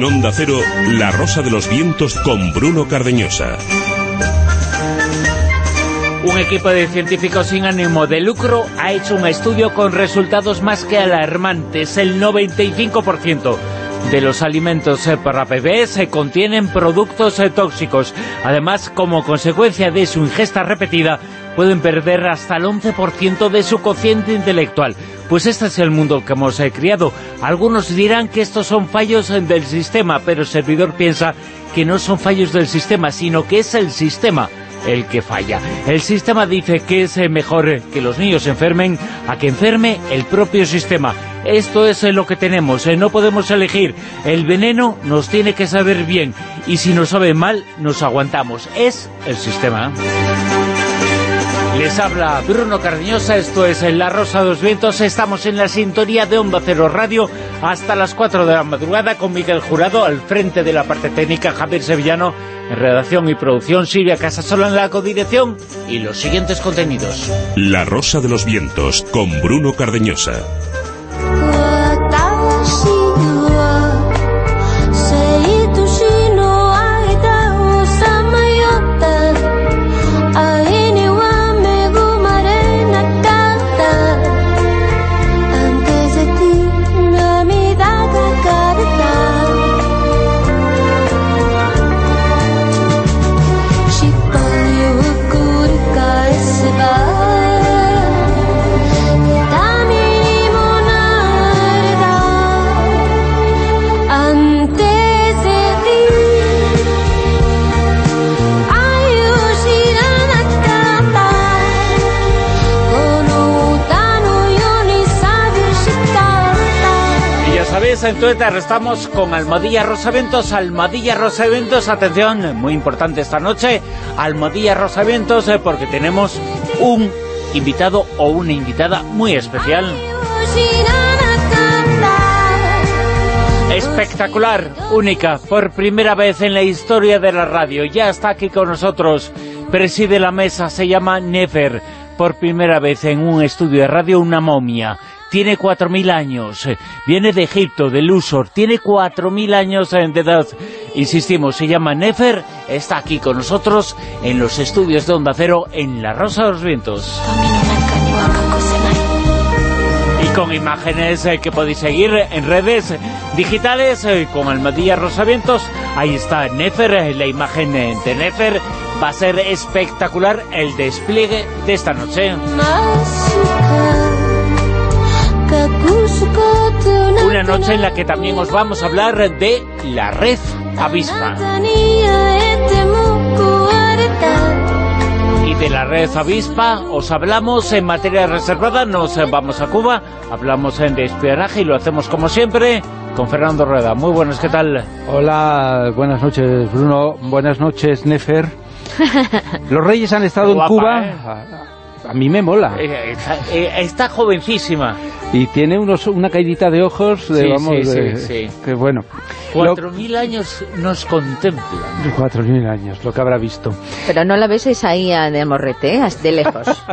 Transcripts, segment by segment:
En Onda Cero, La Rosa de los Vientos con Bruno Cardeñosa. Un equipo de científicos sin ánimo de lucro ha hecho un estudio con resultados más que alarmantes. El 95% de los alimentos eh, para bebés se contienen productos eh, tóxicos. Además, como consecuencia de su ingesta repetida, pueden perder hasta el 11% de su cociente intelectual. Pues este es el mundo que hemos eh, criado. Algunos dirán que estos son fallos del sistema, pero el servidor piensa que no son fallos del sistema, sino que es el sistema el que falla. El sistema dice que es mejor que los niños enfermen a que enferme el propio sistema. Esto es lo que tenemos, no podemos elegir. El veneno nos tiene que saber bien y si nos sabe mal, nos aguantamos. Es el sistema. Les habla Bruno Cardeñosa, esto es La Rosa de los Vientos, estamos en la sintonía de Onda Cero Radio hasta las 4 de la madrugada con Miguel Jurado al frente de la parte técnica, Javier Sevillano en redacción y producción, Silvia Casasola en la codirección y los siguientes contenidos. La Rosa de los Vientos con Bruno Cardeñosa. En Twitter estamos con Almadilla Rosaventos. Almadilla Rosaventos, atención, muy importante esta noche. Almadilla Rosaventos, eh, porque tenemos un invitado o una invitada muy especial. Espectacular, única, por primera vez en la historia de la radio. Ya está aquí con nosotros, preside la mesa, se llama Nefer. Por primera vez en un estudio de radio, una momia tiene 4.000 años, eh, viene de Egipto, de Lusor, tiene 4.000 años de edad. Insistimos, se llama Nefer, está aquí con nosotros en los estudios de Onda Cero en La Rosa de los Vientos. Y con imágenes eh, que podéis seguir en redes digitales eh, con Almadilla Rosavientos, ahí está Nefer, la imagen de Nefer, va a ser espectacular el despliegue de esta noche. Una noche en la que también os vamos a hablar de la red avispa. Y de la red avispa os hablamos en materia reservada, nos vamos a Cuba, hablamos de espionaje y lo hacemos como siempre con Fernando Rueda. Muy buenas, ¿qué tal? Hola, buenas noches Bruno, buenas noches Nefer. Los reyes han estado en Cuba... ¿eh? A mí me mola. Eh, eh, está, jovencísima. Y tiene unos, una caidita de ojos, de, vamos, sí, sí, que bueno. Cuatro mil años nos contemplan. Cuatro mil años, lo que habrá visto. Pero no la ves ahí de morrete, de lejos.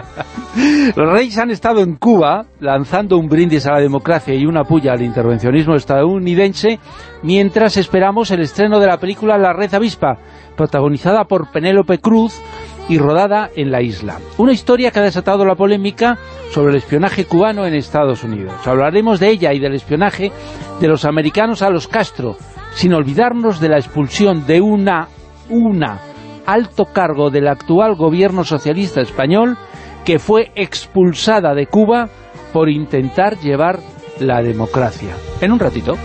Los reyes han estado en Cuba lanzando un brindis a la democracia y una puya al intervencionismo estadounidense mientras esperamos el estreno de la película La Red Avispa, protagonizada por Penélope Cruz, y rodada en la isla. Una historia que ha desatado la polémica sobre el espionaje cubano en Estados Unidos. Hablaremos de ella y del espionaje de los americanos a los Castro, sin olvidarnos de la expulsión de una, una alto cargo del actual gobierno socialista español que fue expulsada de Cuba por intentar llevar la democracia. En un ratito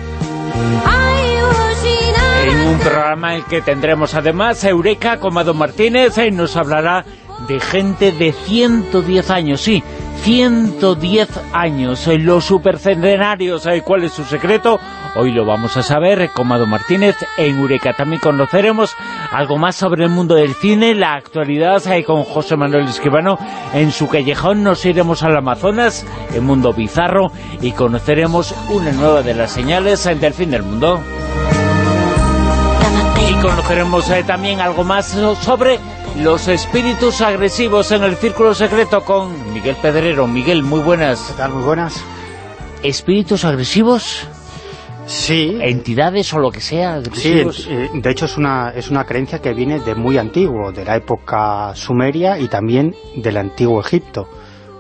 un programa en el que tendremos además Eureka con Mado Martínez y nos hablará de gente de 110 años, sí, 110 años, eh, los supercentenarios, eh, ¿cuál es su secreto? Hoy lo vamos a saber con Mado Martínez en Eureka. También conoceremos algo más sobre el mundo del cine, la actualidad eh, con José Manuel Escribano. En su callejón nos iremos al Amazonas, el mundo bizarro, y conoceremos una nueva de las señales del fin del mundo conoceremos eh, también algo más sobre los espíritus agresivos en el Círculo Secreto con Miguel Pedrero. Miguel, muy buenas. ¿Qué tal? Muy buenas. ¿Espíritus agresivos? Sí. entidades o lo que sea. Sí, agresivos. eh, de hecho es una, es una creencia que viene de muy antiguo, de la época sumeria y también del antiguo Egipto,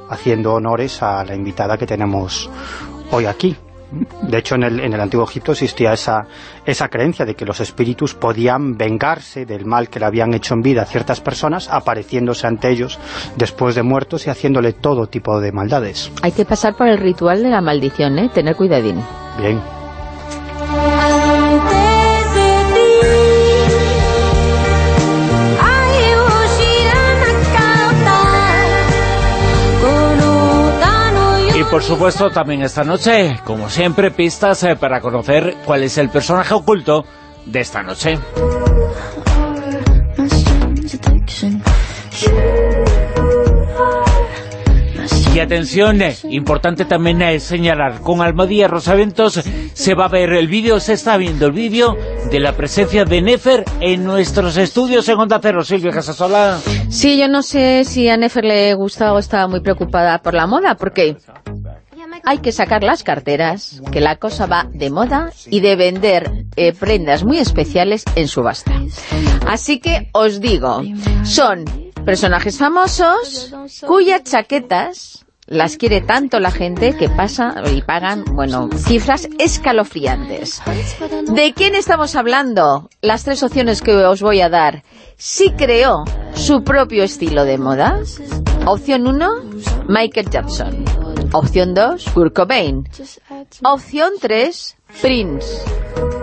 haciendo honores a la invitada que tenemos hoy aquí. De hecho, en el, en el antiguo Egipto existía esa, esa creencia de que los espíritus podían vengarse del mal que le habían hecho en vida a ciertas personas, apareciéndose ante ellos después de muertos y haciéndole todo tipo de maldades. Hay que pasar por el ritual de la maldición, ¿eh? Tener cuidadín. Bien. Por supuesto también esta noche, como siempre, pistas eh, para conocer cuál es el personaje oculto de esta noche. Y atención, eh, importante también eh, señalar, con Almadía Rosaventos se va a ver el vídeo, se está viendo el vídeo de la presencia de Nefer en nuestros estudios en Onda Cero. Silvia Casasola. Sí, yo no sé si a Nefer le gustaba o estaba muy preocupada por la moda, porque hay que sacar las carteras, que la cosa va de moda y de vender eh, prendas muy especiales en subasta. Así que os digo, son personajes famosos cuyas chaquetas las quiere tanto la gente que pasa y pagan, bueno, cifras escalofriantes. ¿De quién estamos hablando? Las tres opciones que os voy a dar. Si creó su propio estilo de moda. Opción 1, Michael Jackson. Opción 2, Kurt Cobain. Opción 3, Prince.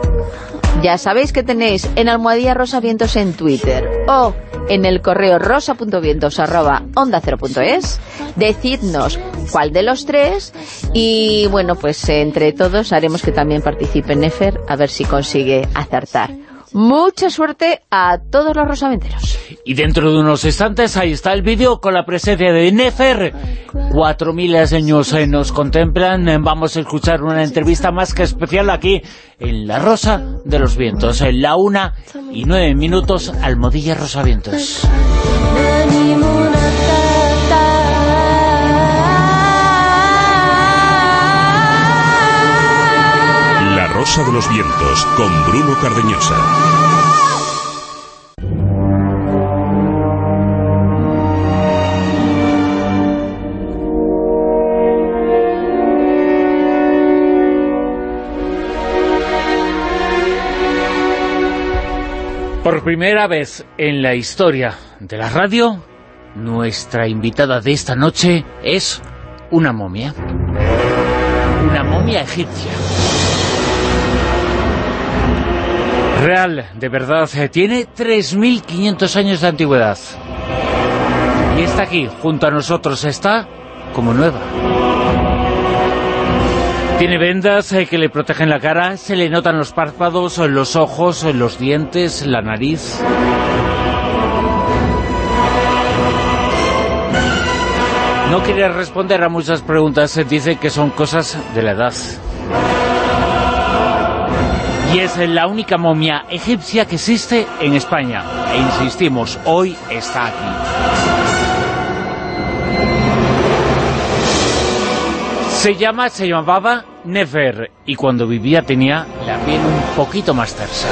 Ya sabéis que tenéis en Almohadilla Rosa Vientos en Twitter o en el correo rosa.vientos arroba onda cero punto es. Decidnos cuál de los tres y bueno, pues entre todos haremos que también participe Nefer a ver si consigue acertar. Mucha suerte a todos los rosaventeros. Y dentro de unos instantes ahí está el vídeo con la presencia de Nefer. Cuatro miles de años eh, nos contemplan. Eh, Vamos a escuchar una entrevista más que especial aquí en La Rosa de los Vientos. En la una y nueve minutos, Almodilla Rosavientos. De los Vientos con Bruno Cardeñosa. Por primera vez en la historia de la radio, nuestra invitada de esta noche es una momia. Una momia egipcia. Real, de verdad, eh, tiene 3.500 años de antigüedad. Y está aquí, junto a nosotros, está como nueva. Tiene vendas eh, que le protegen la cara, se le notan los párpados, los ojos, los dientes, la nariz. No quiere responder a muchas preguntas, eh, dice que son cosas de la edad. Y es la única momia egipcia que existe en España. E insistimos, hoy está aquí. Se llama, se llamaba Nefer y cuando vivía tenía la piel un poquito más tersa.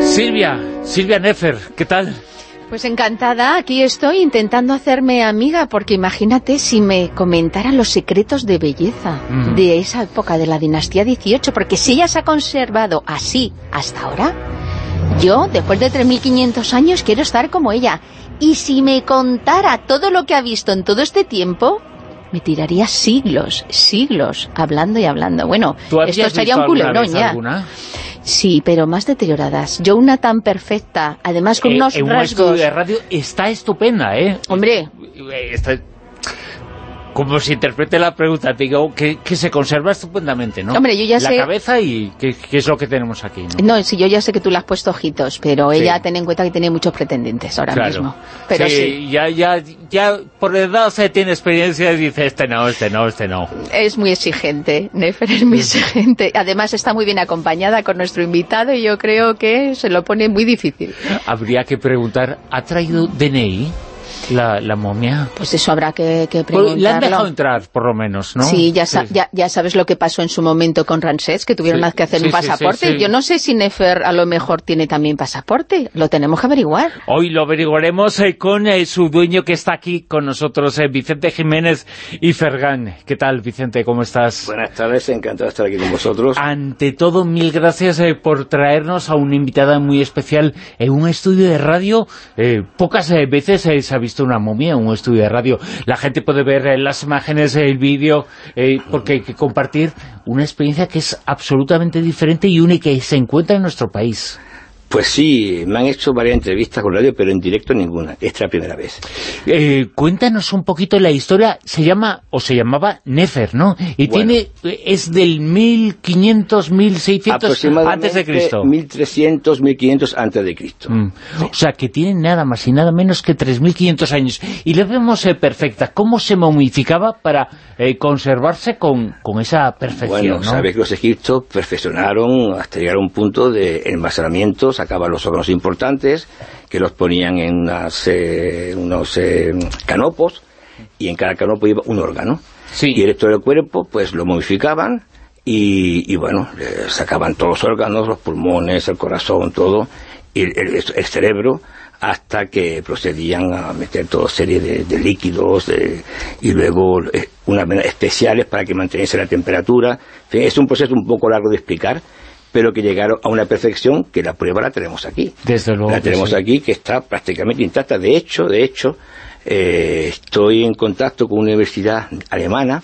Silvia, Silvia Nefer, ¿qué tal? Pues encantada, aquí estoy intentando hacerme amiga, porque imagínate si me comentaran los secretos de belleza Mm. de esa época de la dinastía 18, porque si ella se ha conservado así hasta ahora, yo, después de 3.500 años, quiero estar como ella. Y si me contara todo lo que ha visto en todo este tiempo, me tiraría siglos, siglos, hablando y hablando. Bueno, ¿Tú habías esto sería un culebrón vez ya. alguna? Sí, pero más deterioradas. Yo una tan perfecta, además con Eh, unos en un estudio rasgos... de radio está estupenda, ¿eh? Hombre, Eh, está- como si interprete la pregunta, digo, que, que se conserva estupendamente, ¿no? Hombre, yo ya la sé- cabeza y qué, es lo que tenemos aquí, ¿no? No, sí, yo ya sé que tú le has puesto ojitos, pero Sí. ella ten en cuenta que tiene muchos pretendientes ahora Claro. mismo. Pero sí. Ya, ya, ya por edad se tiene experiencia y dice, este no, este no, este no. es muy exigente, Nefer es muy exigente. Además está muy bien acompañada con nuestro invitado y yo creo que se lo pone muy difícil. Habría que preguntar, ¿ha traído DNI? La, la momia? Pues eso habrá que, que Pues preguntarlo. la han dejado entrar, por lo menos, ¿no? Sí, ya, sa- ya, ya sabes lo que pasó en su momento con Ramsés, que tuvieron Sí, que hacer sí, un sí, sí, pasaporte. sí. Yo no sé si Nefer a lo mejor tiene también pasaporte. Lo tenemos que averiguar. Hoy lo averiguaremos eh, con eh, su dueño que está aquí con nosotros, eh, Vicente Jiménez y Fergán. ¿Qué tal, Vicente? ¿Cómo estás? Buenas tardes, encantado de estar aquí con vosotros. Ante todo, mil gracias eh, por traernos a una invitada muy especial en un estudio de radio. Eh, pocas eh, veces eh, se visto una momia un estudio de radio. La gente puede ver eh, las imágenes, el vídeo, eh, porque hay que compartir una experiencia que es absolutamente diferente y única y se encuentra en nuestro país. Pues sí, me han hecho varias entrevistas con radio, pero en directo ninguna. Esta es la primera vez. Eh, cuéntanos un poquito la historia. Se llama, o se llamaba Nefer, ¿no? Y Bueno. tiene, es del 1500, 1600 Aproximadamente antes de Cristo. 1300, 1500 antes de Cristo. Mm. O sea, que tiene nada más y nada menos que 3.500 años. Y la vemos eh, perfecta. ¿Cómo se momificaba para eh, conservarse con, con esa perfección? Bueno, ¿no? sabes que los egipcios perfeccionaron hasta llegar a un punto de envasalamiento, sacaban los órganos importantes, que los ponían en unas, eh, unos eh, canopos, y en cada canopo iba un órgano. Sí. Y el resto del cuerpo, pues lo modificaban, y, y bueno, sacaban todos los órganos, los pulmones, el corazón, todo, y el, el- el cerebro, hasta que procedían a meter toda serie de, de líquidos de- y luego eh, unas especiales para que manteniese la temperatura. En fin, es un proceso un poco largo de explicar, pero que llegaron a una perfección que la prueba la tenemos aquí. Desde luego La tenemos sí. aquí que está prácticamente intacta. De hecho, de hecho, eh, estoy en contacto con una universidad alemana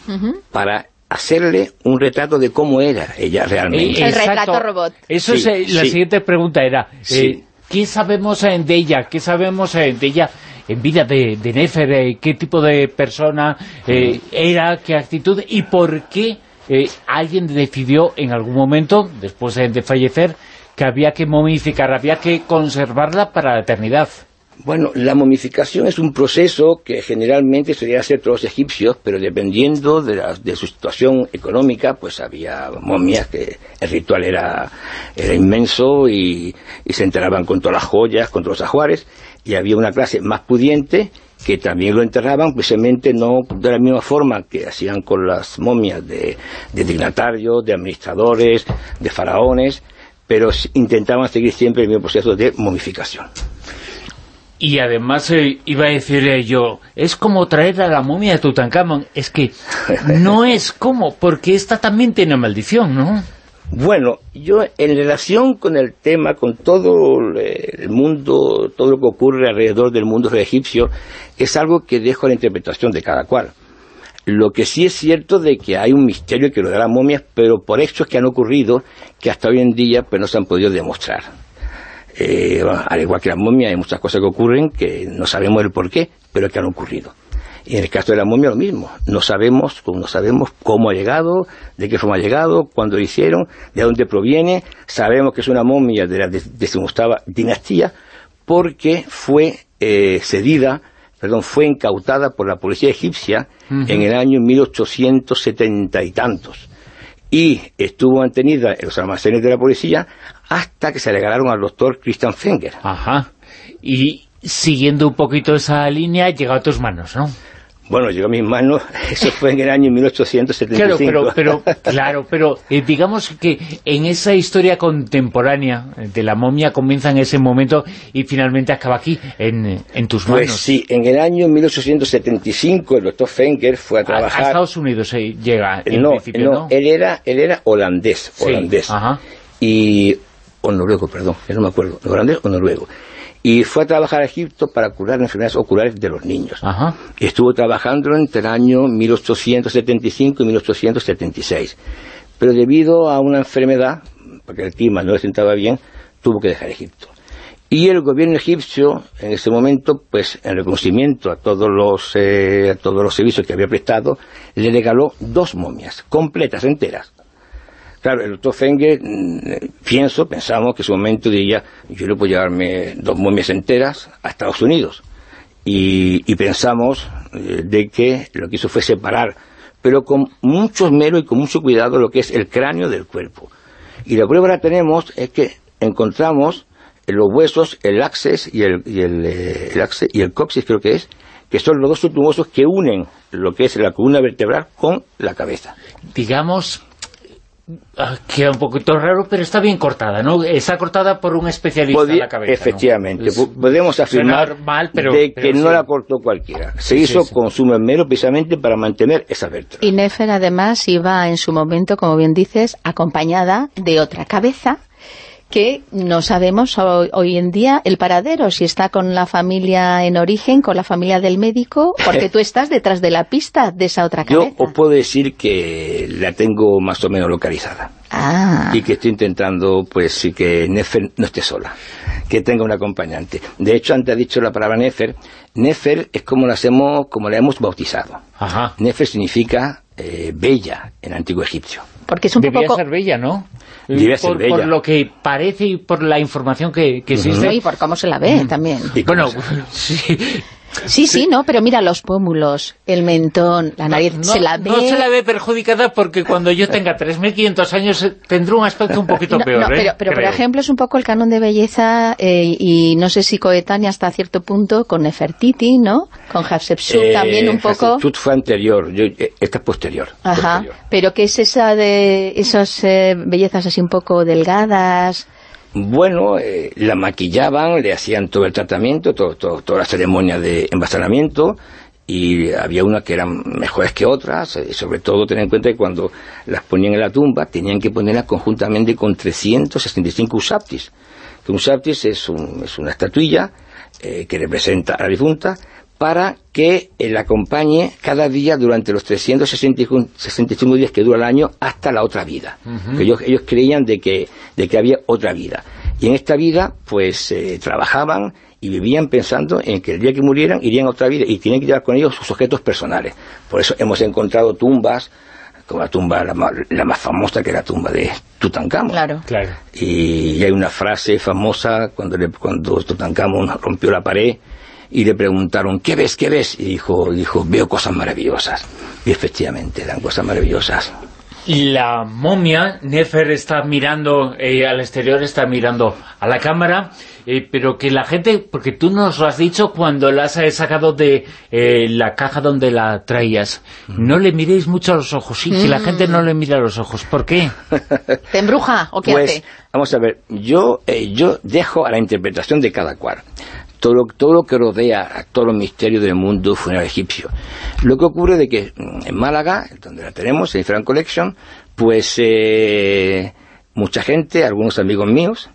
para hacerle un retrato de cómo era ella realmente. El exacto. retrato robot. Eso Sí, es, eh, la sí. siguiente pregunta era, eh. ¿qué sabemos eh, de ella? ¿Qué sabemos eh, de ella en vida de, de Nefer? Eh, ¿Qué tipo de persona eh, era? ¿Qué actitud? ¿Y por qué eh, alguien decidió en algún momento, después de fallecer, que había que momificar, había que conservarla para la eternidad? Bueno, la momificación es un proceso que generalmente solían hacer todos los egipcios, pero dependiendo de, su situación económica, pues había momias que el ritual era, era inmenso y, se enterraban con todas las joyas, con todos los ajuares, y había una clase más pudiente que también lo enterraban, precisamente no de la misma forma que hacían con las momias de, de dignatarios, de administradores, de faraones, pero intentaban seguir siempre el mismo proceso de momificación. Y además eh, iba a decirle yo, es como traer a la momia de Tutankamón. Es que no es como, porque esta también tiene maldición, ¿no? Bueno, yo en relación con el tema, con todo el mundo, todo lo que ocurre alrededor del mundo egipcio, es algo que dejo a la interpretación de cada cual. Lo que sí es cierto de que hay un misterio que lo da las momias, pero por hechos que han ocurrido que hasta hoy en día pues no se han podido demostrar. Eh, al igual que las momias, hay muchas cosas que ocurren que no sabemos el por qué, pero que han ocurrido. Y en el caso de la momia lo mismo. No sabemos, no sabemos cómo ha llegado, de qué forma ha llegado, cuándo lo hicieron, de dónde proviene. Sabemos que es una momia de la decimoctava dinastía porque fue eh, cedida, perdón, fue incautada por la policía egipcia en el año 1870 y tantos y estuvo mantenida en los almacenes de la policía hasta que se regalaron al doctor Christian Fenger. Ajá. Y siguiendo un poquito esa línea, llega a tus manos, ¿no? Bueno, llegó a mis manos, eso fue en el año 1875. Claro, pero, pero, claro, pero eh, digamos que en esa historia contemporánea de la momia comienza en ese momento y finalmente acaba aquí, en, en tus manos. Pues sí, en el año 1875 el doctor Fenger fue a A, a trabajar... Estados Unidos eh, llega en no, principio, no, ¿no? él era, él era holandés, Sí, holandés. ajá. Y, o noruego, perdón, ya no me acuerdo, holandés o noruego. Y fue a trabajar a Egipto para curar enfermedades oculares de los niños. Ajá. Estuvo trabajando entre el año 1875 y 1876. Pero debido a una enfermedad, porque el clima no le sentaba bien, tuvo que dejar Egipto. Y el gobierno egipcio, en ese momento, pues en reconocimiento a todos los, eh, a todos los servicios que había prestado, le regaló dos momias, completas, enteras. Claro, el doctor Fenger, mm, pienso, pensamos que en su momento diría, yo le puedo llevarme dos momias enteras a Estados Unidos. Y, y pensamos eh, de que lo que hizo fue separar, pero con mucho esmero y con mucho cuidado lo que es el cráneo del cuerpo. Y la prueba la tenemos es que encontramos los huesos, el axis y el, y el, eh, el axis y el coxis creo que es, que son los dos huesos que unen lo que es la columna vertebral con la cabeza. Digamos, queda un poquito raro, pero está bien cortada, ¿no? Está cortada por un especialista en la cabeza, ¿no? efectivamente, podemos afirmar mal, pero- de que pero no sí. la cortó cualquiera. Se Sí, hizo sí. con sumo esmero precisamente para mantener esa vértebra. Y Nefer además iba en su momento, como bien dices, acompañada de otra cabeza que no sabemos hoy, hoy en día el paradero, si está con la familia en origen, con la familia del médico, porque tú estás detrás de la pista de esa otra Yo cabeza. os puedo decir que la tengo más o menos localizada. Ah, y que estoy intentando pues sí que Nefer no esté sola, que tenga un acompañante. De hecho, antes ha dicho la palabra Nefer, Nefer es como la hacemos, como la hemos bautizado. Ajá. Nefer significa eh, bella en antiguo egipcio. Porque es un Debía poco... ser bella, ¿no? Debía ser por, bella. por lo que parece y por la información que, que existe. Y por cómo se la ve también. Y como Bueno, se- sí. Sí, sí, no, pero mira los pómulos, el mentón, la nariz, No, se la ve... no se la ve perjudicada porque cuando yo tenga 3.500 años eh, tendré un aspecto un poquito No, peor, no, ¿eh? pero, pero por ejemplo es un poco el canon de belleza eh, y no sé si coetánea hasta cierto punto con Nefertiti, ¿no? Con Hatshepsut Eh, también un poco... Hatshepsut fue anterior, yo, esta es posterior. Ajá, posterior. pero ¿qué es esa de esas eh, bellezas así un poco delgadas? Bueno, eh, la maquillaban, le hacían todo el tratamiento, todo, todo- toda la ceremonia de embalsamamiento, y había unas que eran mejores que otras, eh, sobre todo tener en cuenta que cuando las ponían en la tumba tenían que ponerlas conjuntamente con 365 usaptis. Que un usaptis es, un- es una estatuilla eh, que representa a la difunta para que eh, la acompañe cada día durante los 365 65 días que dura el año hasta la otra vida. Que ellos, ellos creían de que, de que había otra vida. Y en esta vida, pues, eh, trabajaban y vivían pensando en que el día que murieran irían a otra vida y tienen que llevar con ellos sus objetos personales. Por eso hemos encontrado tumbas, como la tumba la, la más famosa que es la tumba de Tutankamón. Claro. Claro. Y hay una frase famosa cuando, le, cuando Tutankamón rompió la pared y le preguntaron, ¿qué ves, qué ves? Y dijo, dijo veo cosas maravillosas. Y efectivamente, eran cosas maravillosas. La momia, Nefer está mirando eh, al exterior, está mirando a la cámara, eh, pero que la gente, porque tú nos lo has dicho cuando la has sacado de eh, la caja donde la traías, no le miréis mucho a los ojos, sí, que la gente no le mira a los ojos. ¿Por qué? ¿Te embruja o qué pues, hace? vamos a ver, yo, eh, yo dejo a la interpretación de cada cual. Todo lo, todo lo que rodea a todos los misterios del mundo funeral egipcio. Lo que ocurre de que mm, en Málaga, donde la tenemos, en Frank Collection, pues eh, mucha gente, algunos amigos míos,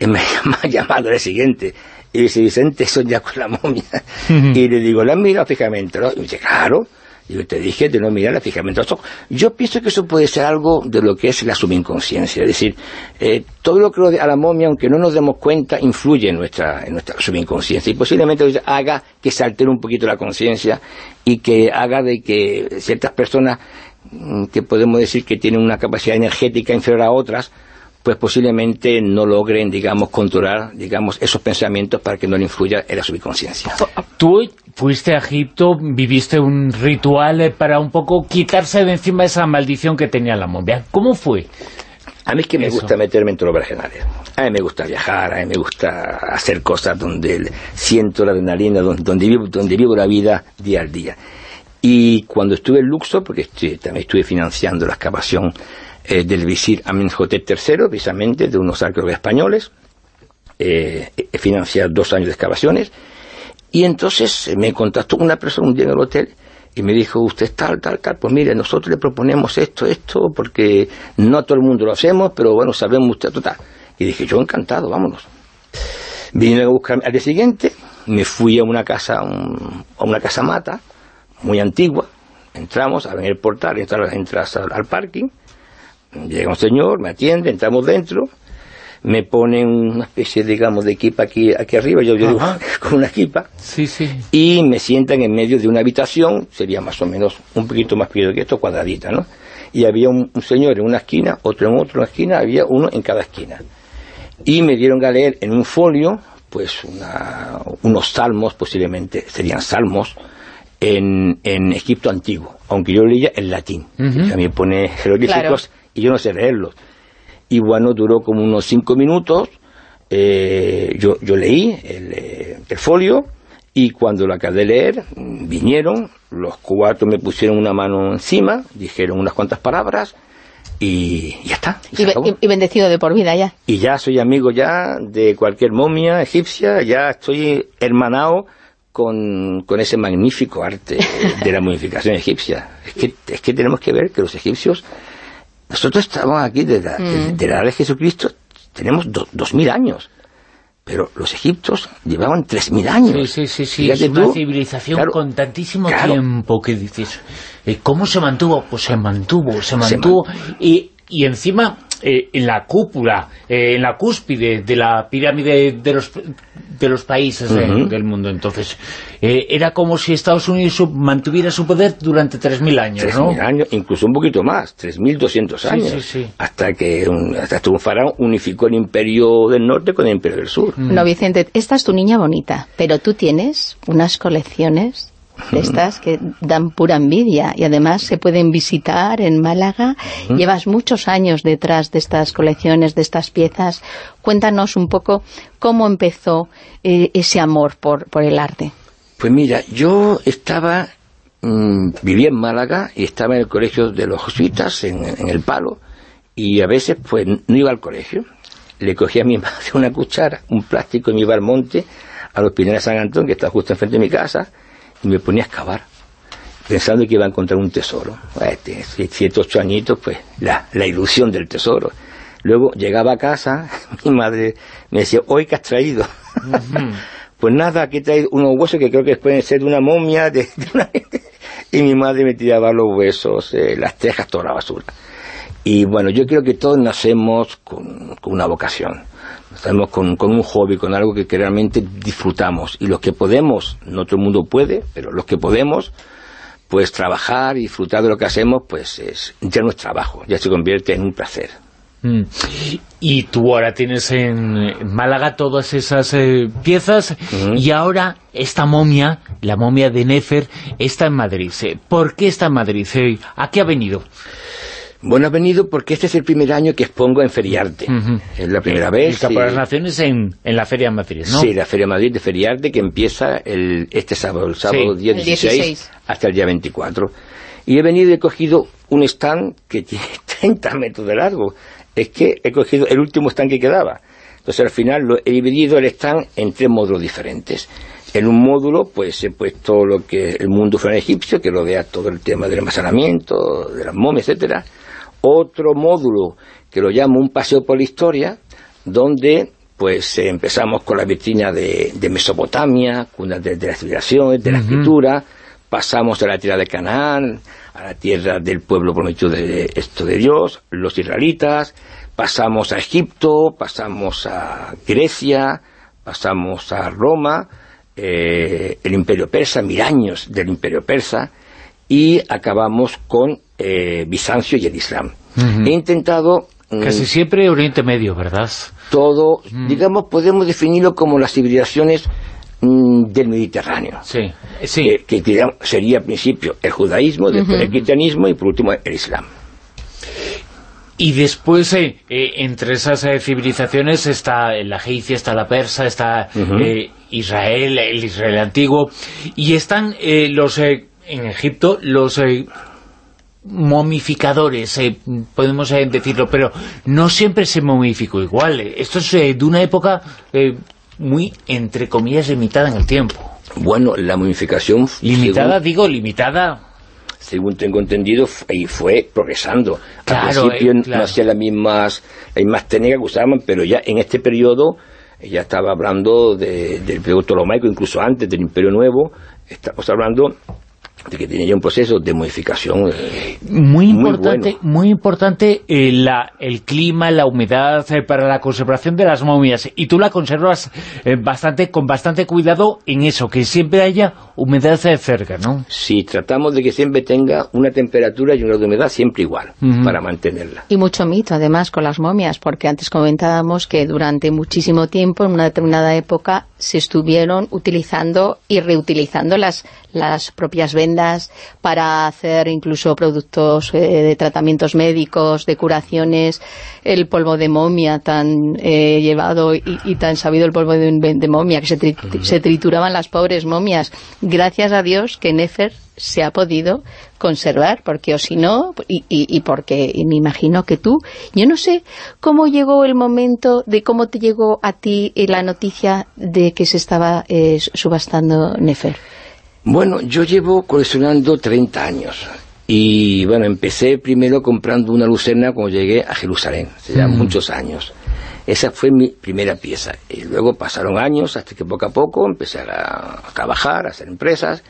eh, me, me han llamado el siguiente y dice, Vicente, soñé con la momia. y le digo, ¿la mirado fijamente? ¿no? Y dice, claro. Yo te dije de no mirarla fijamente los. Yo pienso que eso puede ser algo de lo que es la subinconsciencia. Es decir, eh, todo lo que rodea a la momia, aunque no nos demos cuenta, influye en nuestra, en nuestra subinconsciencia. Y posiblemente haga que se altere un poquito la conciencia y que haga de que ciertas personas mm, que podemos decir que tienen una capacidad energética inferior a otras, pues posiblemente no logren, digamos, controlar, digamos, esos pensamientos para que no le influya en la subconsciencia. Tú fuiste a Egipto, viviste un ritual eh, para un poco quitarse de encima esa maldición que tenía la momia. ¿Cómo fue? A mí es que me Eso. gusta meterme en todos los vergenales. A mí me gusta viajar, a mí me gusta hacer cosas donde siento la adrenalina, donde, donde vivo, donde vivo la vida día al día. Y cuando estuve en Luxor, porque estoy- también estuve financiando la excavación eh, del visir Amenhotep III, precisamente de unos arqueólogos españoles, eh, he financiado dos años de excavaciones, y entonces eh, me contactó una persona un día en el hotel y me dijo, usted tal, tal, tal, pues mire, nosotros le proponemos esto, esto, porque no todo el mundo lo hacemos, pero bueno, sabemos usted, total. Y dije, yo encantado, vámonos. Vine a buscarme. Al día siguiente, me fui a una casa, a una casa mata, muy antigua, entramos, abren el portal, entras, entras al parking, llega un señor, me atiende, entramos dentro, me ponen una especie, digamos, de equipa aquí, aquí arriba, yo, yo digo, con una equipa, Sí, sí. y me sientan en medio de una habitación, sería más o menos un poquito más pequeño que esto, cuadradita, ¿no? Y había un, un señor en una esquina, otro en otra esquina, había uno en cada esquina. Y me dieron a leer en un folio, pues una- unos salmos, posiblemente serían salmos, en, en Egipto antiguo, aunque yo leía en latín. Ujú. También pone jeroglíficos Claro. y yo no sé leerlos. Y bueno, duró como unos cinco minutos, eh, yo, yo leí el, eh, el folio y cuando lo acabé de leer, mm, vinieron, los cuatro me pusieron una mano encima, dijeron unas cuantas palabras y ya está. y y bendecido de por vida ya. Y ya soy amigo ya de cualquier momia egipcia, ya estoy hermanado con, con ese magnífico arte de la momificación egipcia. Es que, es que tenemos que ver que los egipcios, nosotros estamos aquí desde la, de la edad de Jesucristo, tenemos do- dos mil años, pero los egipcios llevaban tres mil años. Sí, sí, sí, sí. Es una tú, civilización claro, con tantísimo claro. tiempo que dices. eh, ¿Cómo se mantuvo? Pues se mantuvo, se Se mantuvo. y, y encima, eh, en la cúpula, eh, en la cúspide de la pirámide de los, de los países Ujú. del mundo. Entonces, eh, era como si Estados Unidos mantuviera su poder durante 3.000 años, Tres ¿no? mil años, incluso un poquito más, 3.200 Sí, años, sí, sí. hasta que un, hasta que un faraón unificó el imperio del norte con el imperio del sur. No, Vicente, esta es tu niña bonita, pero tú tienes unas colecciones de estas que dan pura envidia y además se pueden visitar en Málaga. Llevas muchos años detrás de estas colecciones, de estas piezas. Cuéntanos un poco cómo empezó eh, ese amor por, por el arte. Pues mira, yo estaba, mm, vivía en Málaga y estaba en el colegio de los jesuitas, en, en el palo, y a veces pues no iba al colegio. Le cogía a mi madre una cuchara, un plástico y me iba al monte, a los Pinares de San Antón, que está justo enfrente de mi casa, y me ponía a excavar, pensando que iba a encontrar un tesoro. Este, siete, ocho añitos, pues la, la ilusión del tesoro. Luego llegaba a casa, mi madre me decía, hoy que has traído. Pues nada, aquí he traído unos huesos que creo que pueden ser de una momia, de, de una... y mi madre me tiraba los huesos, eh, las tejas, toda la basura. Y bueno, yo creo que todos nacemos con, con una vocación, nacemos con, con un hobby, con algo que, que realmente disfrutamos. Y los que podemos, no todo el mundo puede, pero los que podemos, pues trabajar y disfrutar de lo que hacemos, pues es, ya no es trabajo, ya se convierte en un placer. Mm. Y tú ahora tienes en en Málaga todas esas eh, piezas y ahora esta momia, la momia de Nefer, está en Madrid. Eh, ¿Por qué está en Madrid? Eh, ¿A qué ha venido? Bueno, ha venido porque este es el primer año que expongo en Feriarte. Ujú. Es la primera El vez. Campo de las y- Naciones en, en la Feria de Madrid, ¿no? Sí, la Feria Madrid de Feriarte que empieza el, este sábado, el sábado Sí. día El 16, 16. hasta el día 24. Y he venido y he cogido un stand que tiene 30 metros de largo. Es que he cogido el último stand que quedaba. Entonces al final lo he dividido el stand en tres módulos diferentes. En un módulo pues he puesto lo que el mundo fue egipcio, que rodea todo el tema del almacenamiento, de las momias, etcétera. Otro módulo que lo llamo un paseo por la historia, donde pues eh, empezamos con la vitrina de, de Mesopotamia, cuna de, de las civilizaciones, de la escritura, pasamos a la tierra de Canaán, a la tierra del pueblo prometido de esto de Dios, los israelitas, pasamos a Egipto, pasamos a Grecia, pasamos a Roma, eh, el imperio persa, mil años del imperio persa, y acabamos con eh, Bizancio y el Islam. He intentado mm, Casi siempre Oriente Medio, ¿verdad? todo, Mm. digamos, podemos definirlo como las civilizaciones mm, del Mediterráneo. Sí, eh, sí. Que, que, digamos, sería al principio el judaísmo, después el cristianismo y por último el islam. Y después, eh, eh, entre esas eh, civilizaciones está la egipcia, está la persa, está eh, Israel, el Israel antiguo, y están eh, los eh, en Egipto los eh, momificadores, eh, podemos eh, decirlo, pero no siempre se momificó igual. eh. Esto es eh, de una época muy, entre comillas, limitada en el tiempo. Bueno, la momificación, Limitada, según, digo, limitada... según tengo entendido, y fue progresando. Claro, Al principio claro. no hacían las mismas, las mismas técnicas que usaban, pero ya en este periodo, ya estaba hablando de- del periodo ptolomaico, incluso antes del Imperio Nuevo, estamos hablando de que tenía ya un proceso de modificación eh, Muy Muy importante, bueno. muy importante eh, la, el clima, la humedad eh, para la conservación de las momias. Y tú la conservas bastante con bastante cuidado en eso, que siempre haya humedad eh, cerca, ¿no? Sí, tratamos de que siempre tenga una temperatura y un grado de humedad siempre igual, para mantenerla. Y mucho mito, además, con las momias, porque antes comentábamos que durante muchísimo tiempo, en una determinada época, se estuvieron utilizando y reutilizando las, las propias vendas para hacer incluso productos eh, de tratamientos médicos, de curaciones, el polvo de momia tan eh, llevado y, y tan sabido el polvo de, de momia, que se, tri- se trituraban las pobres momias. Gracias a Dios que Nefer se ha podido conservar, porque o si no, y, y, porque me imagino que tú, yo no sé cómo llegó el momento de cómo te llegó a ti eh, la noticia de que se estaba eh, subastando Nefer. Bueno, yo llevo coleccionando 30 años. Y bueno, empecé primero comprando una lucerna cuando llegué a Jerusalén, hace ya muchos años. Esa fue mi primera pieza. Y luego pasaron años hasta que poco a poco empecé a, a trabajar, a hacer empresas.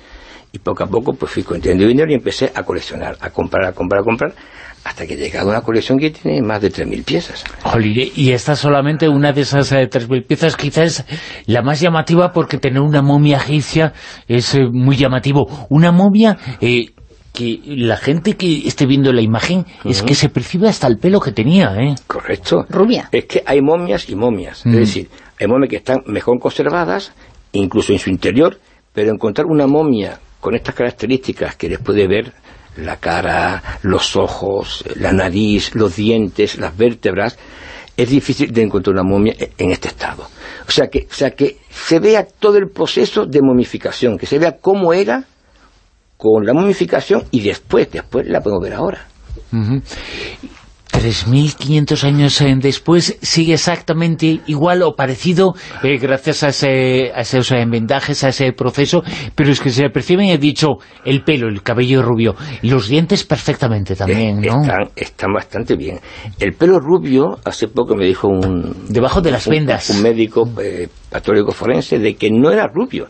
Y poco a poco pues fui consiguiendo dinero y empecé a coleccionar, a comprar, a comprar, a comprar. Hasta que he llegado a una colección que tiene más de 3.000 piezas. Jolín, y esta es solamente una de esas eh, 3.000 piezas, quizás la más llamativa porque tener una momia egipcia es eh, muy llamativo. Una momia eh, que la gente que esté viendo la imagen es que se percibe hasta el pelo que tenía, ¿eh? Correcto. Rubia. Es que hay momias y momias. Mm. Es decir, hay momias que están mejor conservadas, incluso en su interior, pero encontrar una momia con estas características que les puede ver la cara, los ojos, la nariz, los dientes, las vértebras, es difícil de encontrar una momia e- en este estado. O sea que, o sea que se vea todo el proceso de momificación, que se vea cómo era con la momificación y después, después la podemos ver ahora. Ujú. 3.500 años eh, después sigue exactamente igual o parecido eh, gracias a, ese, a esos eh, vendajes, a ese proceso, pero es que se perciben, he dicho, el pelo, el cabello rubio, los dientes perfectamente también, ¿no? Están, están bastante bien. El pelo rubio, hace poco me dijo un... Debajo de las un- vendas. Un médico eh, patólogo forense de que no era rubio.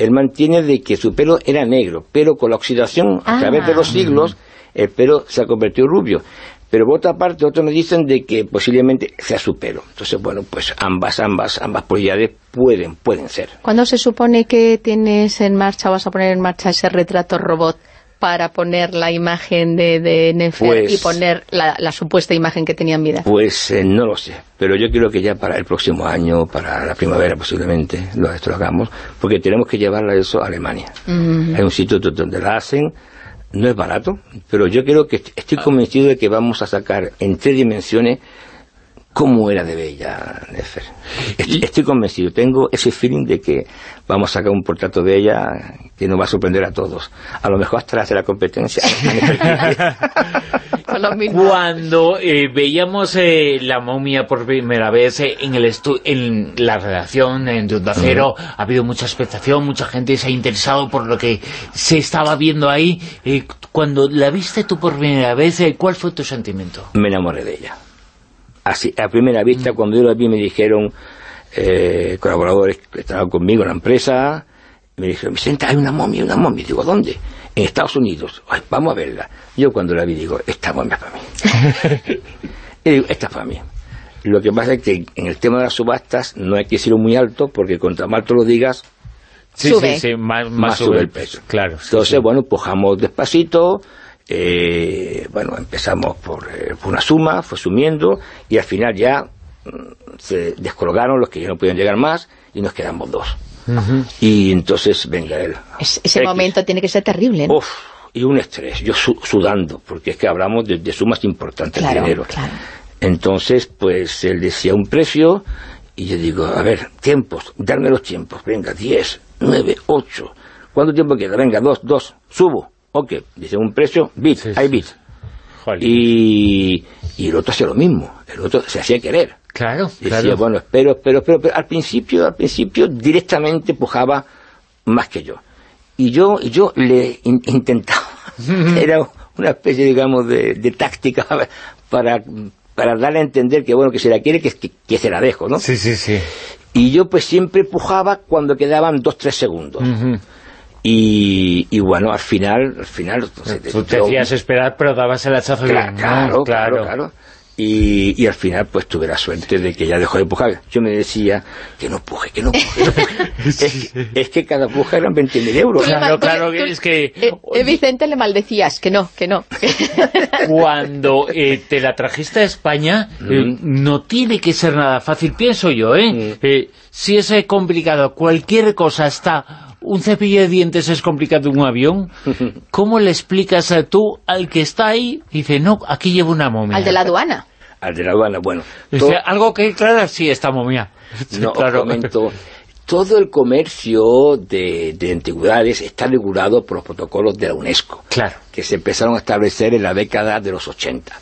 Él mantiene de que su pelo era negro, pero con la oxidación a Ah. través de los siglos, el pelo se ha convertido en rubio. Pero por otra parte, otros me dicen de que posiblemente sea su pelo. Entonces, bueno, pues ambas, ambas, ambas posibilidades pueden, pueden ser. ¿Cuándo se supone que tienes en marcha, vas a poner en marcha ese retrato robot para poner la imagen de, de Nefer Pues- y poner la, la supuesta imagen que tenía en vida? Pues eh, no lo sé, pero yo creo que ya para el próximo año, para la primavera posiblemente, lo, esto lo hagamos, porque tenemos que llevarla eso a Alemania. Mm. Hay un sitio do- donde la hacen, no es barato, pero yo creo que est- estoy convencido de que vamos a sacar en tres dimensiones cómo era de bella Nefer. Est- Estoy convencido, tengo ese feeling de que vamos a sacar un portrato de ella que nos va a sorprender a todos. A lo mejor hasta hacer la competencia. Cuando eh, veíamos eh, la momia por primera vez eh, en el estu- en la redacción en de Onda Cero, ha habido mucha expectación, mucha gente se ha interesado por lo que se estaba viendo ahí. Eh, cuando la viste tú por primera vez, eh, ¿cuál fue tu sentimiento? me enamoré de ella. Así, a primera vista, cuando yo la vi, me dijeron eh, colaboradores que estaban conmigo en la empresa, me dijeron, Vicente, hay una momia, una momia. Digo, ¿dónde? En Estados Unidos. Ay, vamos a verla. Yo cuando la vi digo, esta momia es para mí. y digo, esta es para mí. Lo que pasa es que en el tema de las subastas no hay que decirlo muy alto, porque contra más tú lo digas, Sube. más, más sube el precio. Claro. sí, Entonces, sí. bueno, pujamos despacito, eh, bueno, empezamos por, eh, una suma, fue sumiendo, y al final ya mm, se descolgaron los que ya no podían llegar más, y nos quedamos dos. Y entonces, venga él. Es- ese X. momento tiene que ser terrible, ¿no? Uf, y un estrés, yo su- sudando, porque es que hablamos de, de sumas importantes Claro, de dinero. claro. Entonces, pues él decía un precio, y yo digo, a ver, tiempos, darme los tiempos, venga, 10, 9, 8, ¿cuánto tiempo queda? Venga, 2, 2, subo, ok, dice un precio, bit, Sí, hay bit. Y, y el otro hacía lo mismo, el otro se hacía querer. Claro, Decía, claro. bueno, espero, espero, espero, pero al principio, al principio directamente pujaba más que yo. Y yo, y yo le in- intentaba, era una especie, digamos, de, de táctica para, para darle a entender que, bueno, que se la quiere, que, que, que se la dejo, ¿no? Sí, sí, sí. Y yo pues siempre pujaba cuando quedaban dos, tres segundos. Ujú. Y, y bueno, al final, al final... Tú te hacías esperar, pero dabas el hachazo Cla- bien, claro, claro, claro. Y, y al final pues tuve la suerte de que ya dejó de pujar. Yo me decía que no puje, que no puje. no puje. es, que- es que cada puja eran 20.000 euros. Claro, claro, tú- es que- eh, eh, Vicente le maldecías, que no, que no. Cuando eh, te la trajiste a España, eh, no tiene que ser nada fácil, pienso yo, ¿eh? Eh, si es complicado, cualquier cosa está... Un cepillo de dientes es complicado en un avión. ¿Cómo le explicas a tú al que está ahí? Dice, no, aquí llevo una momia. Al de la aduana. Al de la aduana, bueno. Algo que claro, sí, esta momia. No, claro. comento. Todo el comercio de, de antigüedades está regulado por los protocolos de la UNESCO, Claro. que se empezaron a establecer en la década de los 80.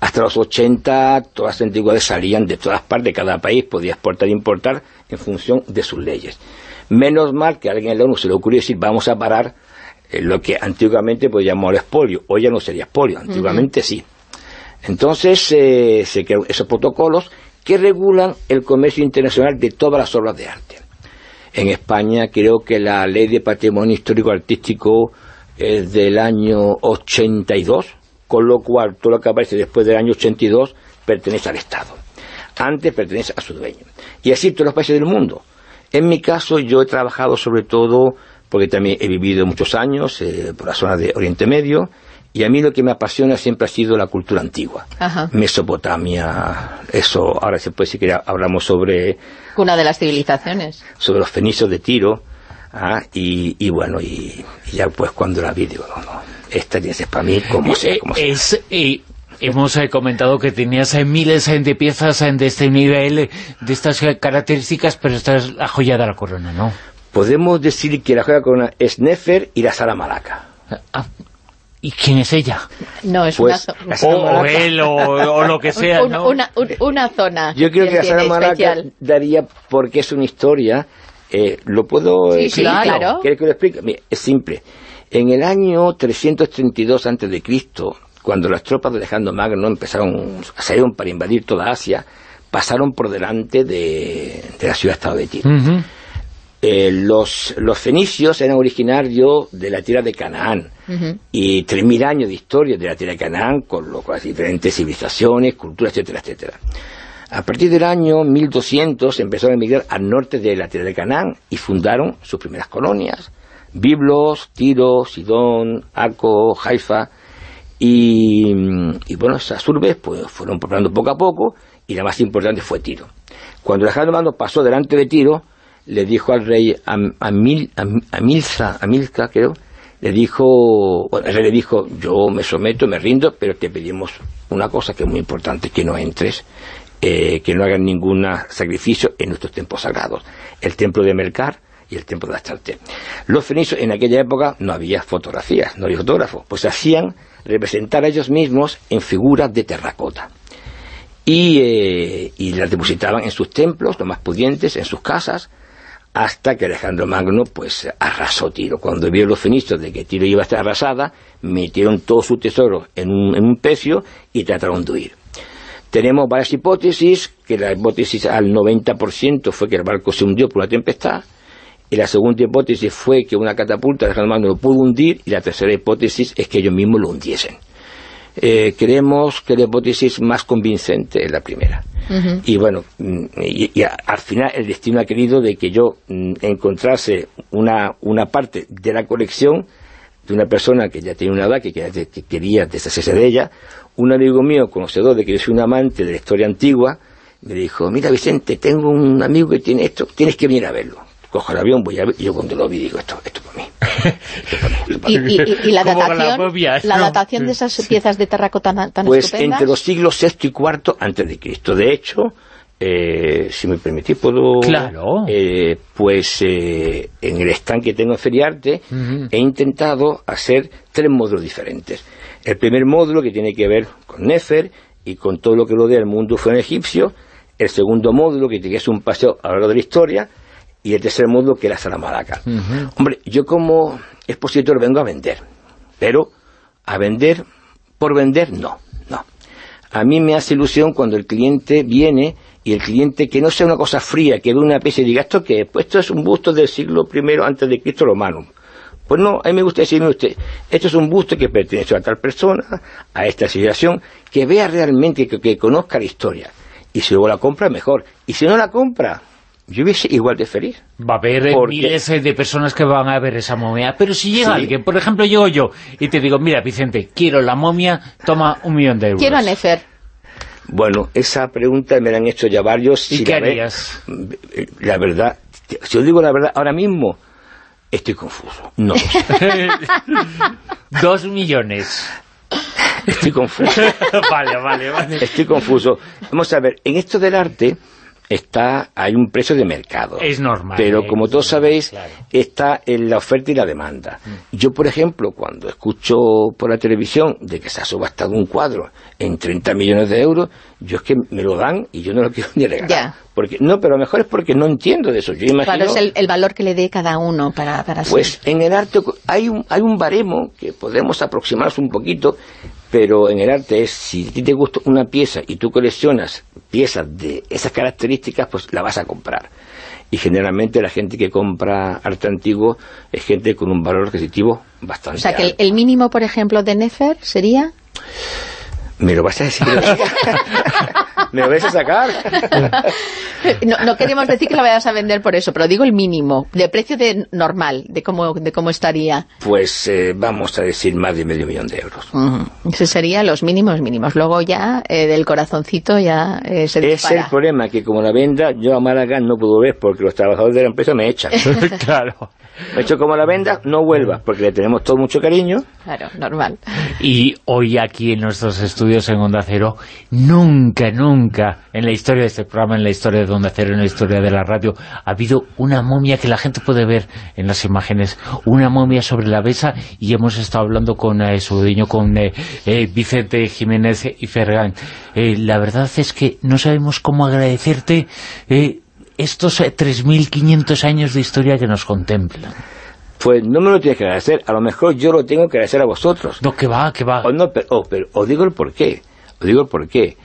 Hasta los 80 todas las antigüedades salían de todas partes, cada país podía exportar e importar en función de sus leyes. Menos mal que a alguien en la ONU se le ocurrió decir vamos a parar eh, lo que antiguamente pues llamar expolio, hoy ya no sería expolio, antiguamente sí. Entonces eh, se crearon esos protocolos que regulan el comercio internacional de todas las obras de arte. En España creo que la ley de patrimonio histórico artístico es del año 82, con lo cual todo lo que aparece después del año 82 pertenece al Estado. Antes pertenece a su dueño. Y así todos los países del mundo. En mi caso yo he trabajado sobre todo, porque también he vivido muchos años eh, por la zona de Oriente Medio, y a mí lo que me apasiona siempre ha sido la cultura antigua. Ajá. Mesopotamia, eso, ahora se puede decir que hablamos sobre Una de las civilizaciones. sobre los fenicios de Tiro, ah, y, y bueno, y, y ya pues cuando la vi, digo, no, no, esta ser para mí como sea, como sea. es, eh, hemos eh, comentado que tenías eh, miles eh, de piezas eh, de este nivel, eh, de estas eh, características, pero esta es la joya de la corona, ¿no? Podemos decir que la joya corona es Nefer y la Sara Malaca. Ah, ¿Y quién es ella? No, es Pues, una, zo- la O, él, o, o lo que sea, un- ¿no? una, un- una zona. yo creo que la Sara Malaca especial. daría, porque es una historia, eh, lo puedo... Sí, sí, claro. ¿Quieres que lo explique? Mira, es simple. En el año 332 antes de Cristo, cuando las tropas de Alejandro Magno empezaron, salieron para invadir toda Asia, pasaron por delante de, de la ciudad-estado de Tiro. Eh, los, los fenicios eran originarios de la tierra de Canaán Ujú. y 3.000 años de historia de la tierra de Canaán con, lo- con las diferentes civilizaciones, culturas, etcétera, etcétera. A partir del año 1200 empezaron a emigrar al norte de la tierra de Canaán y fundaron sus primeras colonias. Biblos, Tiro, Sidón, Aco, Haifa y, bueno, esas urbes pues, fueron poblando poco a poco y la más importante fue Tiro. Cuando Alejandro Magno pasó delante de Tiro, le dijo al rey Am- Amil, creo, le dijo, bueno, el rey le dijo, yo me someto, me rindo, pero te pedimos una cosa que es muy importante, que no entres, eh, que no hagan ningún sacrificio en nuestros templos sagrados, el templo de Melcar y el templo de Astarte. Los fenicios en aquella época no había fotografías, no había fotógrafos, pues hacían representar a ellos mismos en figuras de terracota y, eh, y las depositaban en sus templos, los más pudientes, en sus casas, hasta que Alejandro Magno pues arrasó Tiro. Cuando vieron los fenicios de que Tiro iba a estar arrasada, metieron todo su tesoro en un, en un pecio y trataron de huir. Tenemos varias hipótesis, que la hipótesis al 90% fue que el barco se hundió por una tempestad, y la segunda hipótesis fue que una catapulta de Magno lo pudo hundir, y la tercera hipótesis es que ellos mismos lo hundiesen. Eh, creemos que la hipótesis más convincente es la primera. Y bueno, mm, y, y a- al final el destino ha querido de que yo mm, encontrase una, una parte de la colección de una persona que ya tenía una edad, que, que- que quería deshacerse de ella, un amigo mío, conocedor de que yo soy un amante de la historia antigua, me dijo, mira Vicente, tengo un amigo que tiene esto, tienes que venir a verlo. Cojo el avión, voy a ver, y yo cuando lo vi digo, esto, esto es para mí. Esto es para mí, esto es para Y, mí". y- y- y la datación, la ¿no? datación de esas piezas de terracota tan, tan Pues estupendas. entre los siglos VI y IV antes de Cristo. De hecho, eh, si me permitís, puedo... Claro. eh, pues eh, en el stand que tengo en Feriarte he intentado hacer tres módulos diferentes. El primer módulo que tiene que ver con Nefer y con todo lo que rodea el mundo fue en egipcio. El segundo módulo que tiene que ser un paseo a lo largo de la historia. Y el tercer módulo que es la Salamalaca. Hombre, yo como expositor vengo a vender. Pero a vender por vender, no, no. A mí me hace ilusión cuando el cliente viene y el cliente que no sea una cosa fría, que ve una pieza y diga, ¿esto qué? es? Pues esto es un busto del siglo I antes de Cristo romano. Pues no, a mí me gusta decirme usted, esto es un busto que pertenece a tal persona, a esta civilización, que vea realmente, que, que conozca la historia. Y si luego la compra, mejor. Y si no la compra, yo hubiese igual de feliz. Va a haber Porque- miles eh, de personas que van a ver esa momia. Pero si llega Sí. alguien, por ejemplo, llego yo y te digo, mira, Vicente, quiero la momia, toma un millón de euros. Quiero a Nefer. Bueno, esa pregunta me la han hecho ya varios. ¿Y si qué la ve- harías? La verdad, si os digo la verdad, ahora mismo estoy confuso. No. Dos millones. estoy confuso. vale, vale, vale. Estoy confuso. Vamos a ver, en esto del arte está hay un precio de mercado. Es normal, Pero eh, como todos sabéis, claro. está en la oferta y la demanda. Yo, por ejemplo, cuando escucho por la televisión de que se ha subastado un cuadro en 30 millones de euros, yo es que me lo dan y yo no lo quiero ni regalar. Ya. Porque, no, pero a lo mejor es porque no entiendo de eso. Yo imagino... Claro, es el, el valor que le dé cada uno para, para. Pues en el arte hay un, hay un baremo que podemos aproximarnos un poquito, pero en el arte es, si a ti te gusta una pieza y tú coleccionas piezas de esas características, pues la vas a comprar. Y generalmente la gente que compra arte antiguo es gente con un valor adquisitivo bastante O sea, que el, alto. el mínimo, por ejemplo, de Nefer sería... ¿Me lo vas a decir? lo? ¿Me lo vas a sacar? No, no queremos decir que la vayas a vender por eso, pero digo el mínimo, de precio de normal, de cómo, de cómo estaría. Pues eh, vamos a decir más de medio millón de euros. Ese serían los mínimos mínimos. Luego ya eh, del corazoncito ya eh, se Es el dispara. problema, que como la venda, yo a Málaga no puedo ver porque los trabajadores de la empresa me echan. claro. De hecho, como la venda, no vuelva, porque le tenemos todo mucho cariño. Claro, normal. Y hoy aquí en nuestros estudios en Onda Cero, nunca, nunca, en la historia de este programa, en la historia de Onda Cero, en la historia de la radio, ha habido una momia que la gente puede ver en las imágenes, una momia sobre la mesa, y hemos estado hablando con eh, su dueño, con eh, eh, Vicente Jiménez y Fergán. Eh, la verdad es que no sabemos cómo agradecerte eh, estos eh, 3.500 años de historia que nos contemplan. Pues no me lo tienes que agradecer, a lo mejor yo lo tengo que agradecer a vosotros. No, que va, que va. O no, pero, oh, pero os digo el porqué, os digo el porqué.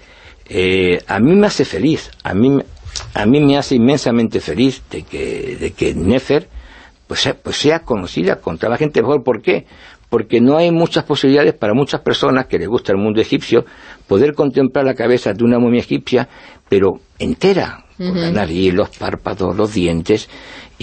Eh, a mí me hace feliz, a mí, me- a mí me hace inmensamente feliz de que, de que Nefer pues, sea, pues sea conocida contra la gente mejor. ¿Por qué? Porque no hay muchas posibilidades para muchas personas que les gusta el mundo egipcio poder contemplar la cabeza de una momia egipcia, pero entera, con la nariz, los párpados, los dientes,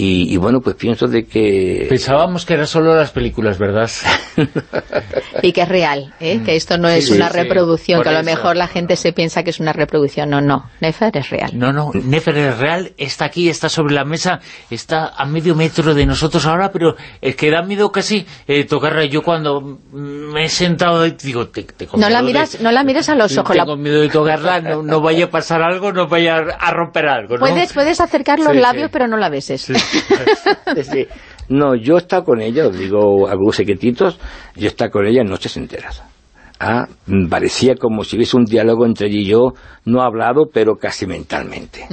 y, y bueno, pues pienso de que... Pensábamos que eran solo las películas, ¿verdad? Y que es real, ¿eh? que esto no es Sí, una sí, reproducción, por que a lo eso. mejor la gente se piensa que es una reproducción. No, no, Nefer es real. No, no, Nefer es real, está aquí, está sobre la mesa, está a medio metro de nosotros ahora, pero es que da miedo casi eh, tocarla. Yo cuando me he sentado, y digo, te, tengo No la de- miras, no la miras a los ojos. la- Tengo miedo de tocarla, no, no vaya a pasar algo, no vaya a romper algo, ¿no? Puedes, puedes acercar los Sí, labios, sí. pero no la beses. No, yo he estado con ella, os digo algunos secretitos, yo he estado con ella noches enteras. Ah, mm, parecía como si hubiese un diálogo entre ella y yo, no hablado, pero casi mentalmente.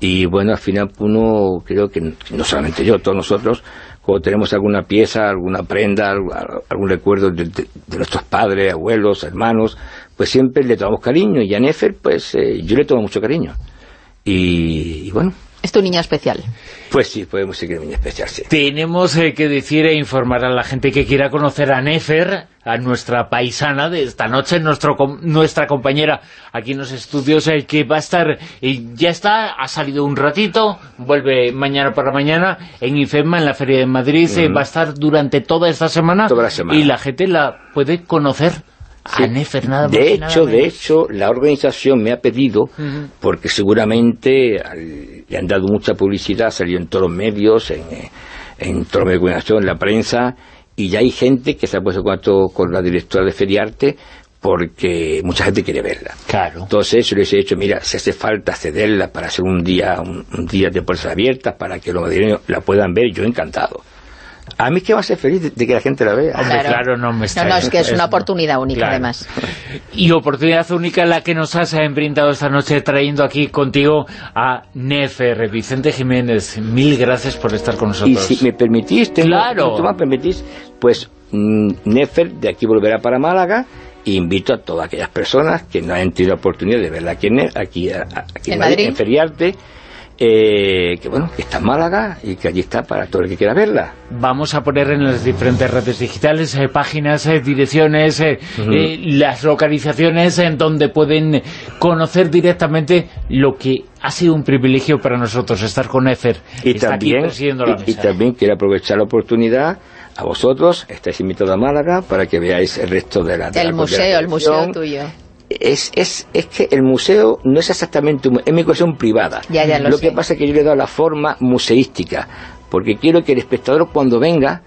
Y bueno, al final uno, creo que no solamente yo, todos nosotros, cuando tenemos alguna pieza, alguna prenda, algún, algún recuerdo de, de- de nuestros padres, abuelos, hermanos, pues siempre le tomamos cariño. Y a Nefer, pues eh, yo le tomo mucho cariño. Y, y bueno, Es tu niña especial. pues sí, podemos seguir en especial, sí. Tenemos eh, que decir e informar a la gente que quiera conocer a Nefer, a nuestra paisana de esta noche, nuestro, com- nuestra compañera aquí en los estudios, eh, que va a estar, eh, ya está, ha salido un ratito, vuelve mañana por la mañana en IFEMA, en la Feria de Madrid, eh, va a estar durante toda esta semana, Toda la semana. y la gente la puede conocer a de hecho, de hecho, la organización me ha pedido, porque seguramente al- le han dado mucha publicidad, salió en todos los medios, en, en todos los medios de comunicación, en la prensa, y ya hay gente que se ha puesto en contacto con la directora de Feriarte, porque mucha gente quiere verla. Claro. Entonces yo les he dicho, mira, si hace falta cederla para hacer un día, un, un día de puertas abiertas, para que los madrileños la puedan ver, yo encantado. A mí es que va a ser feliz de, de que la gente la vea. Hombre, claro, no me No, extraña. no, es que es una no. oportunidad única, Claro. además. Y oportunidad única la que nos has brindado esta noche trayendo aquí contigo a Nefer, Vicente Jiménez. Mil gracias por estar con Y nosotros. si me permitís, tengo, Claro. ¿tú me permitís? Pues mm, Nefer de aquí volverá para Málaga e invito a todas aquellas personas que no hayan tenido la oportunidad de verla aquí en, aquí, aquí en ¿En Madrid, Madrid? en Feriarte, eh, que bueno, que está en Málaga y que allí está para todo el que quiera verla. Vamos a poner en las diferentes redes digitales, eh, páginas, eh, direcciones, eh, eh, las localizaciones en donde pueden conocer directamente lo que ha sido un privilegio para nosotros estar con Efer. Y Está también, la y- también quiero aprovechar la oportunidad a vosotros, estáis invitados a Málaga para que veáis el resto de la de El la- museo, el museo tuyo. Es, es, es que el museo no es exactamente un, es mi colección privada. Ya, ya lo que pasa es que yo le he dado la forma museística, porque quiero que el espectador cuando venga,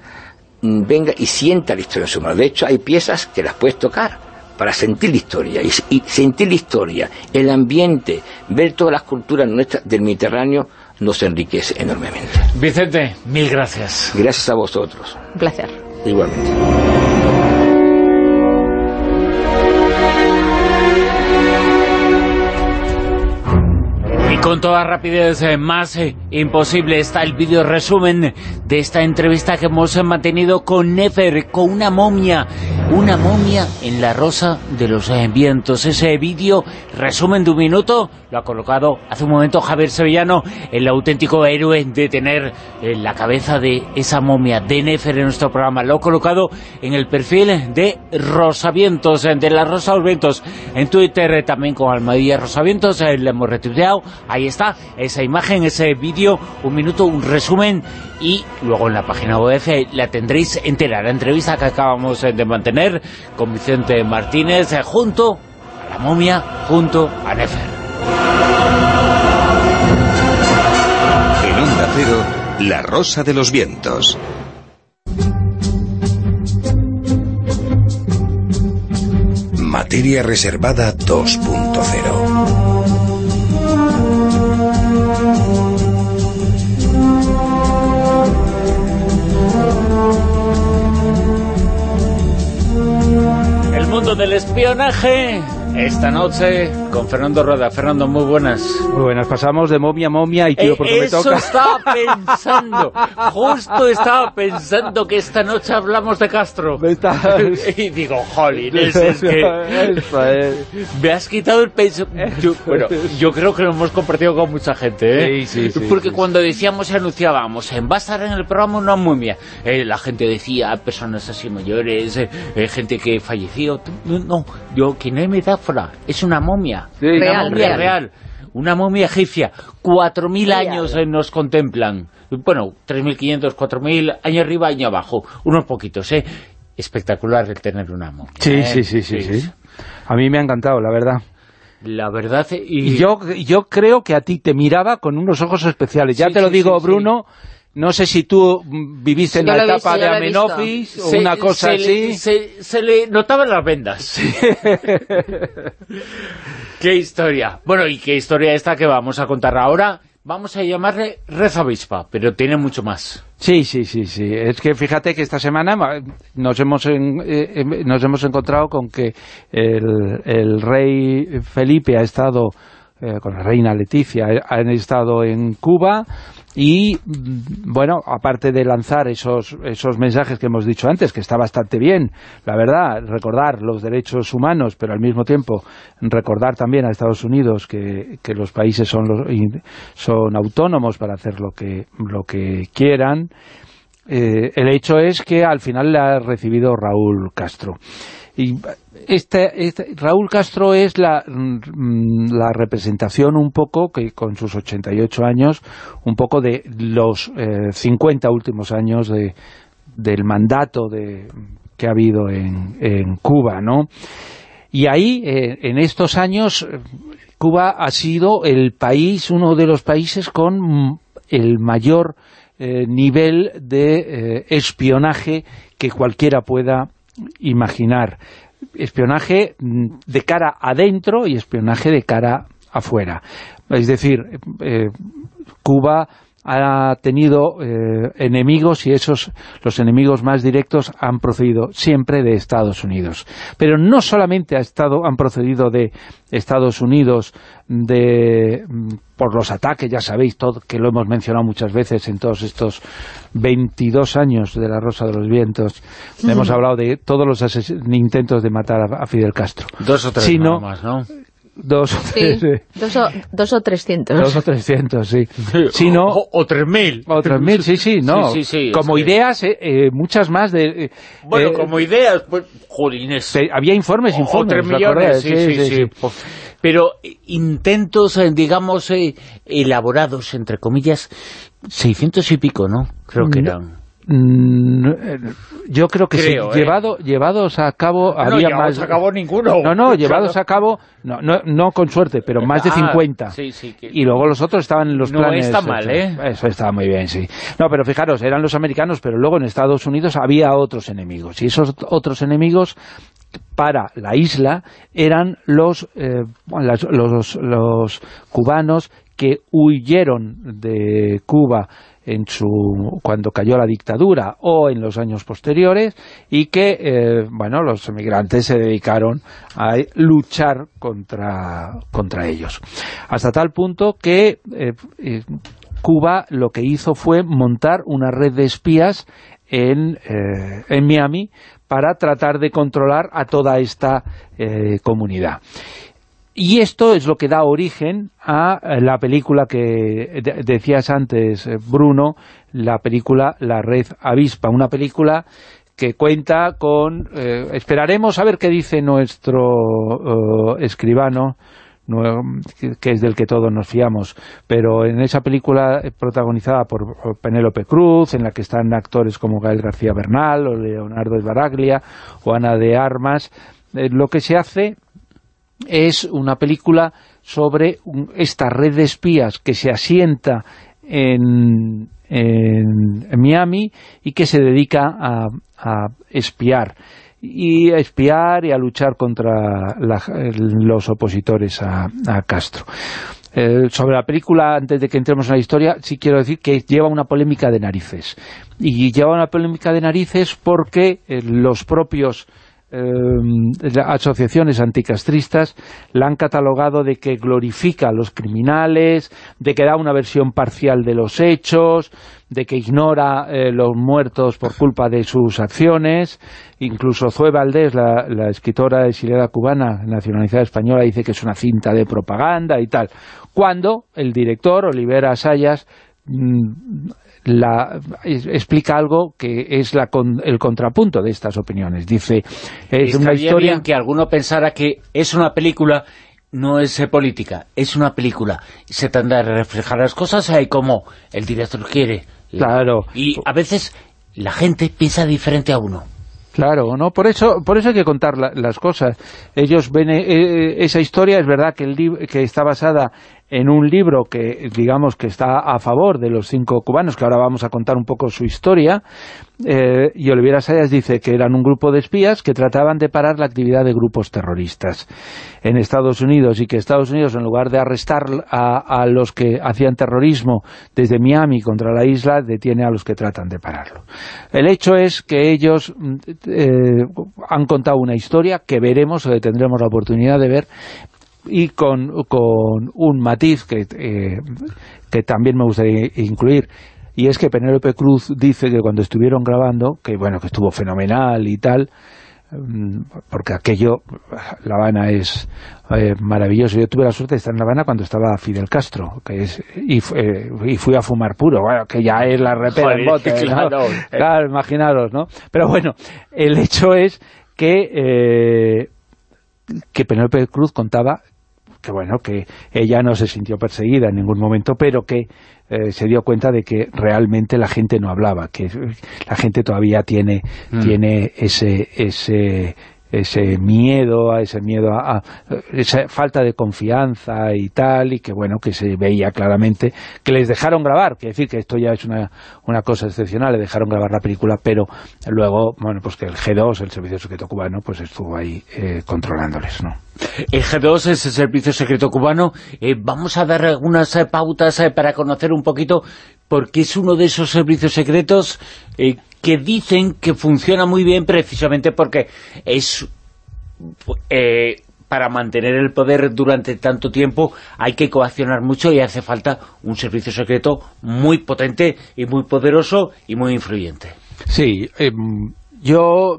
mm, venga y sienta la historia en su mano. De hecho, hay piezas que las puedes tocar para sentir la historia, y, y sentir la historia, el ambiente, ver todas las culturas nuestras del Mediterráneo, nos enriquece enormemente. Vicente, mil gracias. Gracias a vosotros, Un placer. igualmente. Con toda rapidez eh, más eh, imposible está el vídeo resumen de esta entrevista que hemos eh, mantenido con Nefer, con una momia, una momia en la rosa de los vientos. Ese vídeo resumen de un minuto lo ha colocado hace un momento Javier Sevillano, el auténtico héroe de tener la cabeza de esa momia de Nefer en nuestro programa. Lo ha colocado en el perfil de Rosavientos, de la Rosa de los Vientos, en Twitter también con Almadía Rosavientos, le hemos retuiteado, ahí está, esa imagen, ese vídeo, un minuto, un resumen, y luego en la página web eh, la tendréis entera, la entrevista que acabamos eh, de mantener con Vicente Martínez, eh, junto a la momia, junto a Nefer. En Onda Cero, La Rosa de los Vientos. Materia reservada 2.0. del espionaje, esta noche con Fernando Roda. Fernando, muy buenas. Muy buenas, pasamos de momia a momia y tío, Eh, porque me eso toca. estaba pensando, justo estaba pensando que esta noche hablamos de Castro. Me Y digo, jolín, es, es que es. me has quitado el peso. Yo, bueno, yo creo que lo hemos compartido con mucha gente, ¿eh? Sí, sí, sí, Porque cuando decíamos y anunciábamos, en va a estar en el programa una momia, eh, la gente decía, personas así mayores, eh, eh, gente que falleció. No, no, yo, que no hay metáfora, es una momia. Sí, una Real, momia real. real. Una momia egipcia. 4.000 Real. años eh, nos contemplan. Bueno, 3.500, 4.000, año arriba, año abajo. Unos poquitos, ¿eh? Espectacular el tener una momia. Sí, ¿eh? sí, sí, sí, sí. A mí me ha encantado, la verdad. La verdad, eh, y, Y yo, yo creo que a ti te miraba con unos ojos especiales. Ya Sí, te lo sí, digo, sí, Bruno, no sé si tú viviste en Yo la etapa de. Amenofis o se- una cosa se así. Le, se, se le notaban las vendas. qué historia. Bueno, y qué historia esta que vamos a contar ahora. Vamos a llamarle Red Avispa, pero tiene mucho más. Sí, sí, sí, sí. Es que fíjate que esta semana ma- nos hemos en- eh, em- nos hemos encontrado con que el, el rey Felipe ha estado eh, con la reina Leticia, han estado en Cuba y, mm, bueno, aparte de lanzar esos, esos mensajes que hemos dicho antes, que está bastante bien, la verdad, recordar los derechos humanos, pero al mismo tiempo recordar también a Estados Unidos que, que los países son, los, son autónomos para hacer lo que, lo que quieran, eh, el hecho es que al final le ha recibido Raúl Castro. Y Raúl Castro es la, mm, la representación un poco, que con sus 88 años, un poco de los eh, 50 últimos años de, del mandato de, que ha habido en, Cuba, ¿no? Y ahí, eh, en estos años, Cuba ha sido el país, uno de los países con el mayor eh, nivel de eh, espionaje que cualquiera pueda imaginar. Espionaje mm, de cara adentro y espionaje de cara afuera. Es decir, eh, Cuba ha tenido eh, enemigos y esos los enemigos más directos han procedido siempre de Estados Unidos. Pero no solamente ha estado, han procedido de Estados Unidos de mm, por los ataques, ya sabéis, todo, que lo hemos mencionado muchas veces en todos estos 22 años de la Rosa de los Vientos. Hemos hablado de todos los intentos de matar a, a Fidel Castro. Dos o tres Sino- más, ¿no? Dos, o Sí, tres, eh, dos o, dos o trescientos. dos o trescientos, sí. Si no, o, o 3.000. o tres mil, sí, sí, no. Sí, sí, sí, como que- ideas, eh, eh, muchas más de... eh, Bueno, eh, como ideas, pues, jolines. se- había informes, O- informes. o tres millones, sí, sí, sí. Pero eh, intentos, eh, digamos, eh, elaborados, entre comillas, 600 y pico, ¿no? Creo que Mm, eran. Mm, eh, yo creo que Creo, sí, ¿eh? llevado, llevados a cabo Ah, no había más... a cabo ninguno. No, no, llevados Claro. a cabo, no, no, no con suerte, pero más de Ah, 50. sí, sí, que- Y luego los otros estaban en los No planes... está mal, ¿eh? Eso está muy bien, sí. No, pero fijaros, eran los americanos, pero luego en Estados Unidos había otros enemigos. Y esos otros enemigos para la isla eran los, eh, los, los cubanos que huyeron de Cuba en su cuando cayó la dictadura o en los años posteriores y que eh, bueno los emigrantes se dedicaron a luchar contra contra ellos hasta tal punto que eh, eh, Cuba lo que hizo fue montar una red de espías en, eh, en Miami para tratar de controlar a toda esta comunidad. Y esto es lo que da origen a eh, la película que de- decías antes, eh, Bruno, la película La Red Avispa, una película que cuenta con... eh, esperaremos a ver qué dice nuestro escribano, que- es del que todos nos fiamos, pero en esa película protagonizada por Penélope Cruz, en la que están actores como Gael García Bernal, o Leonardo Esbaraglia, o Ana de Armas, lo que se hace es una película sobre esta red de espías que se asienta en, en Miami y que se dedica a, a espiar y a espiar y a luchar contra los opositores a, a Castro. Eh, sobre la película, antes de que entremos en la historia, sí quiero decir que lleva una polémica de narices. Y lleva una polémica de narices porque eh, los propios eh, asociaciones anticastristas la han catalogado de que glorifica a los criminales, de que da una versión parcial de los hechos, de que ignora eh, los muertos por culpa de sus acciones. Incluso Zoe Valdés, la, la escritora exiliada cubana, nacionalizada española, dice que es una cinta de propaganda y tal. Cuando el director, Olivera Sayas, la, es- explica algo que es la con- el contrapunto de estas opiniones. Dice, es una historia... bien que alguno pensara que es una película, no es eh, política, es una película. Se trata de reflejar las cosas ahí como el director quiere. Claro. Y a veces la gente piensa diferente a uno. Claro, ¿no? Por eso, por eso hay que contar la- las cosas. Ellos ven eh, eh, esa historia, es verdad que, el que está basada en un libro que, digamos, que está a favor de los cinco cubanos, que ahora vamos a contar un poco su historia, eh, y Olivera Sayas dice que eran un grupo de espías que trataban de parar la actividad de grupos terroristas en Estados Unidos, y que Estados Unidos, en lugar de arrestar a, los que hacían terrorismo desde Miami contra la isla, detiene a los que tratan de pararlo. El hecho es que ellos eh, han contado una historia que veremos o que tendremos la oportunidad de ver y con, con un matiz que, eh, que también me gustaría incluir y es que Penélope Cruz dice que cuando estuvieron grabando que bueno que estuvo fenomenal y tal mm, porque aquello La Habana es eh, maravilloso yo tuve la suerte de estar en La Habana cuando estaba Fidel Castro que es, y, eh, y fui a fumar puro bueno, que ya es la repera en bote ¿no? claro. claro imaginaros ¿no? pero bueno el hecho es que eh, que Penélope Cruz contaba que bueno, que ella no se sintió perseguida en ningún momento, pero que eh, se dio cuenta de que realmente la gente no hablaba, que la gente todavía tiene, tiene ese, ese, ese miedo, a ese miedo a, esa falta de confianza y tal, y que bueno, que se veía claramente que les dejaron grabar, que decir que esto ya es una, una cosa excepcional, le dejaron grabar la película, pero luego, bueno, pues que el G2, el Servicio Secreto Cubano, pues estuvo ahí eh, controlándoles, ¿no? El G2 es el Servicio Secreto Cubano. Eh, vamos a dar algunas eh, pautas eh, para conocer un poquito, porque es uno de esos servicios secretos eh, que dicen que funciona muy bien precisamente porque es... eh, para mantener el poder durante tanto tiempo hay que coaccionar mucho y hace falta un servicio secreto muy potente y muy poderoso y muy influyente. Sí, em, yo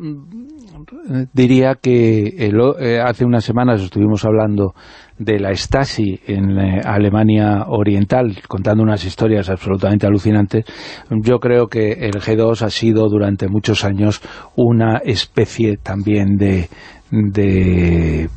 diría que el eh, hace unas semanas estuvimos hablando de la Stasi en eh, Alemania Oriental, contando unas historias absolutamente alucinantes. Yo creo que el G2 ha sido durante muchos años una especie también de... de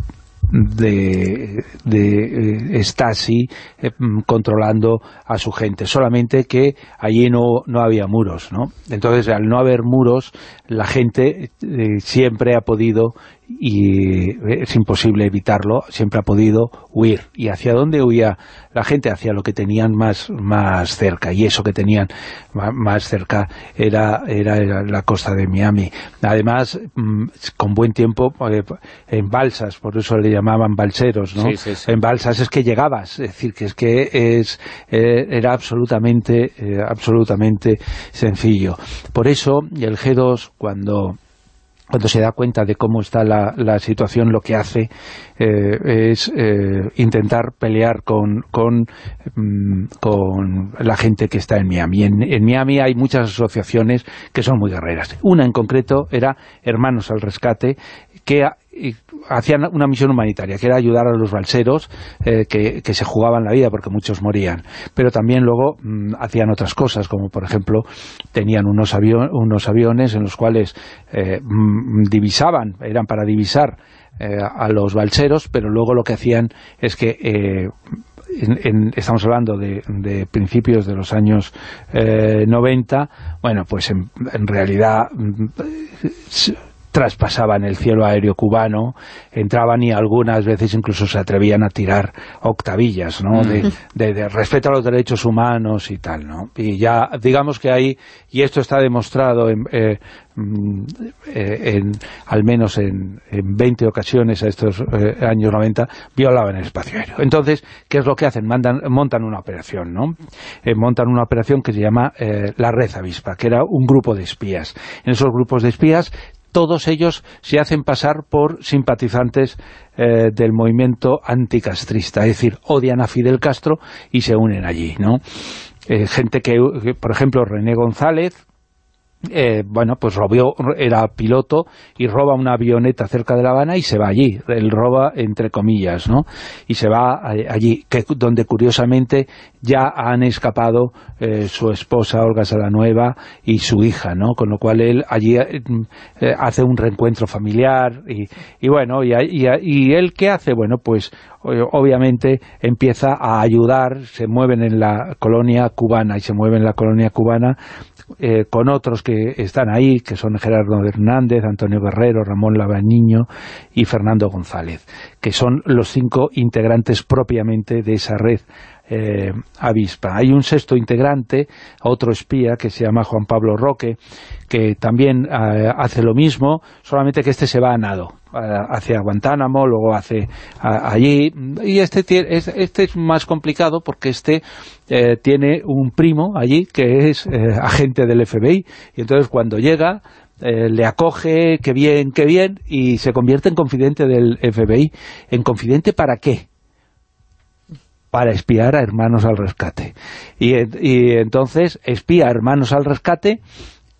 de, de eh, Stasi eh, mm, controlando a su gente, solamente que allí no, no había muros, ¿no? Entonces, al no haber muros, la gente eh, siempre ha podido, y eh, es imposible evitarlo, siempre ha podido huir. ¿Y hacia dónde huía la gente? Hacia lo que tenían más, más cerca, y eso que tenían más cerca era, era, la costa de Miami. Además, mm, con buen tiempo, eh, en balsas, por eso le llamaban balseros, ¿no? Sí, sí, sí. En balsas es que llegabas, es decir, que es que es, eh, era absolutamente, absolutamente sencillo. Por eso, el G2, cuando cuando se da cuenta de cómo está la, la situación, lo que hace eh, es eh, intentar pelear con, con, mm, con la gente que está en Miami. En, en Miami hay muchas asociaciones que son muy guerreras. Una en concreto era Hermanos al Rescate, que y hacían una misión humanitaria, que era ayudar a los balseros eh, que, que se jugaban la vida porque muchos morían. Pero también luego mm, hacían otras cosas, como por ejemplo tenían unos, avio- unos aviones en los cuales eh, mm, divisaban, eran para divisar eh, a los balseros, pero luego lo que hacían es que eh, en- en- estamos hablando de, principios de los años eh, 90, bueno, pues en, realidad mm, traspasaban el cielo aéreo cubano, entraban y algunas veces incluso se atrevían a tirar octavillas, ¿no? De, de- de respeto a los derechos humanos y tal, ¿no? Y ya, digamos que ahí, y esto está demostrado en, eh, mm, eh, en- al menos en, en 20 ocasiones a estos eh, años 90, violaban el espacio aéreo. Entonces, ¿qué es lo que hacen? Mandan, montan una operación, ¿no? Eh, montan una operación que se llama eh, la Red Avispa, que era un grupo de espías. En esos grupos de espías todos ellos se hacen pasar por simpatizantes eh, del movimiento anticastrista, es decir, odian a Fidel Castro y se unen allí, ¿no? Eh, gente que, que, por ejemplo, René González, eh, bueno, pues robó, era piloto y roba una avioneta cerca de La Habana y se va allí, él roba entre comillas, ¿no? Y se va a- allí, que, donde curiosamente ya han escapado eh, su esposa Olga Salanueva y su hija, ¿no? Con lo cual él allí eh, eh, hace un reencuentro familiar y, y bueno, y, y, y él ¿qué hace? Bueno, pues obviamente empieza a ayudar, se mueven en la colonia cubana y se mueve en la colonia cubana eh, con otros que están ahí, que son Gerardo Hernández, Antonio Guerrero, Ramón Lavaniño y Fernando González, que son los cinco integrantes propiamente de esa red eh, avispa. Hay un sexto integrante, otro espía, que se llama Juan Pablo Roque, que también eh, hace lo mismo, solamente que este se va a nado, hacia Guantánamo, luego hace allí, y este, es, este es más complicado porque este eh, tiene un primo allí que es eh, agente del FBI, y entonces cuando llega le acoge, qué bien, qué bien, y se convierte en confidente del FBI. ¿En confidente para qué? Para espiar a Hermanos al Rescate. Y, en- y entonces espía a Hermanos al Rescate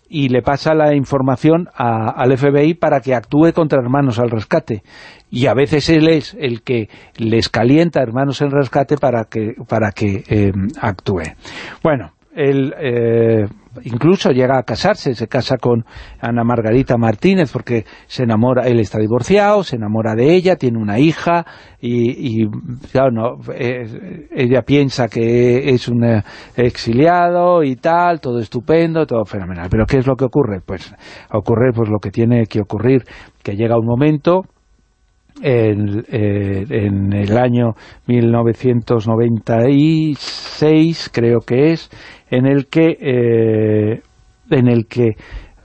y le pasa la información al FBI para que actúe contra Hermanos al Rescate. Y a veces él es el que les calienta a Hermanos al Rescate para que, para que eh, actúe. Bueno, él eh, incluso llega a casarse, se casa con Ana Margarita Martínez porque se enamora, él está divorciado, se enamora de ella, tiene una hija y, y, claro, no, eh, ella piensa que es un eh, exiliado y tal, todo estupendo, todo fenomenal. Pero ¿qué es lo que ocurre? Pues ocurre pues lo que tiene que ocurrir, que llega un momento en, eh, en el año 1996 creo que es en el que eh, en el que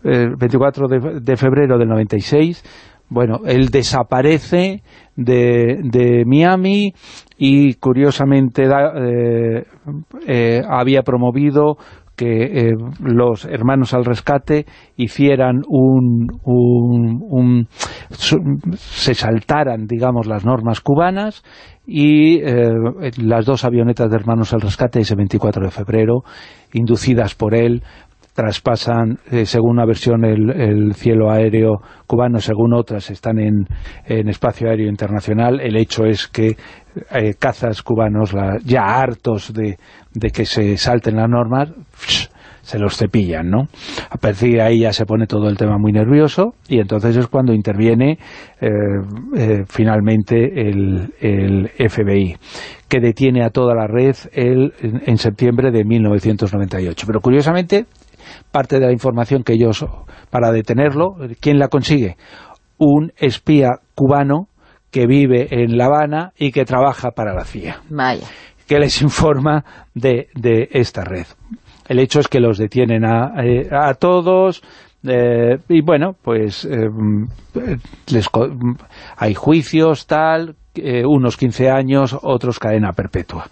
el 24 de, de febrero del 96 bueno, él desaparece de, de Miami y curiosamente da, eh, eh, había promovido que eh, los hermanos al rescate hicieran un, se saltaran, digamos, las normas cubanas y eh, las dos avionetas de hermanos al rescate ese 24 de febrero, inducidas por él, traspasan, eh, según una versión, el, el cielo aéreo cubano, según otras están en, en espacio aéreo internacional. El hecho es que eh, cazas cubanos, la- ya hartos de, de que se salten las normas, se los cepillan, ¿no? A partir de ahí ya se pone todo el tema muy nervioso y entonces es cuando interviene eh, finalmente el, el FBI, que detiene a toda la red el, en, en septiembre de 1998. Pero curiosamente, parte de la información que ellos, para detenerlo, ¿quién la consigue? Un espía cubano que vive en La Habana y que trabaja para la CIA Vaya. que les informa de, de esta red. El hecho es que los detienen a, eh, a todos eh, y bueno, pues eh, les hay juicios, tal, eh, unos 15 años, otros cadena perpetua.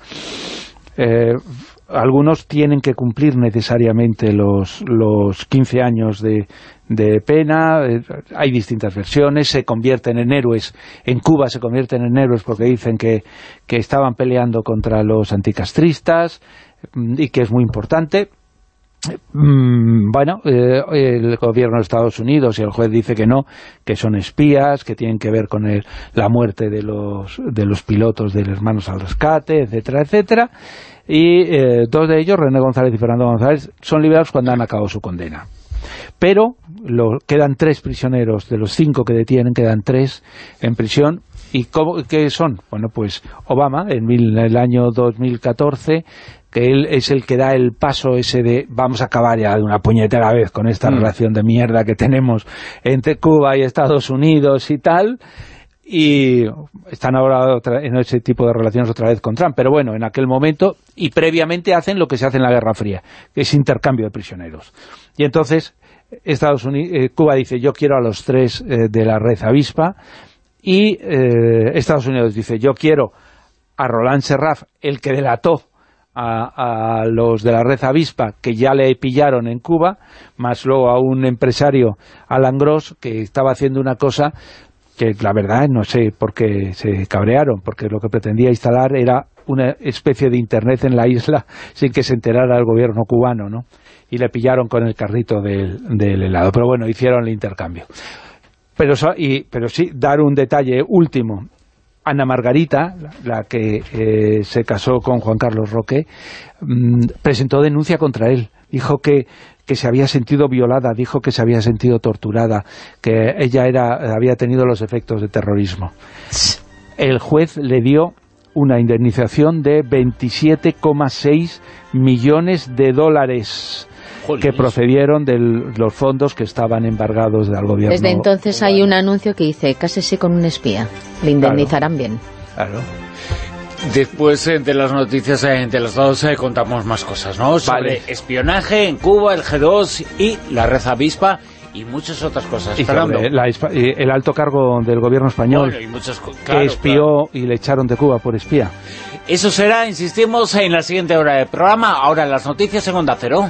Algunos tienen que cumplir necesariamente los, los 15 años de, de pena, eh, hay distintas versiones, se convierten en héroes, en Cuba se convierten en héroes porque dicen que, que estaban peleando contra los anticastristas mm, y que es muy importante. Mm, bueno, eh, el gobierno de Estados Unidos y el juez dice que no, que son espías, que tienen que ver con el- la muerte de los, de los pilotos de Hermanos al Rescate, etcétera, etcétera. Y eh, dos de ellos, René González y Fernando González, son liberados cuando han acabado su condena. Pero lo- quedan tres prisioneros, de los cinco que detienen, quedan tres en prisión. ¿Y cómo, qué son? Bueno, pues Obama, en mil- el año 2014, que él es el que da el paso ese de vamos a acabar ya de una puñetera vez con esta relación de mierda que tenemos entre Cuba y Estados Unidos y tal, y están ahora otra- en ese tipo de relaciones otra vez con Trump, pero bueno, en aquel momento y previamente hacen lo que se hace en la Guerra Fría, que es intercambio de prisioneros. Y entonces Estados Unidos, eh, Cuba dice, yo quiero a los tres eh, de la red avispa, y eh, Estados Unidos dice, yo quiero a Roland Serraf, el que delató a, a los de la red avispa que ya le pillaron en Cuba, más luego a un empresario, Alan Gross, que estaba haciendo una cosa que la verdad no sé por qué se cabrearon, porque lo que pretendía instalar era una especie de internet en la isla sin que se enterara el gobierno cubano, ¿no? Y le pillaron con el carrito del, helado. Pero bueno, hicieron el intercambio. Pero, y, pero sí, dar un detalle último. Ana Margarita, la, la que eh, se casó con Juan Carlos Roque, mm, presentó denuncia contra él. Dijo que, que se había sentido violada, dijo que se había sentido torturada, que ella era había tenido los efectos de terrorismo. El juez le dio una indemnización de 27,6 millones de dólares que procedieron de los fondos que estaban embargados del gobierno. Desde entonces hay un anuncio que dice, cásese con un espía, le indemnizarán bien. Claro. Después eh, de las noticias eh, de los dos eh, contamos más cosas, ¿no? Sobre Vale. espionaje en Cuba, el G2 y la red avispa y muchas otras cosas. Y la el alto cargo del gobierno español Bueno, y muchas co- que claro, espió y le echaron de Cuba por espía. Eso será, insistimos, en la siguiente hora del programa. Ahora las noticias en Onda Cero.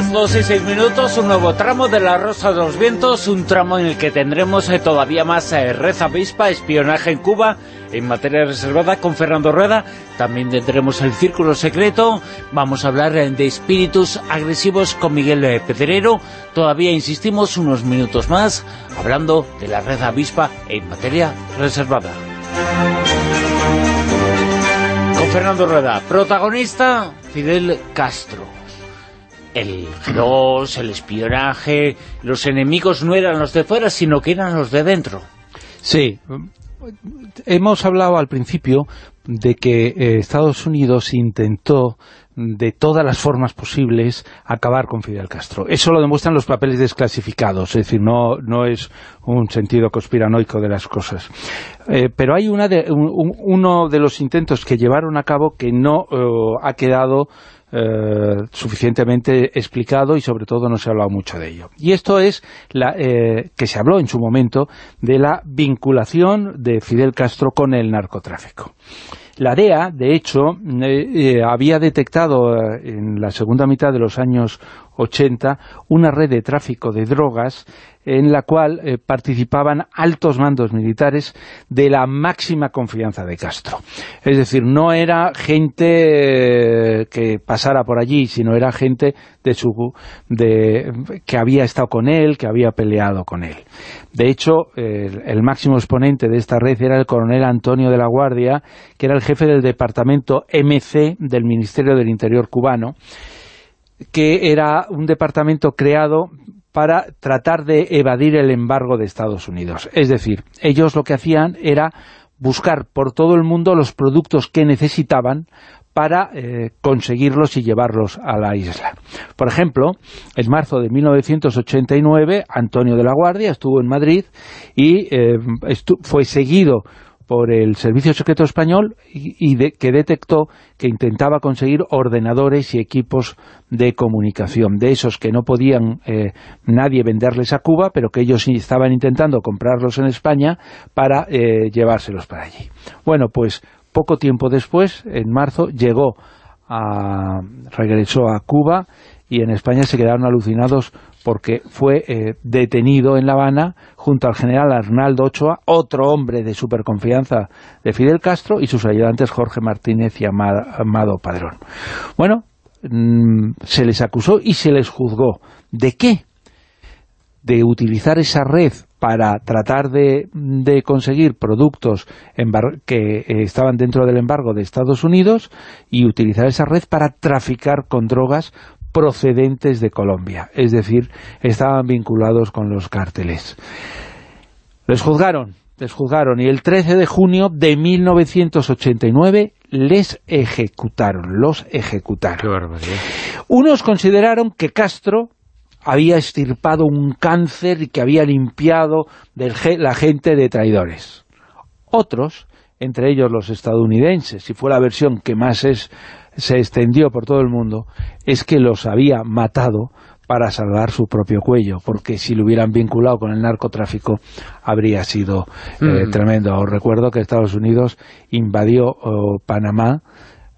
Las 2 y 6 minutos, un nuevo tramo de la Rosa de los Vientos, un tramo en el que tendremos eh, todavía más eh, red avispa, espionaje en Cuba, en materia reservada con Fernando Rueda, también tendremos el Círculo Secreto, vamos a hablar eh, de espíritus agresivos con Miguel Pedrero, todavía insistimos unos minutos más, hablando de la red avispa en materia reservada. Con Fernando Rueda, protagonista Fidel Castro el G2, el espionaje, los enemigos no eran los de fuera, sino que eran los de dentro. Sí, hemos hablado al principio de que eh, Estados Unidos intentó de todas las formas posibles acabar con Fidel Castro. Eso lo demuestran los papeles desclasificados, es decir, no, no es un sentido conspiranoico de las cosas. Eh, pero hay una de, un- un- uno de los intentos que llevaron a cabo que no eh, ha quedado eh, suficientemente explicado y sobre todo no se ha hablado mucho de ello. Y esto es la, eh, que se habló en su momento de la vinculación de Fidel Castro con el narcotráfico. La DEA, de hecho, eh, había detectado en la segunda mitad de los años 80 una red de tráfico de drogas en la cual eh, participaban altos mandos militares de la máxima confianza de Castro. Es decir, no era gente eh, que pasara por allí, sino era gente de su, de, que había estado con él, que había peleado con él. De hecho, el, el máximo exponente de esta red era el coronel Antonio de la Guardia, que era el jefe del departamento MC del Ministerio del Interior cubano, que era un departamento creado para tratar de evadir el embargo de Estados Unidos. Es decir, ellos lo que hacían era buscar por todo el mundo los productos que necesitaban para eh, conseguirlos y llevarlos a la isla. Por ejemplo, en marzo de 1989, Antonio de la Guardia estuvo en Madrid y eh, fue seguido por el Servicio Secreto Español y, de, que detectó que intentaba conseguir ordenadores y equipos de comunicación, de esos que no podían eh, nadie venderles a Cuba, pero que ellos estaban intentando comprarlos en España para eh, llevárselos para allí. Bueno, pues poco tiempo después, en marzo, llegó a, regresó a Cuba y en España se quedaron alucinados porque fue eh, detenido en La Habana junto al general Arnaldo Ochoa, otro hombre de superconfianza de Fidel Castro y sus ayudantes Jorge Martínez y Amado Padrón. Bueno, mmm, se les acusó y se les juzgó. ¿De qué? De utilizar esa red para tratar de, de conseguir productos que eh, estaban dentro del embargo de Estados Unidos y utilizar esa red para traficar con drogas procedentes de Colombia, es decir, estaban vinculados con los cárteles. Les juzgaron, les juzgaron, y el 13 de junio de 1989 les ejecutaron, los ejecutaron. Unos consideraron que Castro había estirpado un cáncer y que había limpiado de la gente de traidores. Otros, entre ellos los estadounidenses, y fue la versión que más es se extendió por todo el mundo es que los había matado para salvar su propio cuello, porque si lo hubieran vinculado con el narcotráfico habría sido eh, mm. tremendo. Os recuerdo que Estados Unidos invadió oh, Panamá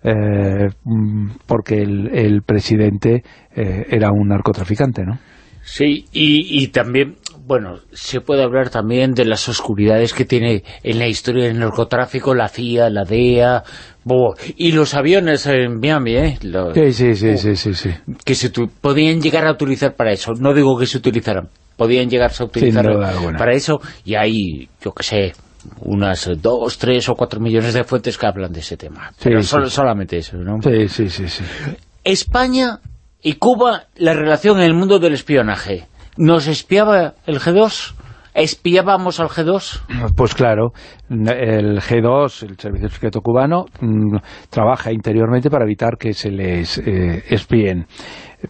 eh, mm, porque el, el presidente eh, era un narcotraficante, ¿no? Sí, y, y también bueno, se puede hablar también de las oscuridades que tiene en la historia del narcotráfico la CIA, la DEA, y los aviones en Miami, ¿eh? Los, sí, sí, sí, sí, sí, sí, Que se podían llegar a utilizar para eso. No digo que se utilizaran, podían llegarse a utilizar para eso, y hay, yo qué sé, unas dos, tres o cuatro millones de fuentes que hablan de ese tema. Pero sí, solo, sí. solamente eso, ¿no? Sí, sí, sí, sí. España y Cuba, la relación en el mundo del espionaje. ¿Nos espiaba el G2? ¿Espiábamos al G2? Pues claro, el G2, el Servicio Secreto Cubano, mmm, trabaja interiormente para evitar que se les eh, espíen.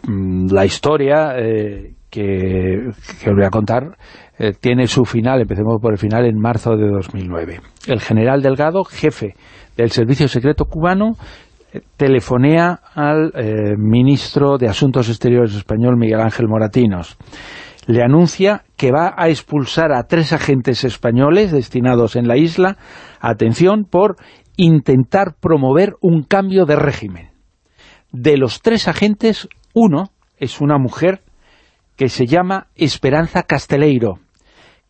Mm, la historia eh, que, que, os voy a contar eh, tiene su final, empecemos por el final, en marzo de 2009. El general Delgado, jefe del Servicio Secreto Cubano, telefonea al eh, ministro de Asuntos Exteriores español, Miguel Ángel Moratinos. Le anuncia que va a expulsar a tres agentes españoles destinados en la isla, atención, por intentar promover un cambio de régimen. De los tres agentes, uno es una mujer que se llama Esperanza Casteleiro,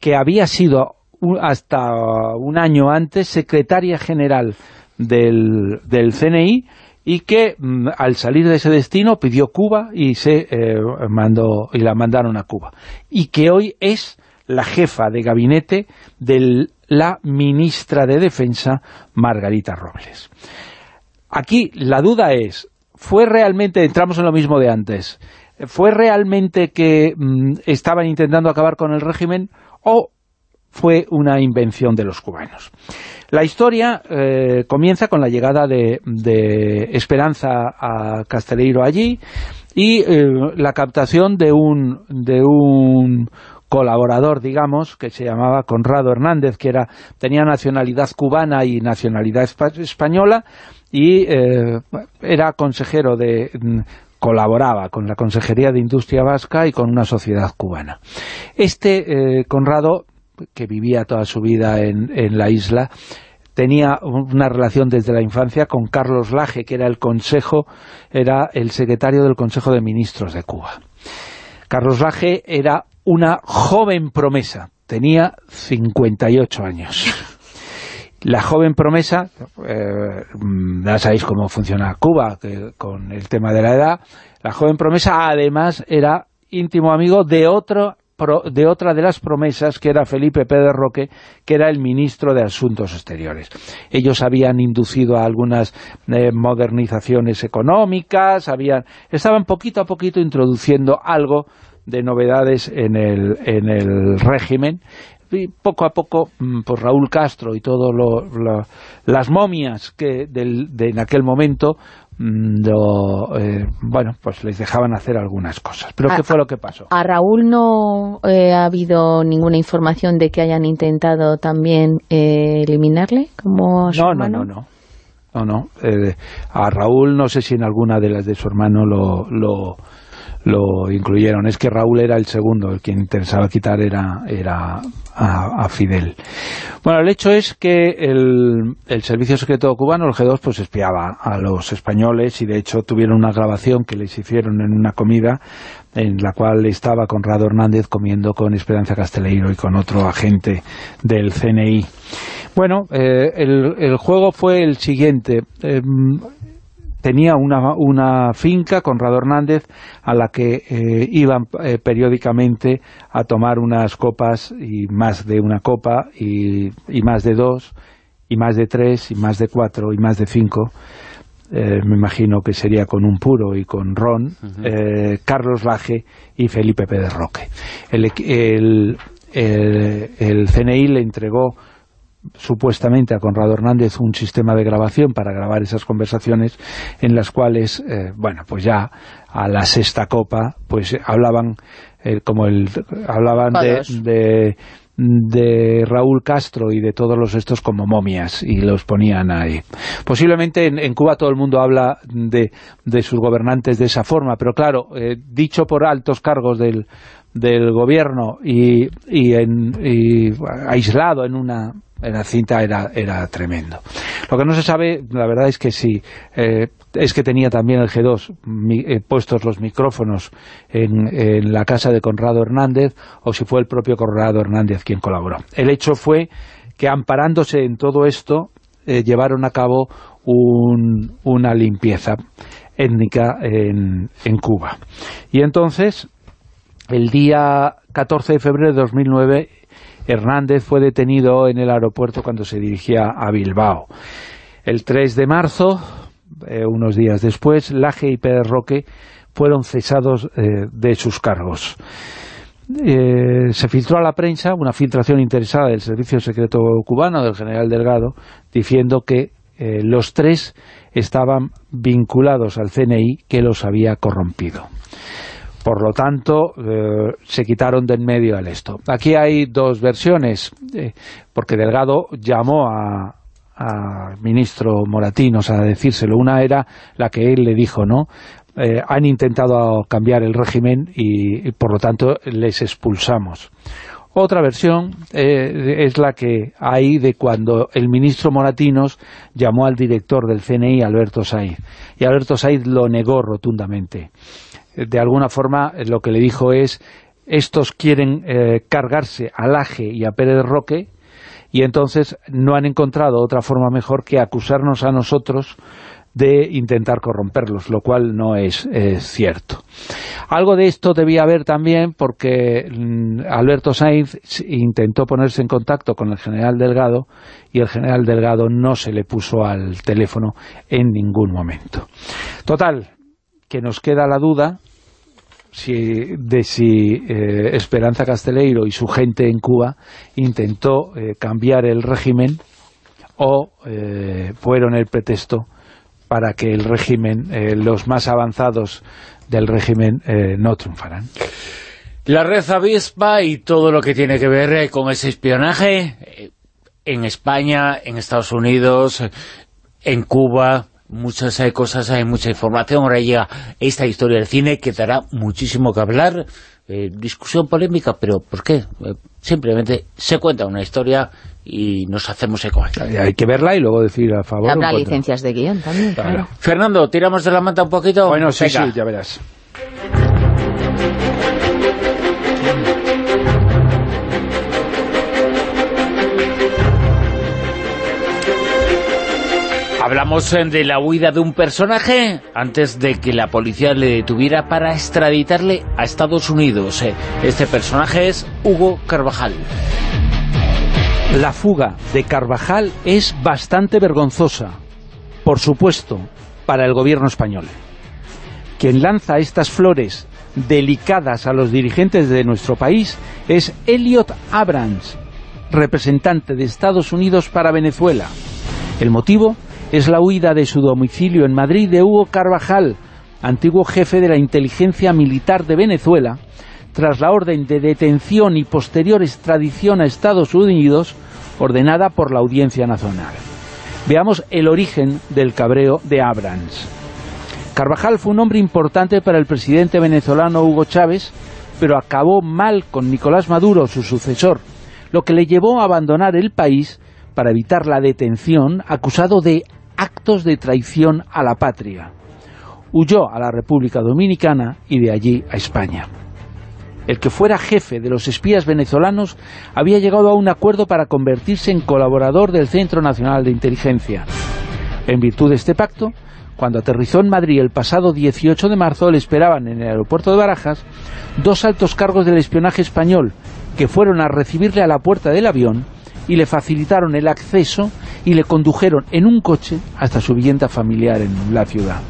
que había sido hasta un año antes secretaria general del, del CNI y que mm, al salir de ese destino pidió Cuba y se eh, mandó y la mandaron a Cuba y que hoy es la jefa de gabinete de la ministra de Defensa Margarita Robles. Aquí la duda es, ¿fue realmente, entramos en lo mismo de antes, ¿fue realmente que mm, estaban intentando acabar con el régimen o fue una invención de los cubanos? La historia eh, comienza con la llegada de, de Esperanza a Casteleiro allí y eh, la captación de un, de un colaborador, digamos, que se llamaba Conrado Hernández, que era tenía nacionalidad cubana y nacionalidad espa- española, y eh, era consejero de mm, colaboraba con la Consejería de Industria Vasca y con una sociedad cubana. Este eh, Conrado, que vivía toda su vida en, en la isla, tenía una relación desde la infancia con Carlos Laje, que era el consejo, era el secretario del Consejo de Ministros de Cuba. Carlos Laje era una joven promesa, tenía 58 años. La joven promesa, eh, ya sabéis cómo funciona Cuba que con el tema de la edad, la joven promesa además era íntimo amigo de otro de otra de las promesas que era Felipe Pérez Roque, que era el ministro de Asuntos Exteriores. Ellos habían inducido a algunas eh, modernizaciones económicas, habían estaban poquito a poquito introduciendo algo de novedades en el, en el régimen y poco a poco, mm, pues Raúl Castro y todas las momias que del, de en aquel momento lo, eh, bueno, pues les dejaban hacer algunas cosas. ¿Pero Ah, qué fue lo que pasó? A Raúl no eh, ha habido ninguna información de que hayan intentado también eh, eliminarle como a su No, no, no, no. No, no. Eh, a Raúl no sé si en alguna de las de su hermano lo, lo, lo incluyeron. Es que Raúl era el segundo, el quien interesaba quitar era, era a, a Fidel. Bueno, el hecho es que el, el Servicio Secreto Cubano, el G2, pues espiaba a los españoles y de hecho tuvieron una grabación que les hicieron en una comida en la cual estaba Conrado Hernández comiendo con Esperanza Casteleiro y con otro agente del CNI. Bueno, eh, el, el juego fue el siguiente. Em, tenía una, una finca, Conrado Hernández, a la que eh, iban eh, periódicamente a tomar unas copas y más de una copa y, y más de dos y más de tres y más de cuatro y más de cinco eh, me imagino que sería con un puro y con ron, Carlos Laje y Felipe Pérez Roque. El, el- el CNI le entregó supuestamente a Conrado Hernández un sistema de grabación para grabar esas conversaciones en las cuales, eh, bueno, pues ya a la sexta copa, pues eh, hablaban eh, como el hablaban de, de de Raúl Castro y de todos los estos como momias y los ponían ahí. Posiblemente en, en Cuba todo el mundo habla de, de sus gobernantes de esa forma, pero claro, eh, dicho por altos cargos del, del gobierno y, y, en, y aislado en una en la cinta era, era tremendo. Lo que no se sabe, la verdad es que sí, eh, es que tenía también el G2 mi- eh, puestos los micrófonos en, en la casa de Conrado Hernández o si fue el propio Conrado Hernández quien colaboró. El hecho fue que amparándose en todo esto eh, llevaron a cabo un- una limpieza étnica en, en Cuba. Y entonces, el día 14 de febrero de 2009, Hernández fue detenido en el aeropuerto cuando se dirigía a Bilbao. El 3 de marzo, eh, unos días después, Laje y Pérez Roque fueron cesados eh, de sus cargos. Eh, se filtró a la prensa una filtración interesada del Servicio Secreto Cubano, del general Delgado, diciendo que los tres estaban vinculados al CNI que los había corrompido. Por lo tanto, eh, se quitaron de en medio al esto. Aquí hay dos versiones, eh, porque Delgado llamó a, ministro Moratinos a decírselo. Una era la que él le dijo, ¿no? Eh, han intentado cambiar el régimen y, y, por lo tanto les expulsamos. Otra versión eh, es la que hay de cuando el ministro Moratinos llamó al director del CNI, Alberto Saiz, y Alberto Saiz lo negó rotundamente. De alguna forma, eh, lo que le dijo es, estos quieren eh, cargarse a Laje y a Pérez Roque, y entonces no han encontrado otra forma mejor que acusarnos a nosotros de intentar corromperlos, lo cual no es eh, cierto. Algo de esto debía haber también porque mm, Alberto Sainz intentó ponerse en contacto con el general Delgado y el general Delgado no se le puso al teléfono en ningún momento. Total, que nos queda la duda si, de si eh, Esperanza Casteleiro y su gente en Cuba intentó eh, cambiar el régimen o eh, fueron el pretexto para que el régimen, los más avanzados del régimen no triunfaran. La red avispa y todo lo que tiene que ver con ese espionaje en España, en Estados Unidos, en Cuba, muchas eh, cosas, hay mucha información. Ahora llega esta historia del cine que dará muchísimo que hablar. Eh, discusión polémica, pero ¿por qué? Eh, simplemente se cuenta una historia y nos hacemos eco. Hay que verla y luego decir a favor Habrá licencias de guion también, claro. Fernando, tiramos de la manta un poquito. Bueno, sí, Venga. sí, ya verás. Hablamos eh, de la huida de un personaje antes de que la policía le detuviera para extraditarle a Estados Unidos. Eh, Este personaje es Hugo Carvajal. La fuga de Carvajal es bastante vergonzosa, por supuesto, para el gobierno español. Quien lanza estas flores delicadas a los dirigentes de nuestro país es Elliot Abrams, representante de Estados Unidos para Venezuela. El motivo es la huida de su domicilio en Madrid de Hugo Carvajal, antiguo jefe de la inteligencia militar de Venezuela, tras la orden de detención y posterior extradición a Estados Unidos ordenada por la Audiencia Nacional. Veamos el origen del cabreo de Abrams. Carvajal fue un hombre importante para el presidente venezolano Hugo Chávez, pero acabó mal con Nicolás Maduro, su sucesor, lo que le llevó a abandonar el país para evitar la detención, acusado de actos de traición a la patria. Huyó a la República Dominicana y de allí a España. El que fuera jefe de los espías venezolanos había llegado a un acuerdo para convertirse en colaborador del Centro Nacional de Inteligencia. En virtud de este pacto, cuando aterrizó en Madrid el pasado 18 de marzo, le esperaban en el aeropuerto de Barajas dos altos cargos del espionaje español que fueron a recibirle a la puerta del avión y le facilitaron el acceso y le condujeron en un coche hasta su vivienda familiar en la ciudad.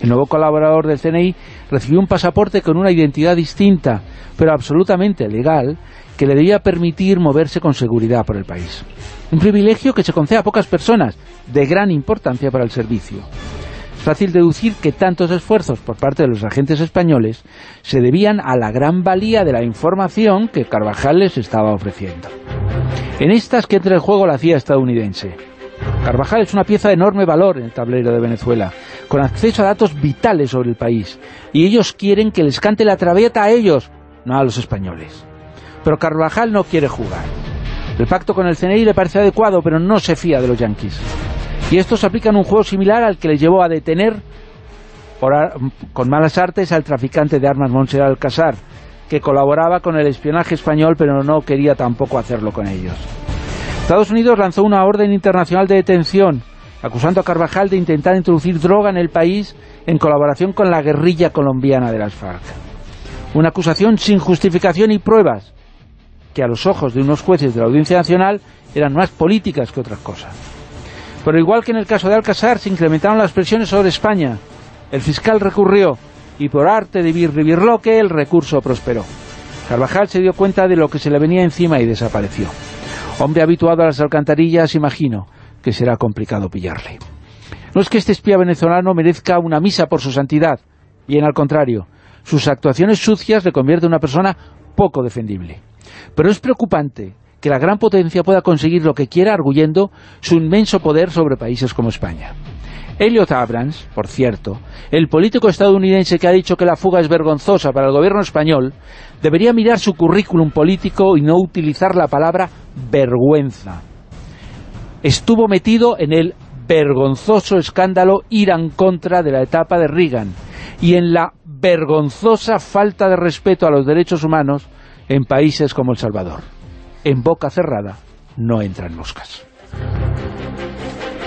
El nuevo colaborador del CNI recibió un pasaporte con una identidad distinta, pero absolutamente legal, que le debía permitir moverse con seguridad por el país. Un privilegio que se concede a pocas personas, de gran importancia para el servicio. Fácil deducir que tantos esfuerzos por parte de los agentes españoles se debían a la gran valía de la información que Carvajal les estaba ofreciendo. En estas que entra en juego la CIA estadounidense. Carvajal es una pieza de enorme valor en el tablero de Venezuela, con acceso a datos vitales sobre el país, y ellos quieren que les cante la traviata a ellos, no a los españoles. Pero Carvajal no quiere jugar. El pacto con el CNI le parece adecuado, pero no se fía de los yanquis. Y estos aplican un juego similar al que les llevó a detener con malas artes al traficante de armas Montserrat Alcázar, que colaboraba con el espionaje español, pero no quería tampoco hacerlo con ellos. Estados Unidos lanzó una orden internacional de detención, acusando a Carvajal de intentar introducir droga en el país en colaboración con la guerrilla colombiana de las FARC. Una acusación sin justificación y pruebas, que a los ojos de unos jueces de la Audiencia Nacional eran más políticas que otras cosas. Pero igual que en el caso de Alcázar, se incrementaron las presiones sobre España. El fiscal recurrió y por arte de birlibirloque el recurso prosperó. Carvajal se dio cuenta de lo que se le venía encima y desapareció. Hombre habituado a las alcantarillas, imagino que será complicado pillarle. No es que este espía venezolano merezca una misa por su santidad, bien al contrario, sus actuaciones sucias le convierten en una persona poco defendible. Pero es preocupante que la gran potencia pueda conseguir lo que quiera arguyendo su inmenso poder sobre países como España. Elliot Abrams, por cierto, el político estadounidense que ha dicho que la fuga es vergonzosa para el gobierno español, debería mirar su currículum político y no utilizar la palabra vergüenza. Estuvo metido en el vergonzoso escándalo Irán contra de la etapa de Reagan y en la vergonzosa falta de respeto a los derechos humanos en países como El Salvador. En boca cerrada no entran moscas.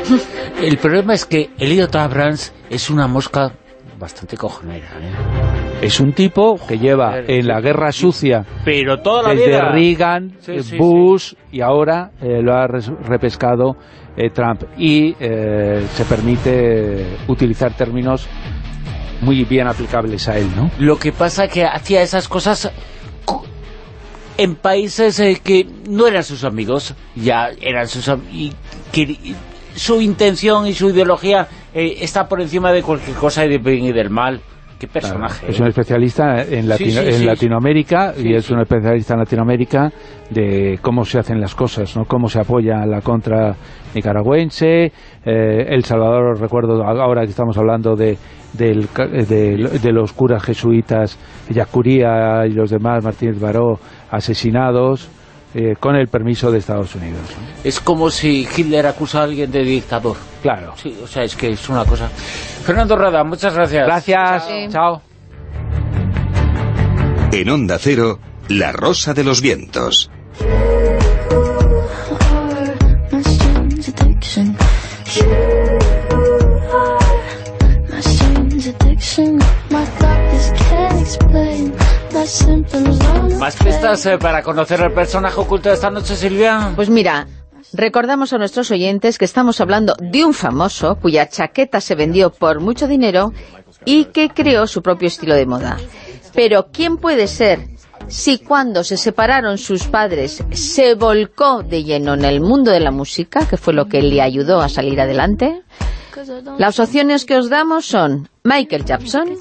El problema es que Elliot Abrams es una mosca bastante cojonera, ¿eh? Es un tipo que lleva en la guerra sucia Pero toda la desde vida... Reagan, Sí, eh, sí, Bush y ahora eh, lo ha repescado eh, Trump y eh, se permite utilizar términos muy bien aplicables a él, ¿no? Lo que pasa que hacía esas cosas en países eh, que no eran sus amigos, ya eran sus am- y que y su intención y su ideología eh, está por encima de cualquier cosa y del bien y del mal, qué personaje. Es un ¿eh? especialista en, Latino- Sí, sí, en sí, Latinoamérica y es un especialista en Latinoamérica de cómo se hacen las cosas, ¿no? cómo se apoya la contra nicaragüense. Eh, El Salvador, recuerdo ahora que estamos hablando de, ca- eh, de, de los curas jesuitas, Yacuría y los demás, Martínez Baró, asesinados eh, con el permiso de Estados Unidos. Es como si Hitler acusa a alguien de dictador. Claro. Sí, o sea, es que es una cosa... Fernando Rada, muchas gracias. Gracias. Sí. Chao. En Onda Cero, La Rosa de los Vientos. Explain ¿Más pistas eh, para conocer el personaje oculto de esta noche, Silvia? Pues mira, recordamos a nuestros oyentes que estamos hablando de un famoso cuya chaqueta se vendió por mucho dinero y que creó su propio estilo de moda. Pero ¿quién puede ser si cuando se separaron sus padres se volcó de lleno en el mundo de la música, que fue lo que le ayudó a salir adelante? Las opciones que os damos son Michael Jackson,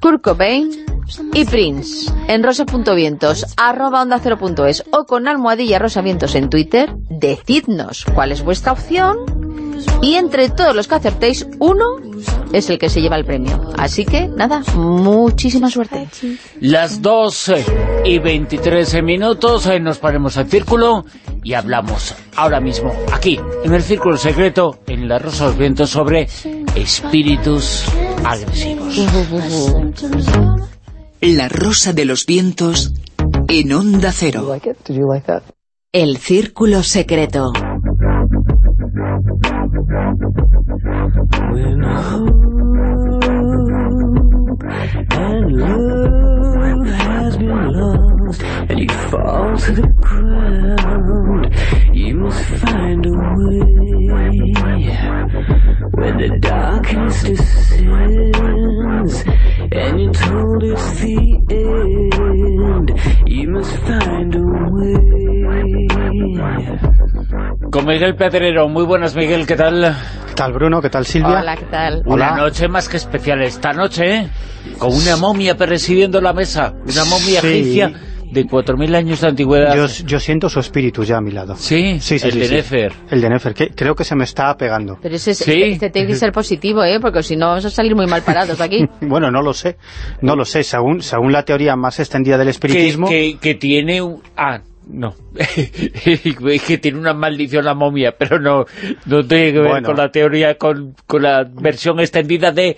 Kurt Cobain y Prince en rosa.vientos arroba onda cero punto es, o con almohadilla rosavientos en Twitter decidnos cuál es vuestra opción. Y entre todos los que acertéis uno es el que se lleva el premio. Así que nada, muchísima suerte. Las 12 y 23 minutos eh, nos ponemos en círculo y hablamos ahora mismo, aquí, en el Círculo Secreto, en La Rosa de los Vientos, sobre espíritus agresivos. La Rosa de los Vientos en Onda Cero. El Círculo Secreto. and love has been lost and you fall to the ground you must find a way when the darkness descends and you're told it's the end you must find a way Con Miguel Pedrero, muy buenas Miguel, ¿qué tal? ¿Qué tal, Bruno? ¿Qué tal, Silvia? hola, ¿qué tal? Una noche más que especial esta noche, ¿eh? Con una momia presidiendo la mesa, una momia Sí. egipcia de 4.000 años de antigüedad. Yo, yo siento su espíritu ya a mi lado. Sí, Sí, sí, el sí, de sí. Nefer. El de Nefer, que creo que se me está pegando. pero ese, Sí. este tiene que ser positivo, ¿eh? porque si no vamos a salir muy mal parados aquí Bueno, no lo sé, no lo sé. Según, según la teoría más extendida del Que, espiritismo, que, que tiene un... Ah, no. que tiene una maldición la momia, pero no, no tiene que ver Bueno. con la teoría, con, con la versión extendida de,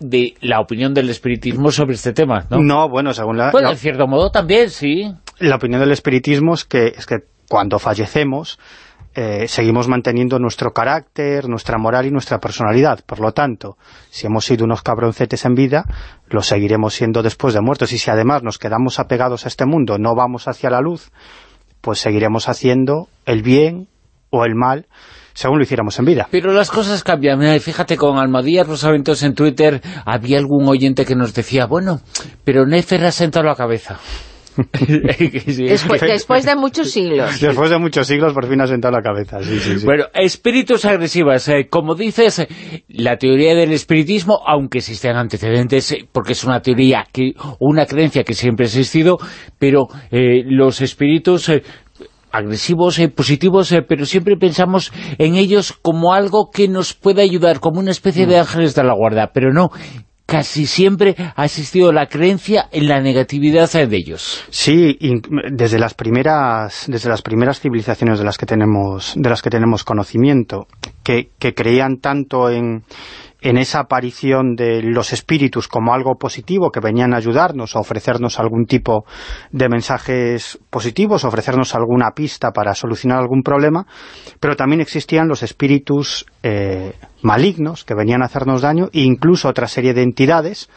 de la opinión del espiritismo sobre este tema, ¿no? no, bueno, según la, Bueno, en cierto modo también, sí. la opinión del espiritismo es que, es que cuando fallecemos eh, seguimos manteniendo nuestro carácter, nuestra moral y nuestra personalidad. Por lo tanto, si hemos sido unos cabroncetes en vida, lo seguiremos siendo después de muertos. Y si además nos quedamos apegados a este mundo, no vamos hacia la luz, pues seguiremos haciendo el bien o el mal según lo hiciéramos en vida. Pero las cosas cambian. Fíjate, con Almadías Rosaventos en Twitter había algún oyente que nos decía, bueno, pero Nefer ha sentado la cabeza. Sí. después, después de muchos siglos Después de muchos siglos por fin ha sentado la cabeza. Sí, sí, sí. Bueno, espíritus agresivas. eh, como dices, la teoría del espiritismo, aunque existen antecedentes, eh, porque es una teoría, que una creencia que siempre ha existido, pero eh, los espíritus... eh, agresivos, eh, positivos, eh, pero siempre pensamos en ellos como algo que nos puede ayudar, como una especie de ángeles de la guarda, pero no, casi siempre ha existido la creencia en la negatividad de ellos. Sí, desde las primeras desde las primeras civilizaciones de las que tenemos de las que tenemos conocimiento, que, que creían tanto en, en esa aparición de los espíritus como algo positivo, que venían a ayudarnos, a ofrecernos algún tipo de mensajes positivos, a ofrecernos alguna pista para solucionar algún problema, pero también existían los espíritus eh, malignos que venían a hacernos daño, e incluso otra serie de entidades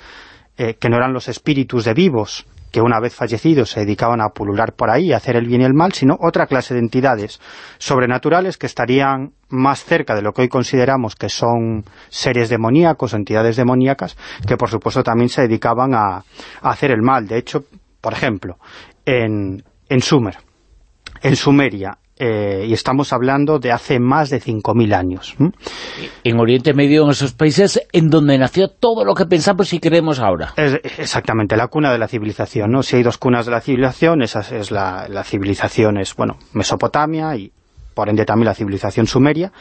eh, que no eran los espíritus de vivos, que una vez fallecidos se dedicaban a pulular por ahí, a hacer el bien y el mal, sino otra clase de entidades sobrenaturales que estarían más cerca de lo que hoy consideramos que son seres demoníacos, entidades demoníacas, que por supuesto también se dedicaban a, a hacer el mal. De hecho, por ejemplo, en, en Sumer, en Sumeria, eh, y estamos hablando de hace más de 5.000 años. En Oriente Medio, en esos países en donde nació todo lo que pensamos y creemos ahora. Es exactamente, la cuna de la civilización, ¿no? Si hay dos cunas de la civilización, esa es la, la civilización, es, bueno, Mesopotamia y por ende también la civilización sumeria,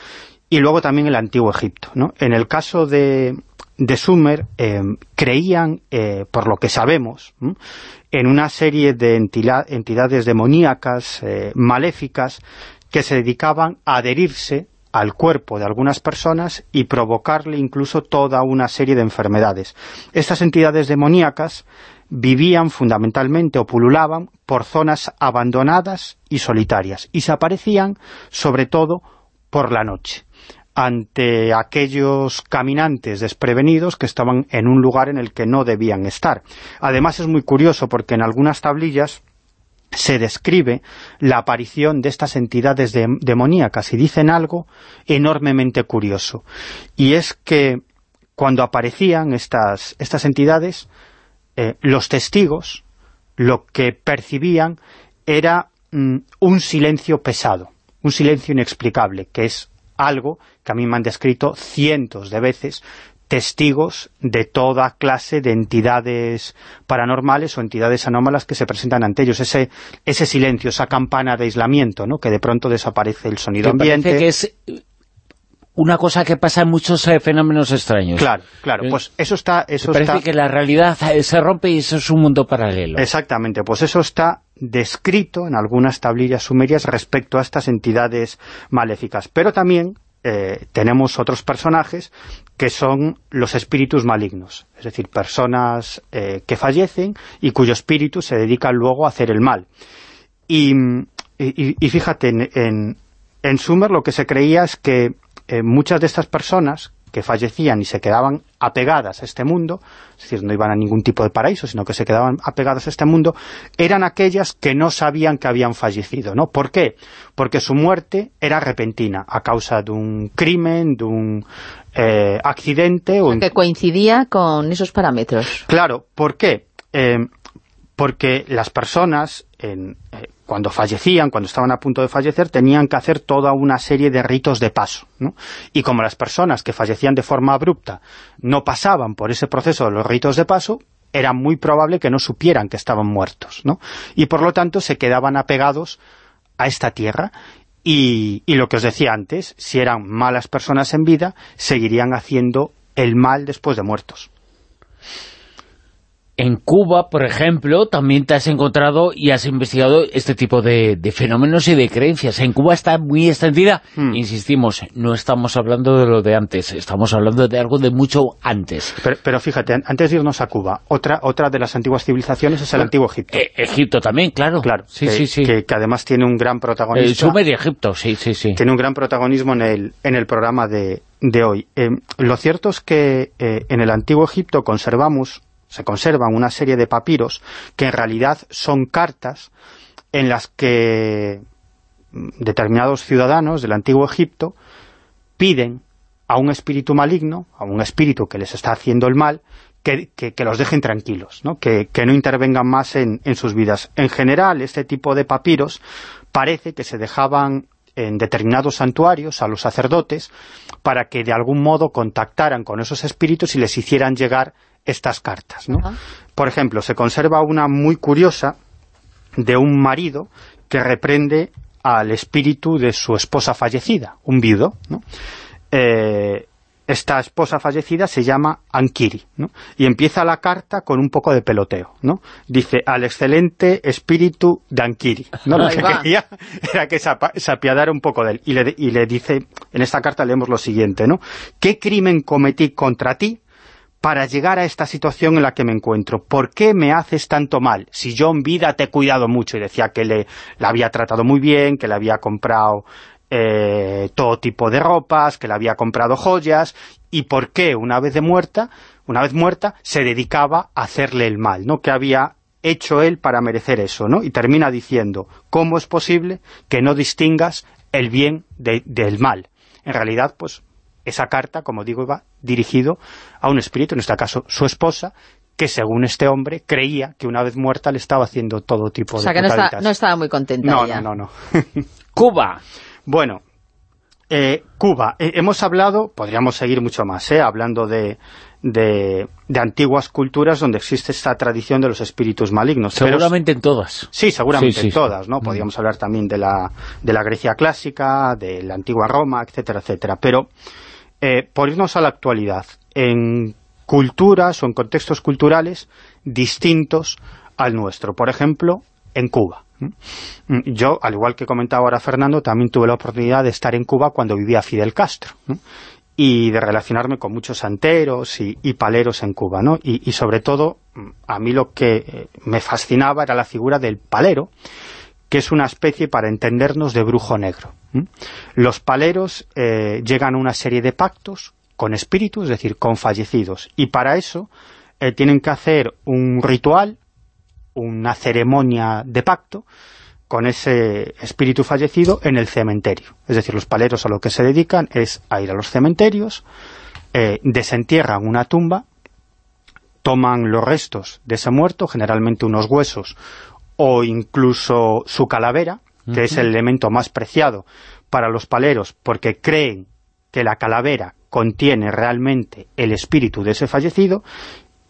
y luego también el antiguo Egipto. En el caso de, de Sumer, eh, creían, eh, por lo que sabemos, en una serie de entidades demoníacas, eh, maléficas, que se dedicaban a adherirse al cuerpo de algunas personas y provocarle incluso toda una serie de enfermedades. Estas entidades demoníacas vivían fundamentalmente o pululaban por zonas abandonadas y solitarias y se aparecían sobre todo por la noche ante aquellos caminantes desprevenidos que estaban en un lugar en el que no debían estar. Además es muy curioso porque en algunas tablillas se describe la aparición de estas entidades de- demoníacas y dicen algo enormemente curioso. Y es que cuando aparecían estas, estas entidades, eh, los testigos lo que percibían era mm, un silencio pesado, un silencio inexplicable, que es algo que a mí me han descrito cientos de veces testigos de toda clase de entidades paranormales o entidades anómalas que se presentan ante ellos. Ese, ese silencio, esa campana de aislamiento, ¿no? que de pronto desaparece el sonido Que ambiente. parece que es una cosa que pasa en muchos eh, fenómenos extraños. Claro, claro, Eh, pues eso está... Eso Parece está... que la realidad eh, se rompe y eso es un mundo paralelo. Exactamente, pues eso está descrito en algunas tablillas sumerias respecto a estas entidades maléficas. Pero también eh, tenemos otros personajes que son los espíritus malignos, es decir, personas eh, que fallecen y cuyo espíritu se dedica luego a hacer el mal. Y, y- y fíjate, en, en, en Sumer lo que se creía es que eh, muchas de estas personas que fallecían y se quedaban apegadas a este mundo, es decir, no iban a ningún tipo de paraíso, sino que se quedaban apegadas a este mundo, eran aquellas que no sabían que habían fallecido, ¿no? ¿Por qué? Porque su muerte era repentina, a causa de un crimen, de un eh, accidente o, Que coincidía con esos parámetros. Claro, ¿por qué? Eh, porque las personas, en, eh, cuando fallecían, cuando estaban a punto de fallecer, tenían que hacer toda una serie de ritos de paso. Y como las personas que fallecían de forma abrupta no pasaban por ese proceso de los ritos de paso, era muy probable que no supieran que estaban muertos, ¿no? Y por lo tanto se quedaban apegados a esta tierra y lo que os decía antes, si eran malas personas en vida, seguirían haciendo el mal después de muertos. En Cuba, por ejemplo, también te has encontrado y has investigado este tipo de, de fenómenos y de creencias. En Cuba está muy extendida. Hmm. Insistimos, no estamos hablando de lo de antes, estamos hablando de algo de mucho antes. Pero, pero fíjate, an- antes de irnos a Cuba, otra otra de las antiguas civilizaciones es el antiguo Egipto. Eh, Egipto también, claro. Claro, sí, que, sí, sí. Que, que además tiene un gran protagonismo. Sumer y Egipto, sí, sí, sí. tiene un gran protagonismo en el, en el programa de, de hoy. Eh, lo cierto es que eh, en el antiguo Egipto conservamos, se conservan una serie de papiros que en realidad son cartas en las que determinados ciudadanos del antiguo Egipto piden a un espíritu maligno, a un espíritu que les está haciendo el mal, que, que- que los dejen tranquilos, ¿no? Que, que no intervengan más en, en sus vidas. En general, este tipo de papiros parece que se dejaban en determinados santuarios a los sacerdotes para que de algún modo contactaran con esos espíritus y les hicieran llegar estas cartas, ¿no? Por ejemplo, se conserva una muy curiosa de un marido que reprende al espíritu de su esposa fallecida, un viudo, ¿no? Eh, esta esposa fallecida se llama Ankiri, ¿no? Y empieza la carta con un poco de peloteo, ¿no? Dice, al excelente espíritu de Ankiri, ¿no? Lo que quería era que se, apiadara un poco de él. Y le, y le dice, en esta carta leemos lo siguiente, ¿no? ¿Qué crimen cometí contra ti para llegar a esta situación en la que me encuentro. ¿Por qué me haces tanto mal? Si yo en vida te he cuidado mucho y decía que le, la había tratado muy bien, que le había comprado eh, todo tipo de ropas, que le había comprado joyas, y por qué una vez de muerta, una vez muerta, se dedicaba a hacerle el mal, ¿no? Que había hecho él para merecer eso, ¿no? Y termina diciendo, ¿cómo es posible que no distingas el bien de- del mal? En realidad, pues, esa carta, como digo, iba dirigido a un espíritu, en este caso su esposa, que según este hombre creía que una vez muerta le estaba haciendo todo tipo O de sea que no, está- no estaba muy contenta No, ella. no, no, no. Cuba. Bueno, eh, Cuba. Eh, hemos hablado, podríamos seguir mucho más, ¿eh? hablando de, de, de antiguas culturas donde existe esta tradición de los espíritus malignos. Pero- Seguramente en todas. Sí, seguramente Sí, sí, en todas, ¿no? Podríamos hablar también de la, de la Grecia clásica, de la antigua Roma, etcétera, etcétera. Pero, eh, por irnos a la actualidad, en culturas o en contextos culturales distintos al nuestro. Por ejemplo, en Cuba. ¿m? Yo, al igual que comentaba ahora Fernando, también tuve la oportunidad de estar en Cuba cuando vivía Fidel Castro. y de relacionarme con muchos santeros y, y paleros en Cuba, ¿no? Y, y sobre todo, mm, a mí lo que eh, me fascinaba era la figura del palero, que es una especie, para entendernos, de brujo negro. Los paleros eh, llegan a una serie de pactos con espíritus, es decir, con fallecidos, y para eso eh, tienen que hacer un ritual, una ceremonia de pacto, con ese espíritu fallecido en el cementerio. Es decir, los paleros a lo que se dedican es a ir a los cementerios, eh, desentierran una tumba, toman los restos de ese muerto, generalmente unos huesos o incluso su calavera, que es el elemento más preciado para los paleros, porque creen que la calavera contiene realmente el espíritu de ese fallecido,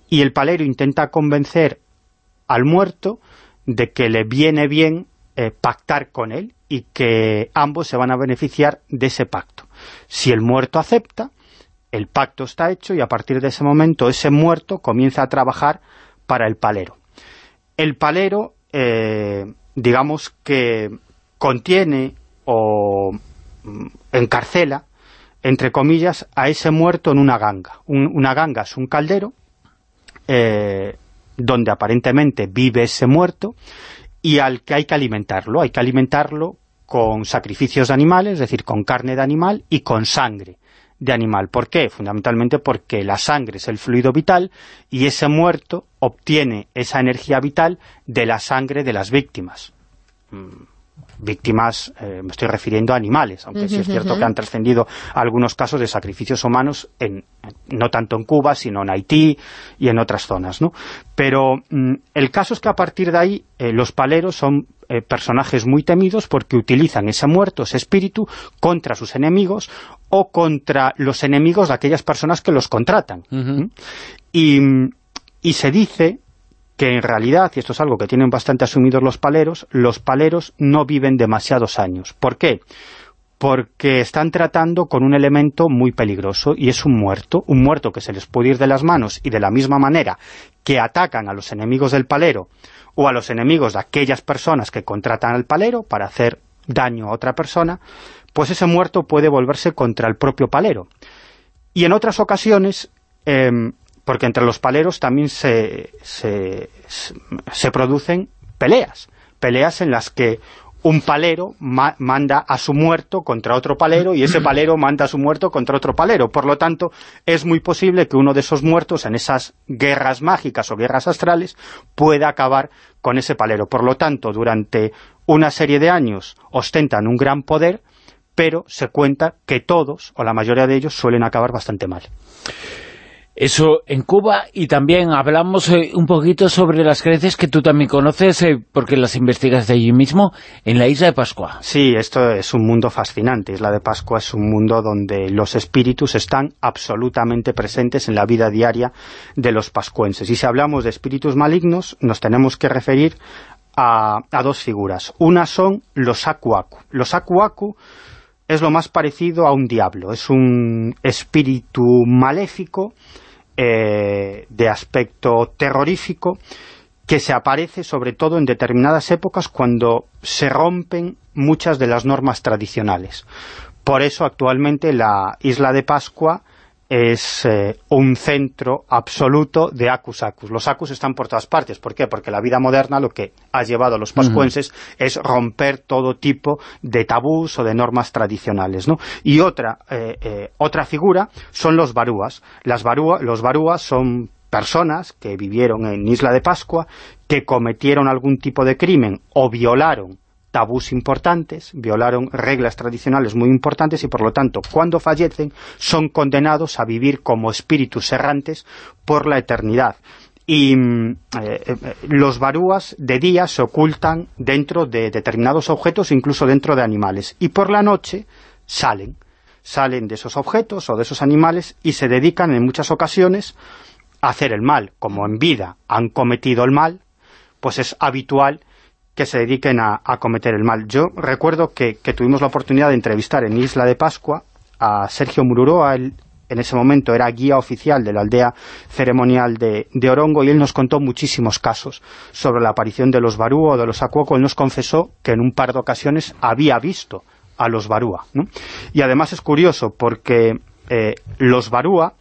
y el palero intenta convencer al muerto de que le viene bien eh, pactar con él y que ambos se van a beneficiar de ese pacto. Si el muerto acepta, el pacto está hecho y a partir de ese momento ese muerto comienza a trabajar para el palero. El palero, eh, digamos que contiene o mm, encarcela, entre comillas, a ese muerto en una ganga. Un- una ganga es un caldero eh, donde aparentemente vive ese muerto y al que hay que alimentarlo. Hay que alimentarlo con sacrificios de animales, es decir, con carne de animal y con sangre de animal. ¿Por qué? Fundamentalmente porque la sangre es el fluido vital y ese muerto obtiene esa energía vital de la sangre de las víctimas. Mm, Víctimas, eh, me estoy refiriendo a animales, aunque sí es cierto que han trascendido algunos casos de sacrificios humanos, en, no tanto en Cuba, sino en Haití y en otras zonas, ¿no? Pero mm, el caso es que a partir de ahí eh, los paleros son eh, personajes muy temidos porque utilizan ese muerto, ese espíritu, contra sus enemigos o contra los enemigos de aquellas personas que los contratan. ¿Mm? Y, y se dice que en realidad, y esto es algo que tienen bastante asumidos los paleros, los paleros no viven demasiados años. ¿Por qué? Porque están tratando con un elemento muy peligroso y es un muerto, un muerto que se les puede ir de las manos y de la misma manera que atacan a los enemigos del palero o a los enemigos de aquellas personas que contratan al palero para hacer daño a otra persona, pues ese muerto puede volverse contra el propio palero. Y en otras ocasiones, em, porque entre los paleros también se, se, se- se producen peleas, peleas en las que un palero ma- manda a su muerto contra otro palero y ese palero manda a su muerto contra otro palero. Por lo tanto, es muy posible que uno de esos muertos en esas guerras mágicas o guerras astrales pueda acabar con ese palero. Por lo tanto, durante una serie de años ostentan un gran poder, pero se cuenta que todos, o la mayoría de ellos, suelen acabar bastante mal. Eso en Cuba y también hablamos eh, un poquito sobre las creencias que tú también conoces eh, porque las investigas de allí mismo en la isla de Pascua. Sí, esto es un mundo fascinante. Isla de Pascua es un mundo donde los espíritus están absolutamente presentes en la vida diaria de los pascuenses. Y si hablamos de espíritus malignos, nos tenemos que referir a, a dos figuras. Una son los Akuaku. Los Akuaku es lo más parecido a un diablo. Es un espíritu maléfico eh, de aspecto terrorífico que se aparece sobre todo en determinadas épocas cuando se rompen muchas de las normas tradicionales. Por eso actualmente la isla de Pascua es eh, un centro absoluto de acus acus. Los acus están por todas partes. ¿Por qué? Porque la vida moderna lo que ha llevado a los pascuenses es romper todo tipo de tabús o de normas tradicionales. ¿no? Y otra, eh, eh, otra figura son los barúas. Las barúa, los barúas son personas que vivieron en Isla de Pascua, que cometieron algún tipo de crimen o violaron tabús importantes, violaron reglas tradicionales muy importantes y por lo tanto cuando fallecen son condenados a vivir como espíritus errantes por la eternidad. y mm, eh, eh, los barúas de día se ocultan dentro de determinados objetos, incluso dentro de animales, y por la noche salen, salen de esos objetos o de esos animales y se dedican en muchas ocasiones a hacer el mal. Como en vida han cometido el mal, pues es habitual que se dediquen a, a cometer el mal. Yo recuerdo que, que tuvimos la oportunidad de entrevistar en Isla de Pascua a Sergio Mururoa, él en ese momento era guía oficial de la aldea ceremonial de, de Orongo y él nos contó muchísimos casos sobre la aparición de los barúa o de los acuoco. Él nos confesó que en un par de ocasiones había visto a los barúa. Y además es curioso porque eh, los barúa,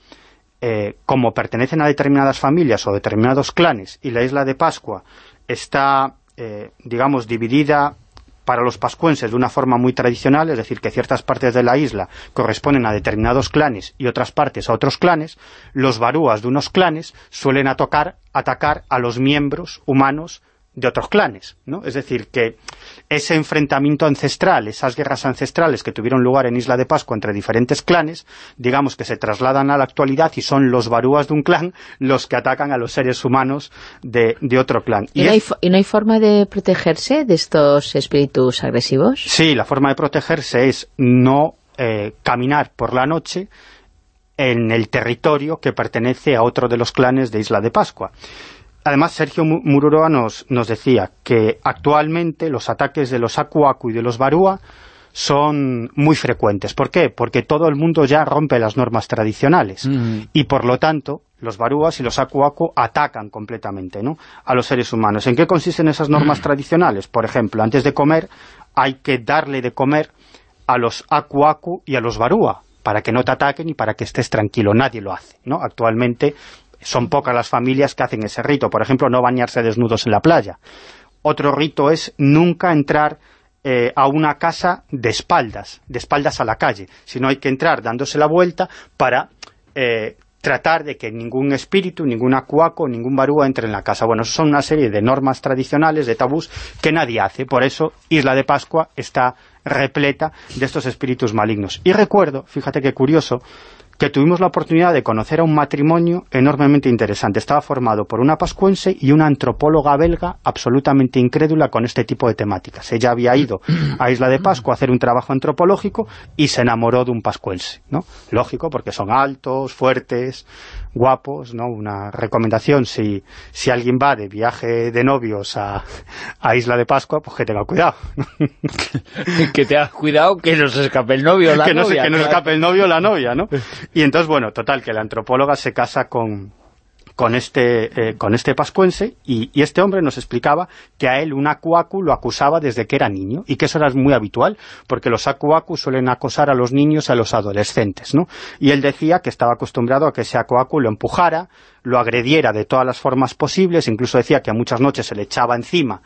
eh, como pertenecen a determinadas familias o determinados clanes y la isla de Pascua está, eh, digamos, dividida para los pascuenses de una forma muy tradicional, es decir, que ciertas partes de la isla corresponden a determinados clanes y otras partes a otros clanes, los barúas de unos clanes suelen atacar, atacar a los miembros humanos de otros clanes, ¿no? Es decir, que ese enfrentamiento ancestral, esas guerras ancestrales que tuvieron lugar en Isla de Pascua entre diferentes clanes, digamos que se trasladan a la actualidad y son los barúas de un clan los que atacan a los seres humanos de, de otro clan. ¿Y, no hay, ¿Y no hay forma de protegerse de estos espíritus agresivos? Sí, la forma de protegerse es no eh, caminar por la noche en el territorio que pertenece a otro de los clanes de Isla de Pascua. Además, Sergio Mururoa nos, nos decía que actualmente los ataques de los Aku Aku y de los Barúa son muy frecuentes. ¿Por qué? Porque todo el mundo ya rompe las normas tradicionales Mm. y por lo tanto los barúas y los Aku atacan completamente ¿no? a los seres humanos. ¿En qué consisten esas normas tradicionales? Por ejemplo, antes de comer hay que darle de comer a los Aku y a los barúa para que no te ataquen y para que estés tranquilo. Nadie lo hace. ¿no? Actualmente son pocas las familias que hacen ese rito. Por ejemplo, no bañarse desnudos en la playa. Otro rito es nunca entrar eh, a una casa de espaldas, de espaldas a la calle, sino hay que entrar dándose la vuelta para eh, tratar de que ningún espíritu, ningún acuaco, ningún barúa entre en la casa. Bueno, son una serie de normas tradicionales, de tabús, que nadie hace. Por eso Isla de Pascua está repleta de estos espíritus malignos. Y recuerdo, fíjate qué curioso, que tuvimos la oportunidad de conocer a un matrimonio enormemente interesante. Estaba formado por una pascuense y una antropóloga belga absolutamente incrédula con este tipo de temáticas. Ella había ido a Isla de Pascua a hacer un trabajo antropológico y se enamoró de un pascuense, ¿no? Lógico, porque son altos, fuertes, guapos, ¿no? Una recomendación, si, si alguien va de viaje de novios a, a Isla de Pascua, pues que tenga cuidado. que te has cuidado que no se escape el novio o la que no, se- novia. que no claro. escape el novio o la novia, ¿no? Y entonces, bueno, total, que la antropóloga se casa con, con este, eh, con este pascuense y, y este hombre nos explicaba que a él un acuacu lo acusaba desde que era niño y que eso era muy habitual porque los acuacu suelen acosar a los niños y a los adolescentes, ¿no? Y él decía que estaba acostumbrado a que ese acuacu lo empujara, lo agrediera de todas las formas posibles, incluso decía que a muchas noches se le echaba encima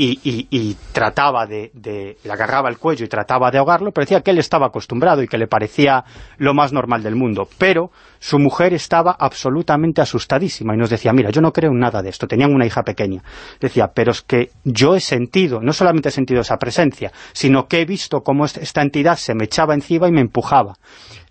y, y- y trataba de, de- le agarraba el cuello y trataba de ahogarlo, pero decía que él estaba acostumbrado y que le parecía lo más normal del mundo. Pero su mujer estaba absolutamente asustadísima y nos decía, mira, yo no creo en nada de esto, tenían una hija pequeña. Decía, pero es que yo he sentido, no solamente he sentido esa presencia, sino que he visto cómo est- esta entidad se me echaba encima y me empujaba.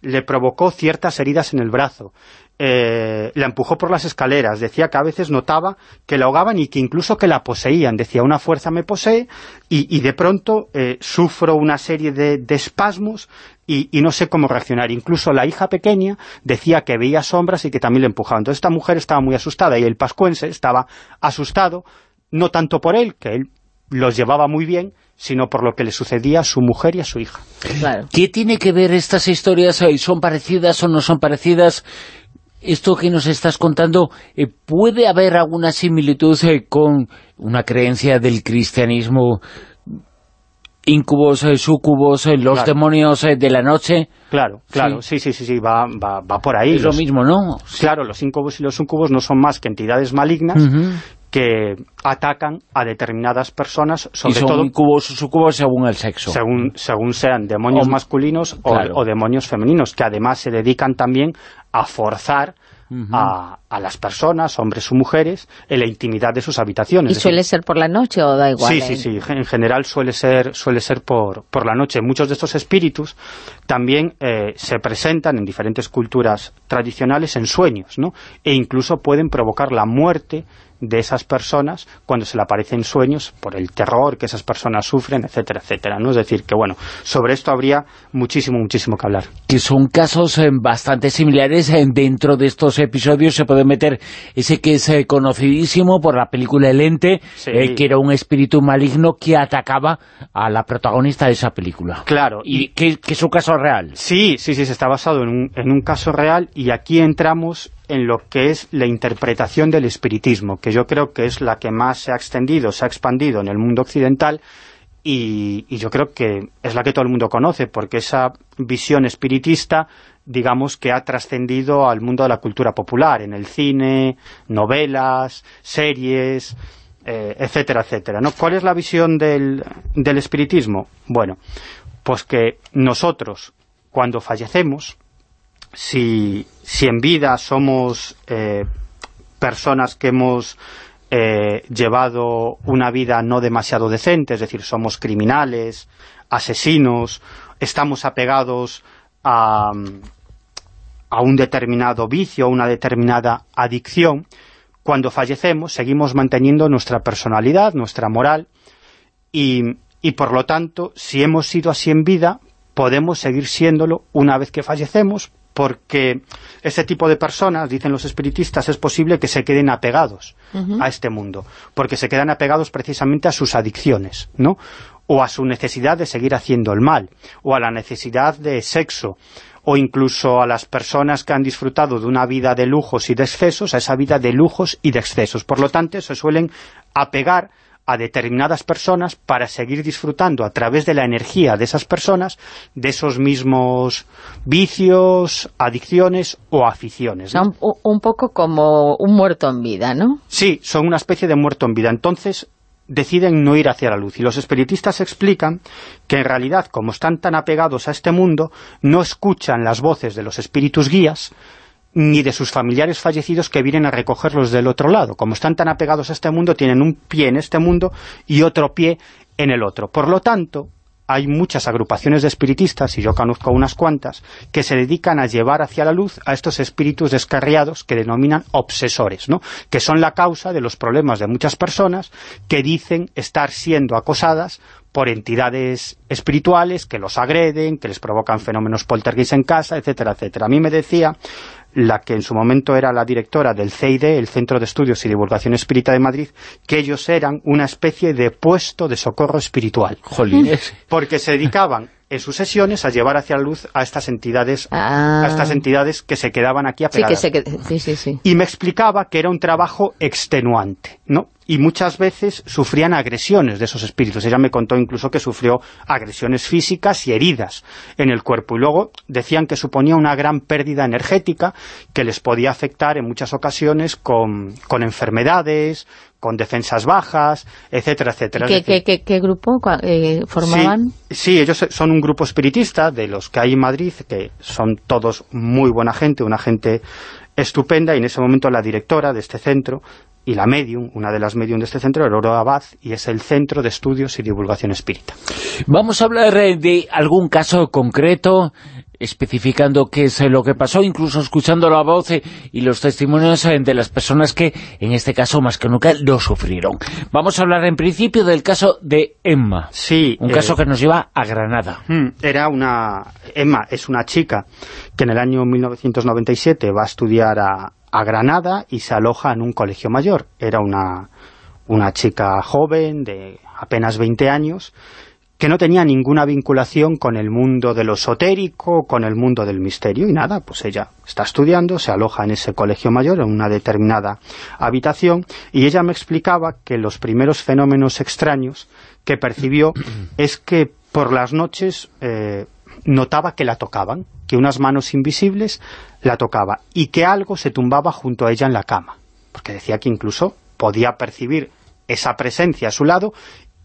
Le provocó ciertas heridas en el brazo, eh, la empujó por las escaleras, decía que a veces notaba que la ahogaban y que incluso que la poseían, decía una fuerza me posee y, y de pronto eh, sufro una serie de, de espasmos y, y no sé cómo reaccionar. Incluso la hija pequeña decía que veía sombras y que también le empujaban. Entonces esta mujer estaba muy asustada y el pascuense estaba asustado, no tanto por él, que él los llevaba muy bien, sino por lo que le sucedía a su mujer y a su hija. ¿Qué tiene que ver estas historias? eh, ¿Son parecidas o no son parecidas? Esto que nos estás contando, eh, ¿puede haber alguna similitud eh, con una creencia del cristianismo? Incubos, sucubos, los Claro. demonios de la noche. Claro, claro, sí, sí, sí, sí, va, va, va por ahí. Es lo mismo, ¿no? Claro, los incubos y los sucubos no son más que entidades malignas. Que atacan a determinadas personas, Y sobre son todo según el sexo. según, según sean demonios masculinos Claro. o demonios femeninos, que además se dedican también a forzar a, a las personas, hombres o mujeres, en la intimidad de sus habitaciones. ¿Y suele ser por la noche o da igual? Sí, eh? sí, sí. En general suele ser, suele ser por, por la noche. Muchos de estos espíritus también eh, se presentan en diferentes culturas tradicionales en sueños, ¿no? E incluso pueden provocar la muerte de esas personas cuando se le aparecen sueños por el terror que esas personas sufren, etcétera, etcétera, ¿no? Es decir, que bueno, sobre esto habría muchísimo, muchísimo que hablar. que son casos eh, bastante similares. eh, dentro de estos episodios se puede meter ese que es eh, conocidísimo por la película El Ente, Sí. eh, que era un espíritu maligno que atacaba a la protagonista de esa película. Claro, Y que, que es un caso real. Sí, sí, sí, se está basado en un, en un caso real y aquí entramos en lo que es la interpretación del espiritismo, que yo creo que es la que más se ha extendido, se ha expandido en el mundo occidental y, y yo creo que es la que todo el mundo conoce, porque esa visión espiritista, digamos que ha trascendido al mundo de la cultura popular, en el cine, novelas, series, eh, etcétera, etcétera. ¿no? ¿Cuál es la visión del, del espiritismo? Bueno, pues que nosotros, cuando fallecemos, si, si en vida somos eh, personas que hemos eh, llevado una vida no demasiado decente, es decir, somos criminales, asesinos, estamos apegados a, a un determinado vicio, a una determinada adicción, cuando fallecemos seguimos manteniendo nuestra personalidad, nuestra moral, y, y por lo tanto, si hemos sido así en vida, podemos seguir siéndolo una vez que fallecemos, porque este tipo de personas, dicen los espiritistas, es posible que se queden apegados a este mundo, porque se quedan apegados precisamente a sus adicciones, ¿no? O a su necesidad de seguir haciendo el mal, o a la necesidad de sexo, o incluso a las personas que han disfrutado de una vida de lujos y de excesos, a esa vida de lujos y de excesos. Por lo tanto, se suelen apegar a determinadas personas para seguir disfrutando a través de la energía de esas personas de esos mismos vicios, adicciones o aficiones. ¿no? un, un poco como un muerto en vida, ¿no? Sí, son una especie de muerto en vida. Entonces deciden no ir hacia la luz. Y los espiritistas explican que en realidad, como están tan apegados a este mundo, no escuchan las voces de los espíritus guías, ni de sus familiares fallecidos que vienen a recogerlos del otro lado. Como están tan apegados a este mundo, tienen un pie en este mundo y otro pie en el otro. Por lo tanto, hay muchas agrupaciones de espiritistas, y yo conozco unas cuantas, que se dedican a llevar hacia la luz a estos espíritus descarriados que denominan obsesores, ¿no? que son la causa de los problemas de muchas personas que dicen estar siendo acosadas por entidades espirituales que los agreden, que les provocan fenómenos poltergeist en casa, etcétera, etcétera. A mí me decía la que en su momento era la directora del CID, el Centro de Estudios y Divulgación Espírita de Madrid, que ellos eran una especie de puesto de socorro espiritual. Jolines. Porque se dedicaban en sus sesiones a llevar hacia la luz a estas entidades Ah. a estas entidades que se quedaban aquí Sí, que apegadas. se qued- sí, sí, sí. Y me explicaba que era un trabajo extenuante, ¿no? Y muchas veces sufrían agresiones de esos espíritus. Ella me contó incluso que sufrió agresiones físicas y heridas en el cuerpo. Y luego decían que suponía una gran pérdida energética que les podía afectar en muchas ocasiones con, con enfermedades, con defensas bajas, etcétera, etcétera. ¿Qué, decir, qué, qué, qué grupo eh, formaban? Sí, sí, ellos son un grupo espiritista de los que hay en Madrid, que son todos muy buena gente, una gente estupenda, y en ese momento la directora de este centro y la medium, una de las medium de este centro, era Aurora Abad, y es el Centro de Estudios y Divulgación Espírita. Vamos a hablar eh, de algún caso concreto, especificando qué es eh, lo que pasó, incluso escuchando la voz eh, y los testimonios eh, de las personas que, en este caso, más que nunca, lo sufrieron. Vamos a hablar en principio del caso de Emma, Sí, un eh, caso que nos lleva a Granada. Mm, Era una... Emma es una chica que en el año 1997 va a estudiar a, a Granada y se aloja en un colegio mayor. Era una, una chica joven de apenas 20 años que no tenía ninguna vinculación con el mundo de lo esotérico, con el mundo del misterio, y nada, pues ella está estudiando, se aloja en ese colegio mayor, en una determinada habitación, y ella me explicaba que los primeros fenómenos extraños que percibió es que por las noches eh, notaba que la tocaban, que unas manos invisibles la tocaba, y que algo se tumbaba junto a ella en la cama, porque decía que incluso podía percibir esa presencia a su lado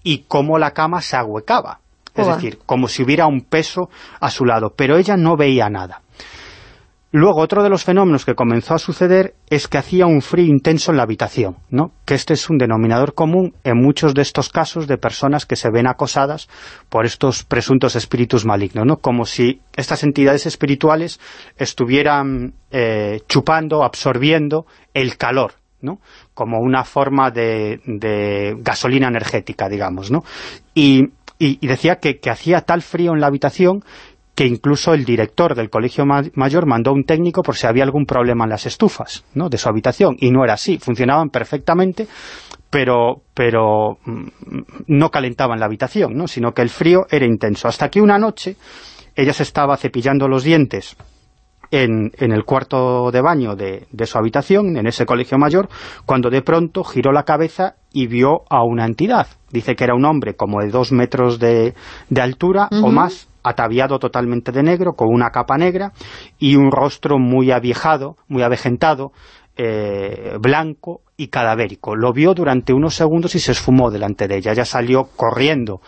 y cómo la cama se ahuecaba. Es decir, como si hubiera un peso a su lado, pero ella no veía nada. Luego, otro de los fenómenos que comenzó a suceder es que hacía un frío intenso en la habitación, ¿no? que este es un denominador común en muchos de estos casos de personas que se ven acosadas por estos presuntos espíritus malignos, ¿no? como si estas entidades espirituales estuvieran eh, chupando, absorbiendo el calor, ¿no? como una forma de, de gasolina energética, digamos. ¿no? Y, decía que hacía tal frío en la habitación que incluso el director del colegio ma- mayor mandó un técnico por si había algún problema en las estufas ¿no? de su habitación, y no era así, funcionaban perfectamente, pero, pero mm, no calentaban la habitación, ¿no? sino que el frío era intenso. Hasta que una noche ella se estaba cepillando los dientes en, en el cuarto de baño de, de su habitación, en ese colegio mayor, cuando de pronto giró la cabeza y vio a una entidad. Dice que era un hombre como de dos metros de, de altura o más, ataviado totalmente de negro, con una capa negra y un rostro muy aviejado, muy avejentado, eh, blanco y cadavérico. Lo vio durante unos segundos y se esfumó delante de ella. Ella salió corriendo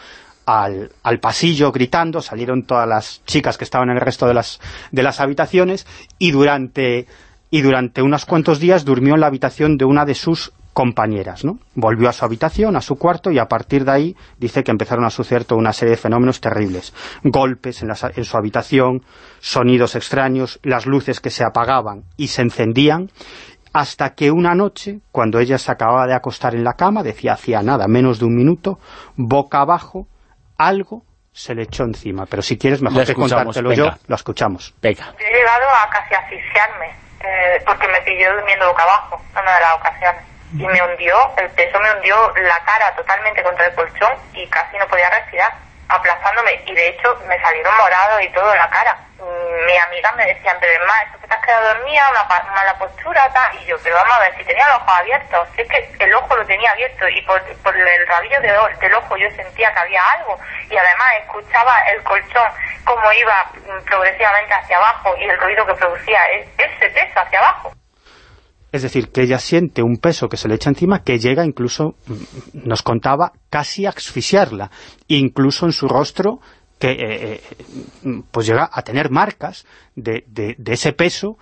al, pasillo gritando, salieron todas las chicas que estaban en el resto de las, de las habitaciones y durante, y durante unos cuantos días durmió en la habitación de una de sus compañeras, ¿no? Volvió a su habitación, a su cuarto, y a partir de ahí dice que empezaron a suceder toda una serie de fenómenos terribles. Golpes en, las- en su habitación, sonidos extraños, las luces que se apagaban y se encendían, hasta que una noche, cuando ella se acababa de acostar en la cama, decía hacía nada, menos de un minuto, boca abajo, algo se le echó encima. Pero si quieres, mejor Lo que contártelo venga. yo, lo escuchamos. Venga. Yo he llegado a casi asfixiarme, eh, porque me pilló durmiendo boca abajo en una de las ocasiones. Y me hundió, el peso me hundió la cara totalmente contra el colchón y casi no podía respirar, aplazándome. Y de hecho me salieron morados y todo en la cara. Mm, Mis amigas me decían, pero es más, que te has quedado dormida, una mala postura, tal. Y yo, pero vamos a ver, si tenía los ojos abiertos, si es que el ojo lo tenía abierto y por, por el rabillo de del ojo yo sentía que había algo. Y además escuchaba el colchón como iba mm, progresivamente hacia abajo y el ruido que producía e- ese peso hacia abajo. Es decir, que ella siente un peso que se le echa encima que llega incluso, mm, nos contaba, casi a asfixiarla. Incluso en su rostro, que eh, eh, pues llega a tener marcas de, ese peso,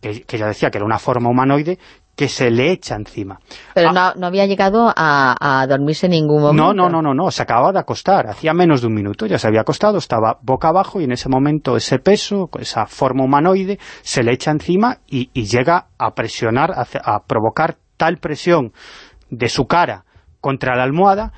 que, que ella decía que era una forma humanoide, que se le echa encima. Pero no, no había llegado a, a dormirse en ningún momento. No, no, no, no, no, se acababa de acostar, hacía menos de un minuto, ya se había acostado, estaba boca abajo y en ese momento ese peso, esa forma humanoide, se le echa encima y, y llega a presionar, a, a provocar tal presión de su cara contra la almohada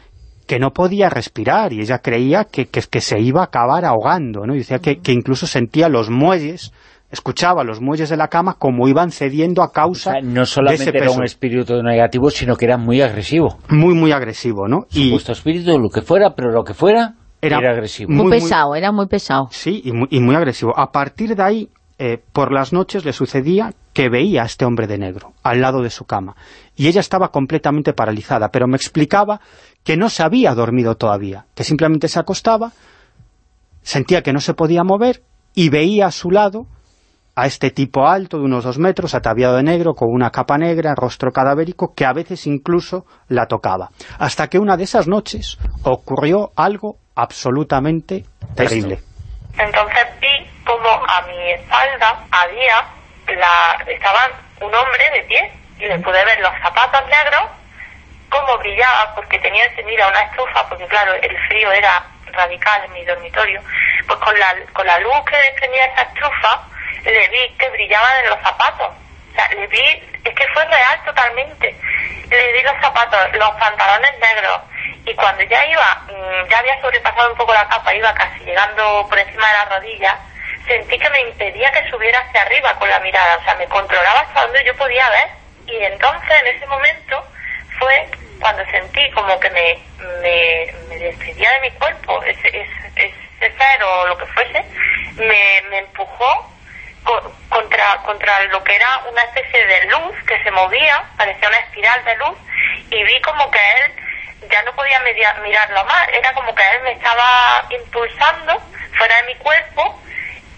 que no podía respirar y ella creía que, que, que se iba a acabar ahogando, ¿no? Y decía que, que incluso sentía los muelles, escuchaba los muelles de la cama como iban cediendo a causa No de solamente ese era un espíritu negativo, sino que era muy agresivo. Muy, muy agresivo, ¿no? Y Supuesto espíritu, lo que fuera, pero lo que fuera, Era era, agresivo. Muy, muy, muy- pesado, era muy pesado. Sí, y muy, y muy agresivo. A partir de ahí, eh, por las noches le sucedía que veía a este hombre de negro al lado de su cama. Y ella estaba completamente paralizada, pero me explicaba que no se había dormido todavía, que simplemente se acostaba, sentía que no se podía mover y veía a su lado a este tipo alto de unos dos metros, ataviado de negro, con una capa negra, rostro cadavérico, que a veces incluso la tocaba. Hasta que una de esas noches ocurrió algo absolutamente terrible. Entonces vi como a mi espalda había la, estaba un hombre de pie y le pude ver los zapatos negros cómo brillaba porque tenía encendida una estufa porque claro el frío era radical en mi dormitorio pues con la, con la luz que desprendía esa estufa le vi que brillaban en los zapatos. O sea le vi es que fue real totalmente. Le vi los zapatos los pantalones negros. Y cuando ya iba mm, ya había sobrepasado un poco la capa iba casi llegando por encima de la rodilla sentí que me impedía que subiera hacia arriba con la mirada. O sea me controlaba hasta donde yo podía ver. Y entonces en ese momento fue cuando sentí como que me, me, me despedía de mi cuerpo, ese, ese, ese ser o lo que fuese, me, me empujó co- contra, contra lo que era una especie de luz que se movía, parecía una espiral de luz, y vi como que él ya no podía mirarlo más, era como que él me estaba impulsando fuera de mi cuerpo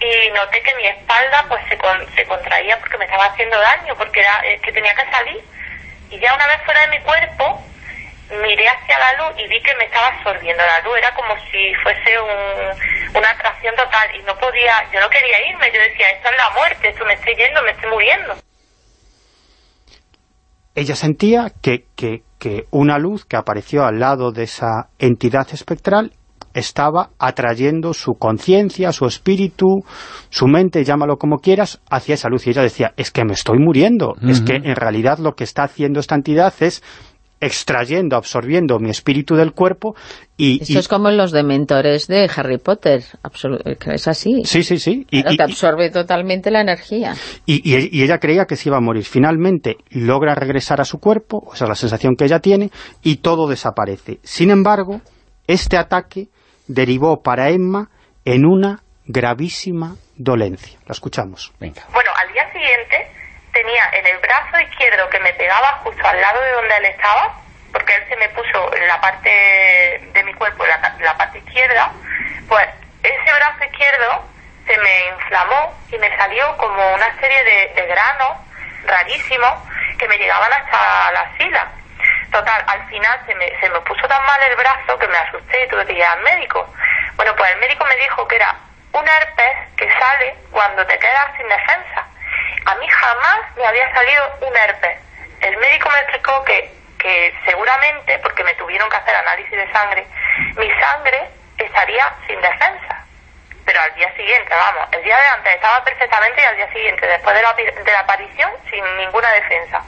y noté que mi espalda pues se, con- se contraía porque me estaba haciendo daño, porque era, es que tenía que salir. Y ya una vez fuera de mi cuerpo miré hacia la luz y vi que me estaba absorbiendo la luz, era como si fuese un, una atracción total y no podía, yo no quería irme, yo decía, esto es la muerte, esto me estoy yendo, me estoy muriendo. Ella sentía que, que, que una luz que apareció al lado de esa entidad espectral estaba atrayendo su conciencia, su espíritu, su mente, llámalo como quieras, hacia esa luz. Y ella decía, es que me estoy muriendo, es que en realidad lo que está haciendo esta entidad es extrayendo, absorbiendo mi espíritu del cuerpo y... Esto y- es como en los dementores de Harry Potter, que es así. Sí, sí, sí. Y, Claro, y- te absorbe totalmente la energía. y- y- y ella creía que se iba a morir. Finalmente logra regresar a su cuerpo, esa es la sensación que ella tiene, y todo desaparece. Sin embargo, este ataque derivó para Emma en una gravísima dolencia. La escuchamos. Venga. Bueno, al día siguiente tenía en el brazo izquierdo que me pegaba justo al lado de donde él estaba, porque él se me puso en la parte de mi cuerpo, la, la parte izquierda, pues ese brazo izquierdo se me inflamó y me salió como una serie de, granos rarísimos que me llegaban hasta la sila. Total, al final se me, se me puso tan mal el brazo que me asusté y tuve que ir al médico. Bueno, pues el médico me dijo que era un herpes que sale cuando te quedas sin defensa. A mí jamás me había salido un herpes. El médico me explicó que, que seguramente, porque me tuvieron que hacer análisis de sangre, mi sangre estaría sin defensa. Pero al día siguiente, vamos, el día de antes estaba perfectamente y al día siguiente, después de la, de la aparición, sin ninguna defensa.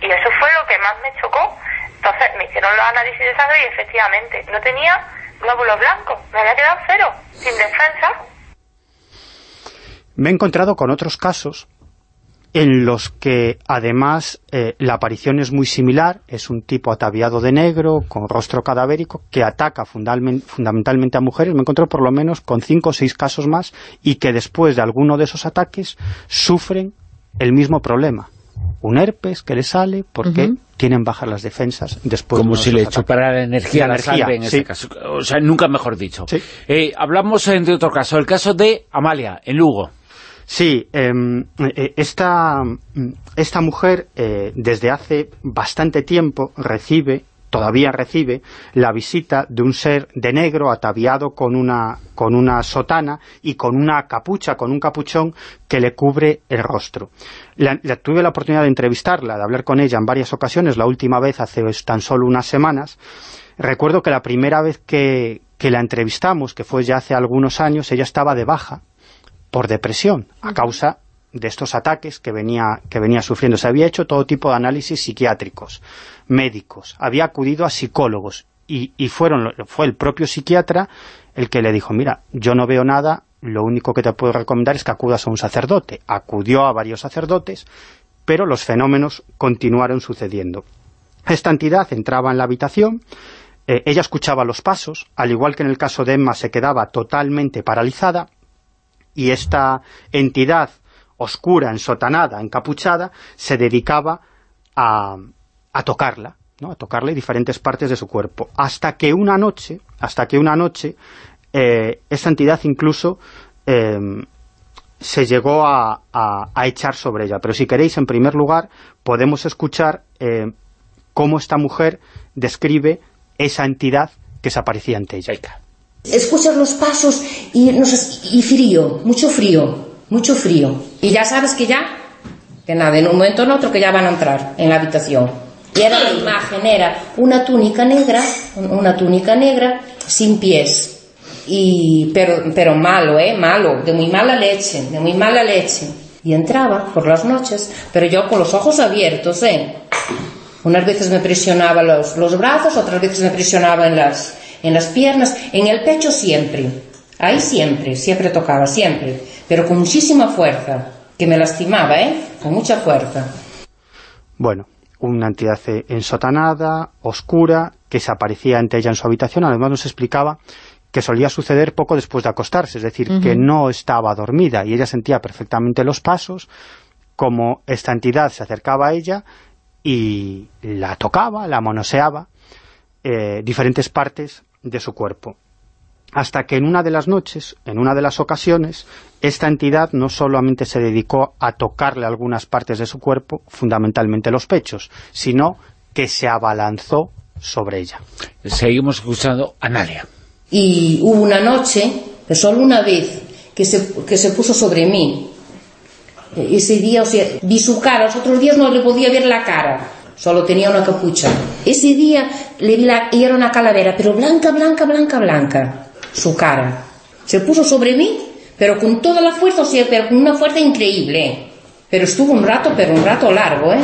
Y eso fue lo que más me chocó. Entonces me hicieron los análisis de sangre y efectivamente no tenía glóbulos blancos, me había quedado cero, sin defensa. Me he encontrado con otros casos en los que además eh, la aparición es muy similar, es un tipo ataviado de negro, con rostro cadavérico, que ataca fundamentalmente a mujeres, me encontré por lo menos con cinco o seis casos más, y que después de alguno de esos ataques sufren el mismo problema. Un herpes que le sale porque tienen bajas las defensas después Como de si le ataques. chupara la energía a la energía, sangre en sí. este caso. O sea, nunca mejor dicho. Eh, hablamos de otro caso, el caso de Amalia, en Lugo. Sí, em, eh, esta, esta mujer eh, desde hace bastante tiempo recibe, todavía recibe, la visita de un ser de negro ataviado con una, con una sotana y con una capucha, con un capuchón que le cubre el rostro. La, tuve la oportunidad de entrevistarla, de hablar con ella en varias ocasiones, la última vez hace tan solo unas semanas. Recuerdo que la primera vez que, que la entrevistamos, que fue ya hace algunos años, ella estaba de baja por depresión, a causa de estos ataques que venía, que venía sufriendo. Se había hecho todo tipo de análisis psiquiátricos, médicos, había acudido a psicólogos y, y fueron, fue el propio psiquiatra el que le dijo, mira, yo no veo nada, lo único que te puedo recomendar es que acudas a un sacerdote. Acudió a varios sacerdotes, pero los fenómenos continuaron sucediendo. Esta entidad entraba en la habitación, eh, ella escuchaba los pasos, al igual que en el caso de Emma se quedaba totalmente paralizada, y esta entidad oscura, ensotanada, encapuchada, se dedicaba a, tocarla, ¿no? a tocarle diferentes partes de su cuerpo, hasta que una noche, hasta que una noche, eh, esta entidad incluso eh, se llegó a, echar sobre ella. Pero si queréis, en primer lugar, podemos escuchar eh, cómo esta mujer describe esa entidad que se aparecía ante ella. Escuchas los pasos y, frío, mucho frío, mucho frío. Y ya sabes que ya, que nada, en un momento o en otro que ya van a entrar en la habitación. Y era la imagen, era una túnica negra, una túnica negra sin pies. Y, pero, pero malo, ¿eh? Malo, de muy mala leche, de muy mala leche. Y entraba por las noches, pero yo con los ojos abiertos, ¿eh? Unas veces me presionaba los, los brazos, otras veces me presionaba en las, en las piernas, en el pecho siempre. Ahí siempre, siempre tocaba, siempre. Pero con muchísima fuerza, que me lastimaba, ¿eh? Con mucha fuerza. Bueno, una entidad eh, ensotanada, oscura, que se aparecía ante ella en su habitación. Además nos explicaba que solía suceder poco después de acostarse, es decir, que no estaba dormida y ella sentía perfectamente los pasos, como esta entidad se acercaba a ella y la tocaba, la manoseaba, eh, diferentes partes de su cuerpo. Hasta que en una de las noches, en una de las ocasiones, esta entidad no solamente se dedicó a tocarle algunas partes de su cuerpo, fundamentalmente los pechos, sino que se abalanzó sobre ella. Seguimos escuchando a Nadia. Y hubo una noche, pero solo una vez, que se, que se puso sobre mí. E- Ese día, o sea, vi su cara, los otros días no le podía ver la cara, solo tenía una capucha. Ese día le vi la, y era una calavera, pero blanca, blanca, blanca, blanca, su cara. Se puso sobre mí, pero con toda la fuerza, o sea, con una fuerza increíble. ¿eh? Pero estuvo un rato, pero un rato largo, ¿eh?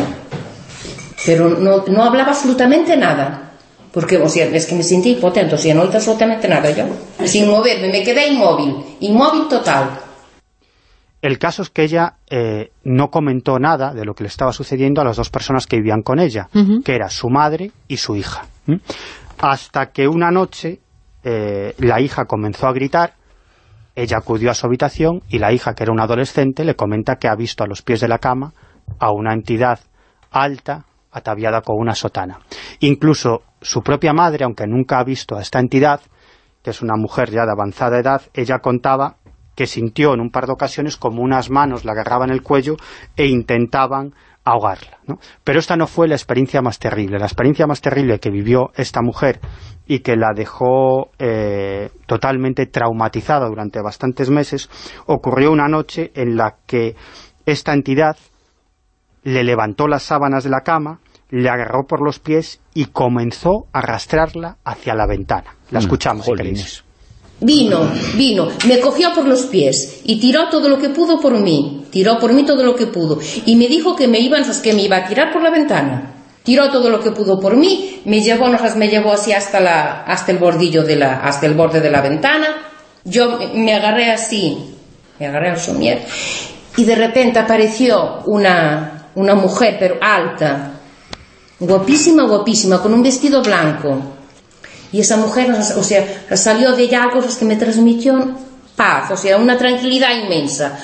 Pero no, no hablaba absolutamente nada. Porque, o sea, es que me sentí impotente, o sea, no hice absolutamente nada yo. Sin moverme, me quedé inmóvil, inmóvil total. El caso es que ella eh, no comentó nada de lo que le estaba sucediendo a las dos personas que vivían con ella, que era su madre y su hija. Hasta que una noche eh, la hija comenzó a gritar, ella acudió a su habitación y la hija, que era una adolescente, le comenta que ha visto a los pies de la cama a una entidad alta, ataviada con una sotana. Incluso su propia madre, aunque nunca ha visto a esta entidad, que es una mujer ya de avanzada edad, ella contaba que sintió en un par de ocasiones como unas manos la agarraban el cuello e intentaban ahogarla. ¿no? Pero esta no fue la experiencia más terrible. La experiencia más terrible que vivió esta mujer y que la dejó eh, totalmente traumatizada durante bastantes meses, ocurrió una noche en la que esta entidad le levantó las sábanas de la cama, le agarró por los pies y comenzó a arrastrarla hacia la ventana. La Mm, escuchamos, si jolines. queréis. Vino, vino, me cogió por los pies y tiró todo lo que pudo por mí, tiró por mí todo lo que pudo y me dijo que me iban, que me iba a tirar por la ventana. Tiró todo lo que pudo por mí, me llevó, me llevó así hasta la, hasta el bordillo de la, hasta el borde de la ventana. Yo me- me agarré así, me agarré al somier y de repente apareció una, una mujer pero alta, guapísima, guapísima, con un vestido blanco. Y esa mujer, o sea, salió de ella algo que me transmitió paz, o sea, una tranquilidad inmensa.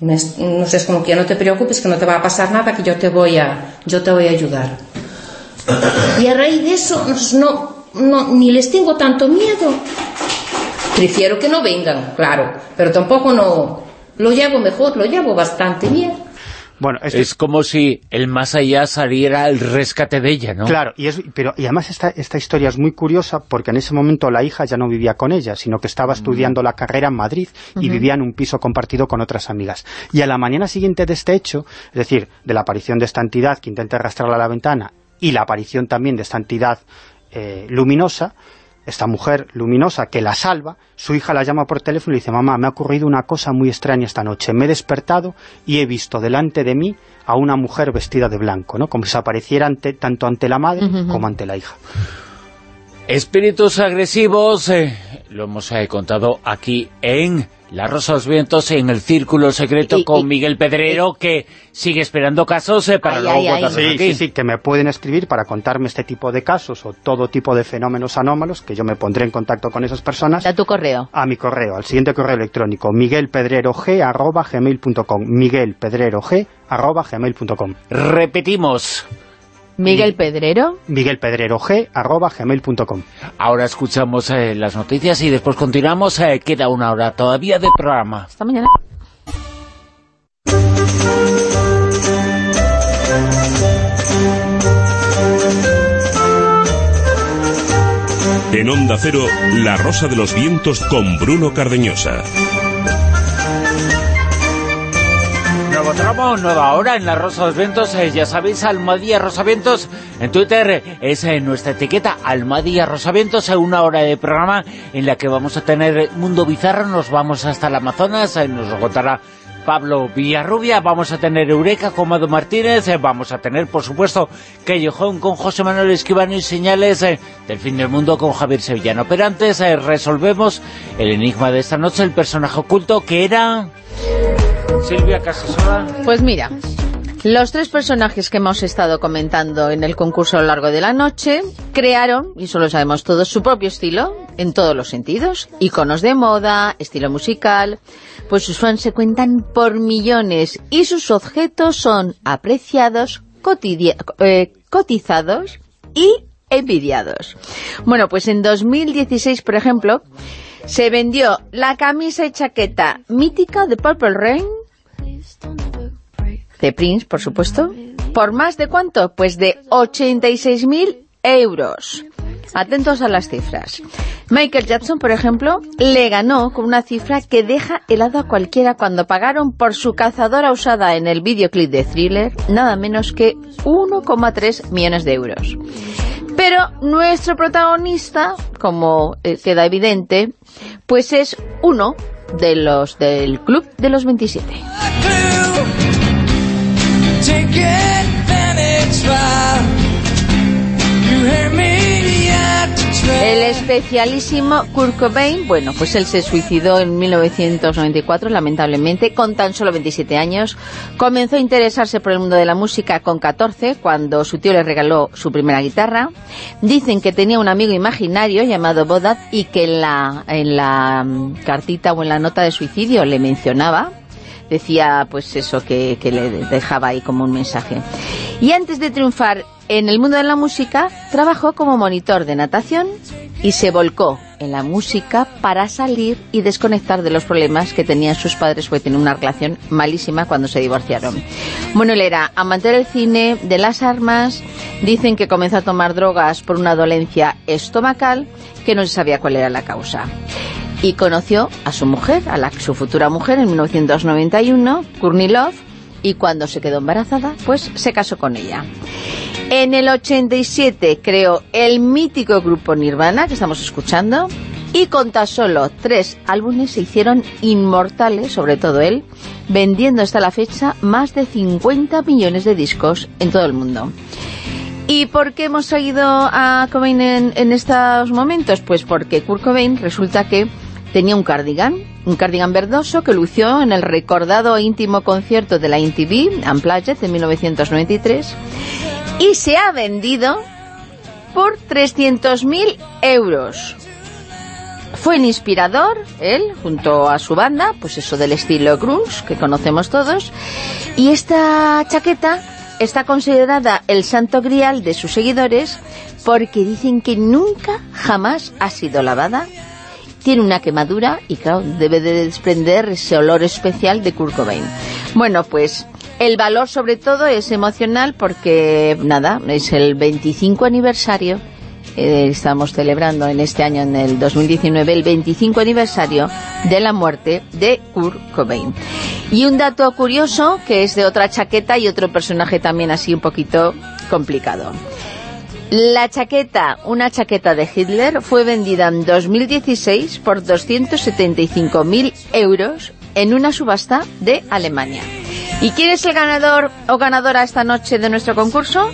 Me- No sé, es como que no te preocupes, que no te va a pasar nada, que yo te voy a, yo te voy a ayudar. Y a raíz de eso, no, no, ni les tengo tanto miedo. Prefiero que no vengan, claro, pero tampoco no, lo llevo mejor, lo llevo bastante bien. Bueno, este- Es como si el más allá saliera al rescate de ella, ¿no? Claro, y, es, pero, y además esta, esta historia es muy curiosa porque en ese momento la hija ya no vivía con ella, sino que estaba estudiando la carrera en Madrid y vivía en un piso compartido con otras amigas. Y a la mañana siguiente de este hecho, es decir, de la aparición de esta entidad que intenta arrastrarla a la ventana y la aparición también de esta entidad eh, luminosa, esta mujer luminosa que la salva, su hija la llama por teléfono y le dice, mamá, me ha ocurrido una cosa muy extraña esta noche, me he despertado y he visto delante de mí a una mujer vestida de blanco, ¿no? como si apareciera ante, tanto ante la madre como ante la hija. Espíritus agresivos, eh, lo hemos eh, contado aquí en La Rosa de los Vientos, en el Círculo Secreto con Miguel Pedrero, que sigue esperando casos eh, para luego contarnos Sí, aquí. sí, sí, que me pueden escribir para contarme este tipo de casos o todo tipo de fenómenos anómalos, que yo me pondré en contacto con esas personas. Da tu correo. A mi correo, al siguiente correo electrónico, miguelpedrerog.gmail.com miguelpedrerog.gmail.com Repetimos. Miguel Pedrero. miguelpedrerog.gmail.com Ahora escuchamos eh, las noticias y después continuamos. eh, queda una hora todavía de programa. Hasta mañana. En Onda Cero, La Rosa de los Vientos con Bruno Cardeñosa. Tramo, nueva hora en la Rosa de los Vientos. eh, ya sabéis, Almadía Rosavientos. En Twitter eh, es eh, nuestra etiqueta Almadía Rosavientos. eh, una hora de programa en la que vamos a tener Mundo Bizarro. Nos vamos hasta el Amazonas. eh, nos contará Pablo Villarrubia. Vamos a tener Eureka con Mado Martínez. eh, vamos a tener, por supuesto, Callejón con José Manuel Esquivano y señales eh, del fin del mundo con Javier Sevillano. Pero antes eh, resolvemos el enigma de esta noche, el personaje oculto que era... Silvia Casasola. Pues mira, los tres personajes que hemos estado comentando en el concurso a lo largo de la noche crearon, y eso lo sabemos todos, su propio estilo, en todos los sentidos. Iconos de moda, estilo musical, pues sus fans se cuentan por millones y sus objetos son apreciados, eh, cotizados y envidiados. Bueno, pues en 2016, por ejemplo, se vendió la camisa y chaqueta mítica de Purple Rain de Prince, por supuesto. ¿Por más de cuánto? Pues de 86.000 euros. Atentos a las cifras. Michael Jackson, por ejemplo, le ganó con una cifra que deja helado a cualquiera cuando pagaron por su cazadora usada en el videoclip de Thriller nada menos que 1,3 millones de euros. Pero nuestro protagonista, como eh, queda evidente, pues es uno de los del Club de los 27. El especialísimo Kurt Cobain, bueno, pues él se suicidó en 1994, lamentablemente, con tan solo 27 años. Comenzó a interesarse por el mundo de la música con 14, cuando su tío le regaló su primera guitarra. Dicen que tenía un amigo imaginario llamado Bodat y que en la, en la mm, cartita o en la nota de suicidio le mencionaba decía pues eso que, que le dejaba ahí como un mensaje. Y antes de triunfar en el mundo de la música, trabajó como monitor de natación y se volcó en la música para salir y desconectar de los problemas que tenían sus padres, porque tenían una relación malísima cuando se divorciaron. Bueno, él era amante del cine, de las armas, dicen que comenzó a tomar drogas por una dolencia estomacal, que no se sabía cuál era la causa y conoció a su mujer, a la, su futura mujer en 1991, Courtney Love, y cuando se quedó embarazada, pues se casó con ella. En el 87 creó el mítico grupo Nirvana, que estamos escuchando, y con tan solo tres álbumes se hicieron inmortales, sobre todo él, vendiendo hasta la fecha más de 50 millones de discos en todo el mundo. ¿Y por qué hemos seguido a Cobain en, estos momentos? Pues porque Kurt Cobain resulta que tenía un cardigan, un cardigan verdoso que lució en el recordado íntimo concierto de la MTV, Unplugged, en 1993, y se ha vendido por 300.000 euros. Fue el inspirador, él, junto a su banda, pues eso del estilo grunge, que conocemos todos, y esta chaqueta está considerada el santo grial de sus seguidores porque dicen que nunca, jamás ha sido lavada tiene una quemadura y claro, debe de desprender ese olor especial de Kurt. Bueno, pues el valor sobre todo es emocional porque, nada, es el 25 aniversario, eh, estamos celebrando en este año, en el 2019, el 25 aniversario de la muerte de Kurt Cobain. Y un dato curioso, que es de otra chaqueta y otro personaje también así un poquito complicado. La chaqueta, una chaqueta de Hitler, fue vendida en 2016 por 275.000 euros en una subasta de Alemania. ¿Y quién es el ganador o ganadora esta noche de nuestro concurso?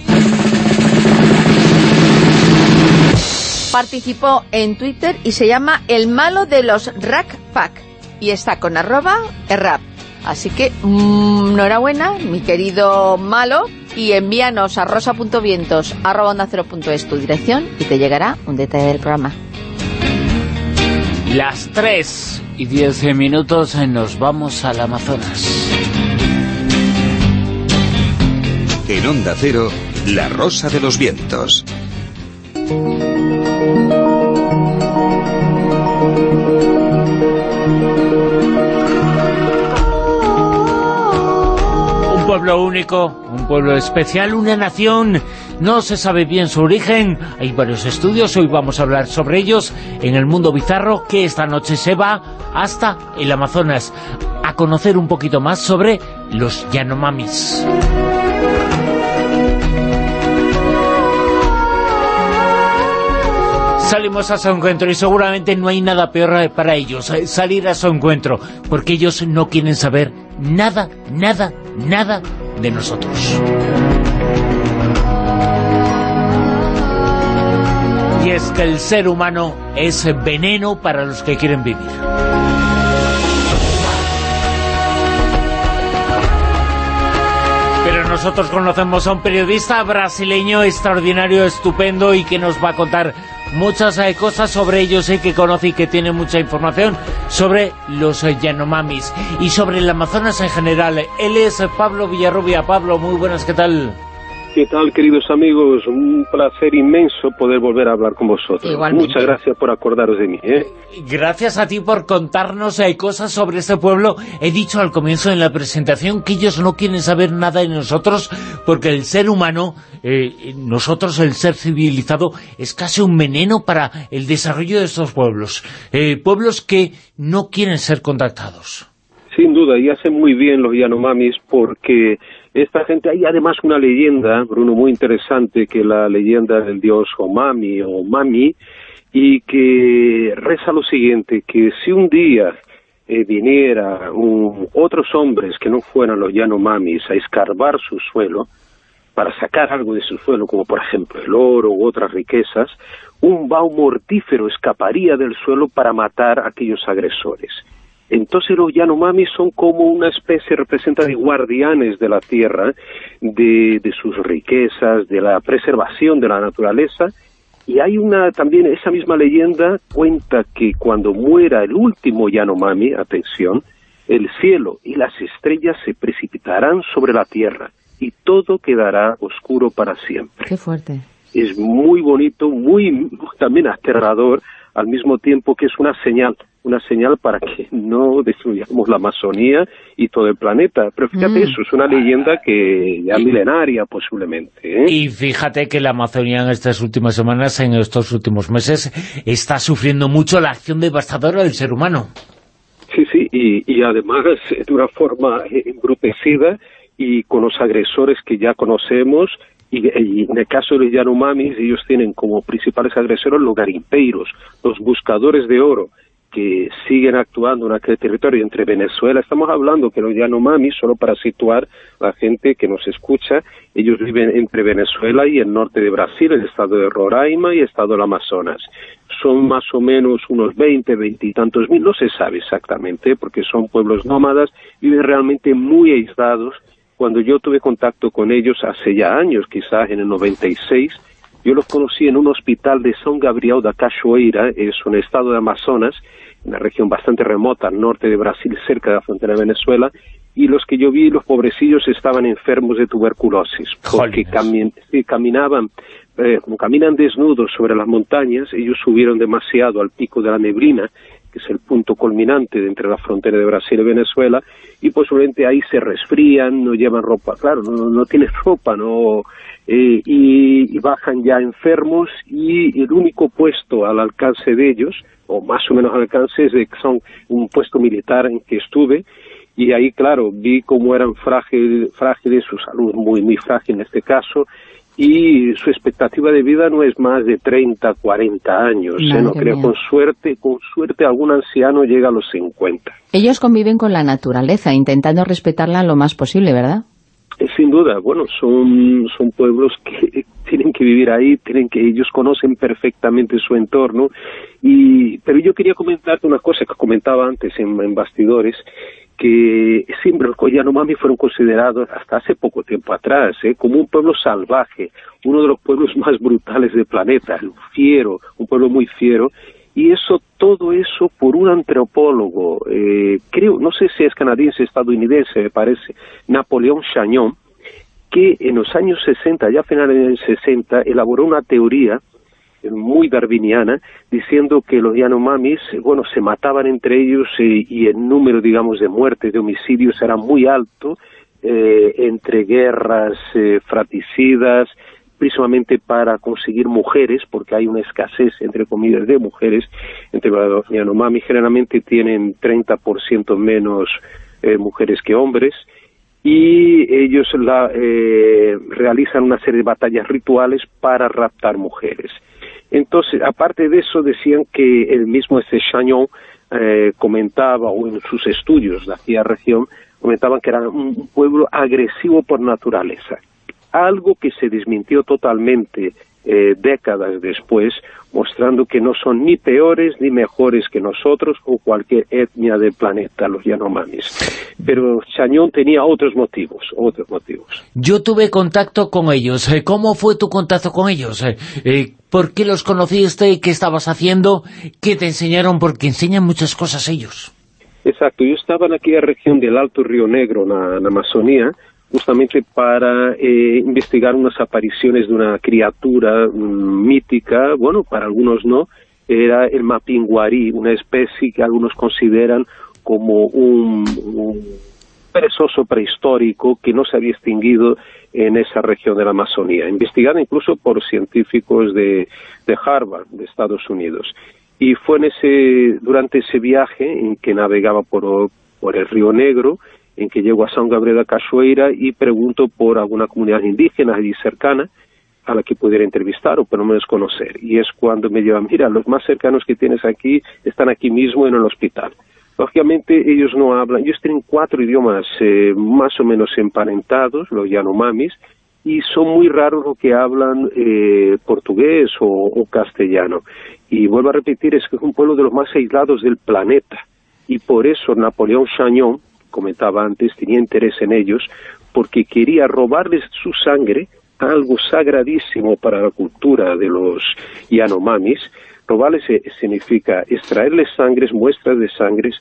Participó en Twitter y se llama El Malo de los Rack Pack y está con arroba errap. Así que, mmm, enhorabuena, mi querido Malo, y envíanos a rosa.vientos arroba onda cero punto es tu dirección y te llegará un detalle del programa. Las 3 y 10 minutos nos vamos al Amazonas. En Onda Cero, La Rosa de los Vientos. Un pueblo único, un pueblo especial, una nación, no se sabe bien su origen, hay varios estudios, hoy vamos a hablar sobre ellos en el mundo bizarro, que esta noche se va hasta el Amazonas, a conocer un poquito más sobre los Yanomamis. Salimos a su encuentro y seguramente no hay nada peor para ellos, eh, salir a su encuentro, porque ellos no quieren saber nada, nada, nada de nosotros. Y es que el ser humano es veneno para los que quieren vivir. Pero nosotros conocemos a un periodista brasileño extraordinario, estupendo y que nos va a contar muchas eh, cosas sobre ellos y que conoce y que tiene mucha información sobre los eh, Yanomamis y sobre el Amazonas en general. Él es Pablo Villarrubia. Pablo, muy buenas, ¿qué tal? ¿Qué tal, queridos amigos? Un placer inmenso poder volver a hablar con vosotros. Igualmente. Muchas gracias por acordaros de mí. ¿eh? Gracias a ti por contarnos eh, cosas sobre este pueblo. He dicho al comienzo en la presentación que ellos no quieren saber nada de nosotros porque el ser humano, eh, nosotros el ser civilizado, es casi un veneno para el desarrollo de estos pueblos. Eh, pueblos que no quieren ser contactados. Sin duda, y hacen muy bien los Yanomamis porque esta gente, hay además una leyenda, Bruno, muy interesante, que la leyenda del dios Omami o Mami, y que reza lo siguiente, que si un día eh, viniera un- otros hombres que no fueran los Yanomamis a escarbar su suelo, para sacar algo de su suelo, como por ejemplo el oro u otras riquezas, un vaho mortífero escaparía del suelo para matar a aquellos agresores. Entonces los Yanomami son como una especie, representa de guardianes de la tierra, de, de sus riquezas, de la preservación de la naturaleza, y hay una también, esa misma leyenda cuenta que cuando muera el último Yanomami, atención, el cielo y las estrellas se precipitarán sobre la tierra y todo quedará oscuro para siempre. Qué fuerte. Es muy bonito, muy también aterrador, al mismo tiempo que es una señal, una señal para que no destruyamos la Amazonía y todo el planeta. Pero fíjate, Mm. eso es una leyenda que ya milenaria posiblemente. ¿eh? Y fíjate que la Amazonía en estas últimas semanas, en estos últimos meses, está sufriendo mucho la acción devastadora del ser humano. Sí, sí, y, y además eh, de una forma eh, embrutecida y con los agresores que ya conocemos, y, en el caso de los Yanomamis, ellos tienen como principales agresores los garimpeiros, los buscadores de oro, que siguen actuando en aquel territorio entre Venezuela. Estamos hablando que los Yanomamis, solo para situar la gente que nos escucha, ellos viven entre Venezuela y el norte de Brasil, el estado de Roraima y el estado del Amazonas. Son más o menos unos 20, 20 y tantos mil, no se sabe exactamente, porque son pueblos nómadas, viven realmente muy aislados. Cuando yo tuve contacto con ellos hace ya años, quizás en el 96, yo los conocí en un hospital de São Gabriel da Cachoeira, es un estado de Amazonas, una región bastante remota al norte de Brasil, cerca de la frontera de Venezuela, y los que yo vi, los pobrecillos, estaban enfermos de tuberculosis, porque cami- caminaban, eh, como caminan desnudos sobre las montañas, ellos subieron demasiado al pico de la neblina, que es el punto culminante de entre la frontera de Brasil y Venezuela, y posiblemente ahí se resfrían, no llevan ropa, claro, no, no tienen ropa, no eh, y, y bajan ya enfermos y el único puesto al alcance de ellos, o más o menos al alcance, es de que son un puesto militar en que estuve, y ahí, claro, vi cómo eran frágil, frágiles, su salud muy, muy frágil en este caso, y su expectativa de vida no es más de 30, 40 años, ¿eh? No creo, con suerte, con suerte algún anciano llega a los 50. Ellos conviven con la naturaleza, intentando respetarla lo más posible, ¿verdad? Eh, Sin duda, bueno, son, son pueblos que tienen que vivir ahí, tienen que ellos conocen perfectamente su entorno, y pero yo quería comentarte una cosa que comentaba antes en, en bastidores, que siempre los Yanomami fueron considerados hasta hace poco tiempo atrás ¿eh? como un pueblo salvaje, uno de los pueblos más brutales del planeta, el fiero, un pueblo muy fiero, y eso, todo eso por un antropólogo, eh, creo, no sé si es canadiense, estadounidense, me parece, Napoleón Chagnon, que en los años 60, ya a finales de los 60, elaboró una teoría eh, muy darwiniana, diciendo que los Yanomamis, bueno, se mataban entre ellos eh, y el número, digamos, de muertes, de homicidios era muy alto, eh, entre guerras eh, fraticidas, precisamente para conseguir mujeres, porque hay una escasez, entre comillas, de mujeres, entre los Yanomami generalmente tienen 30% menos eh, mujeres que hombres, y ellos la, eh, realizan una serie de batallas rituales para raptar mujeres. Entonces, aparte de eso, decían que el mismo este eh, comentaba, o en sus estudios de aquella región, comentaban que era un pueblo agresivo por naturaleza. Algo que se desmintió totalmente eh, décadas después, mostrando que no son ni peores ni mejores que nosotros o cualquier etnia del planeta, los Yanomamis. Pero Chañón tenía otros motivos, otros motivos. Yo tuve contacto con ellos. Eh, ¿Cómo fue tu contacto con ellos? Eh, eh, ¿Por qué los conociste? ¿Qué estabas haciendo? ¿Qué te enseñaron? Porque enseñan muchas cosas ellos. Exacto, yo estaba en aquella región del Alto Río Negro, en la, en la Amazonía, justamente para eh, investigar unas apariciones de una criatura mm, mítica, bueno, para algunos no, era el mapinguarí, una especie que algunos consideran como un, un perezoso prehistórico que no se había extinguido en esa región de la Amazonía, investigada incluso por científicos de, de Harvard, de Estados Unidos. Y fue en ese, durante ese viaje en que navegaba por, por el Río Negro, en que llego a San Gabriel de Cachoeira y pregunto por alguna comunidad indígena allí cercana a la que pudiera entrevistar o por lo menos conocer. Y es cuando me llevan, mira, los más cercanos que tienes aquí están aquí mismo en el hospital. Lógicamente ellos no hablan, ellos tienen cuatro idiomas eh, más o menos emparentados, los Yanomamis, y son muy raros los que hablan eh, portugués o, o, castellano. Y vuelvo a repetir, es que es un pueblo de los más aislados del planeta. Y por eso Napoleón Chagnon, comentaba antes, tenía interés en ellos, porque quería robarles su sangre, algo sagradísimo para la cultura de los Yanomamis, Robarles significa extraerles sangres, muestras de sangres,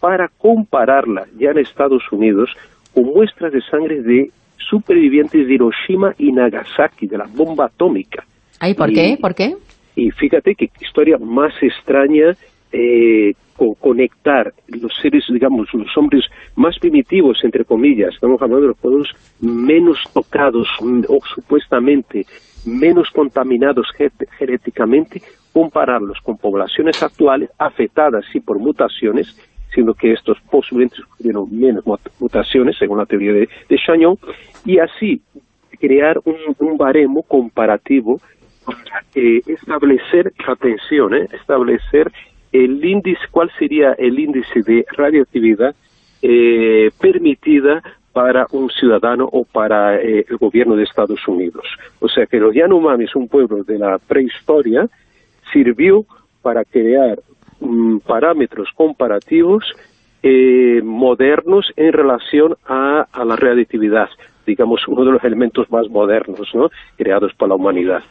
para compararla ya en Estados Unidos con muestras de sangre de supervivientes de Hiroshima y Nagasaki, de la bomba atómica. ¿Ay, por y, qué? ¿Por qué? Y fíjate qué historia más extraña eh, con conectar los seres, digamos, los hombres más primitivos, entre comillas, estamos hablando de los pueblos menos tocados o supuestamente menos contaminados genéticamente, compararlos con poblaciones actuales afectadas sí por mutaciones, siendo que estos posiblemente sufrieron menos mutaciones, según la teoría de, de Chagnon, y así crear un, un baremo comparativo para eh, establecer, atención, eh, establecer el índice, cuál sería el índice de radioactividad eh, permitida para un ciudadano o para eh, el gobierno de Estados Unidos. O sea que los Yanomamis, un pueblo de la prehistoria, sirvió para crear mm, parámetros comparativos eh, modernos en relación a, a la radioactividad digamos, uno de los elementos más modernos, ¿no?, creados por la humanidad.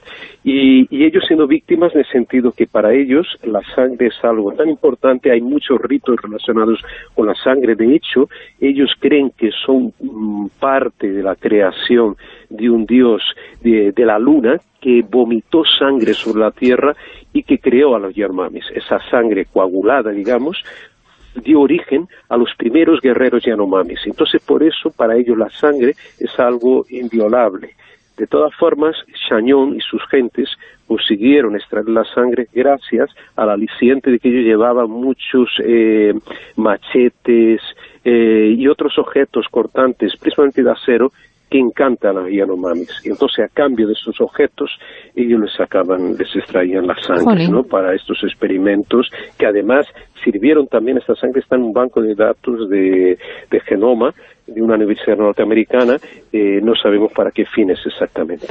Y, y, ellos siendo víctimas en el sentido que para ellos la sangre es algo tan importante, hay muchos ritos relacionados con la sangre, de hecho, ellos creen que son mm, parte de la creación de un dios de, de, la luna que vomitó sangre sobre la tierra y que creó a los Yarmamis. Esa sangre coagulada, digamos, dio origen a los primeros guerreros Yanomamis. Entonces, por eso, para ellos la sangre es algo inviolable. De todas formas, Chañón y sus gentes consiguieron extraer la sangre gracias al aliciente de que ellos llevaban muchos eh, machetes eh, y otros objetos cortantes, principalmente de acero, que encantan a los Yanomamis. Y entonces, a cambio de esos objetos, ellos les sacaban, les extraían la sangre, ¿no? Para estos experimentos, que además sirvieron también, esta sangre está en un banco de datos de, de genoma de una universidad norteamericana, eh, no sabemos para qué fines exactamente.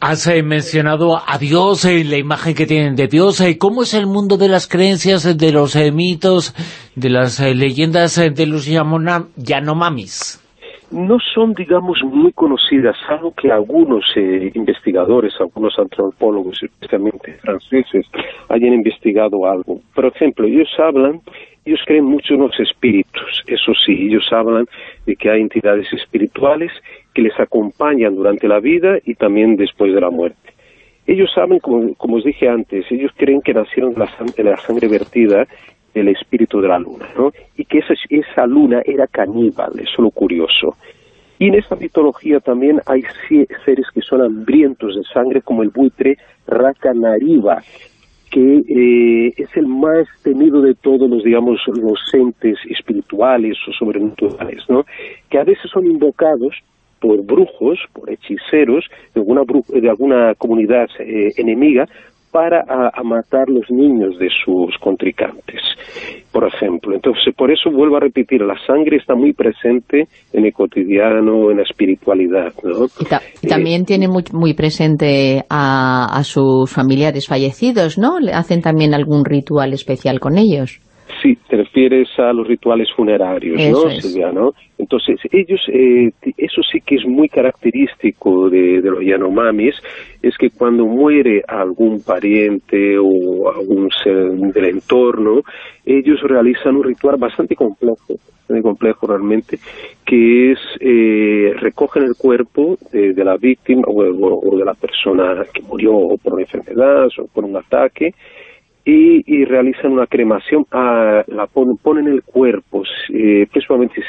Has eh, mencionado a Dios, eh, la imagen que tienen de Dios. Eh, ¿Cómo es el mundo de las creencias, de los eh, mitos, de las eh, leyendas de los Yanomamis? No son, digamos, muy conocidas, algo que algunos eh, investigadores, algunos antropólogos, especialmente franceses, hayan investigado algo. Por ejemplo, ellos hablan, ellos creen mucho en los espíritus, eso sí, ellos hablan de que hay entidades espirituales que les acompañan durante la vida y también después de la muerte. Ellos saben, como, como os dije antes, ellos creen que nacieron de la sangre vertida el espíritu de la luna, ¿no? Y que esa, esa luna era caníbal, eso es lo curioso. Y en esta mitología también hay seres que son hambrientos de sangre, como el buitre Rakanariva, que eh, es el más temido de todos los, digamos, los entes espirituales o sobrenaturales, ¿no? Que a veces son invocados por brujos, por hechiceros de alguna, de alguna comunidad eh, enemiga para a, a, matar los niños de sus contrincantes, por ejemplo. Entonces, por eso vuelvo a repetir, la sangre está muy presente en el cotidiano, en la espiritualidad. ¿no? Y, ta y también eh, tiene muy, muy presente a, a, sus familiares fallecidos, ¿no? ¿Hacen también algún ritual especial con ellos? Sí, te refieres a los rituales funerarios, Eso ¿no, es. Silvia, no? Entonces, ellos, eh, eso sí que es muy característico de, de los Yanomamis, es que cuando muere algún pariente o algún ser del entorno, ellos realizan un ritual bastante complejo, bastante complejo realmente, que es, eh, recogen el cuerpo de, de la víctima o, o- o de la persona que murió o por una enfermedad o por un ataque, y, realizan una cremación, ah, la pon- ponen el cuerpo, eh, principalmente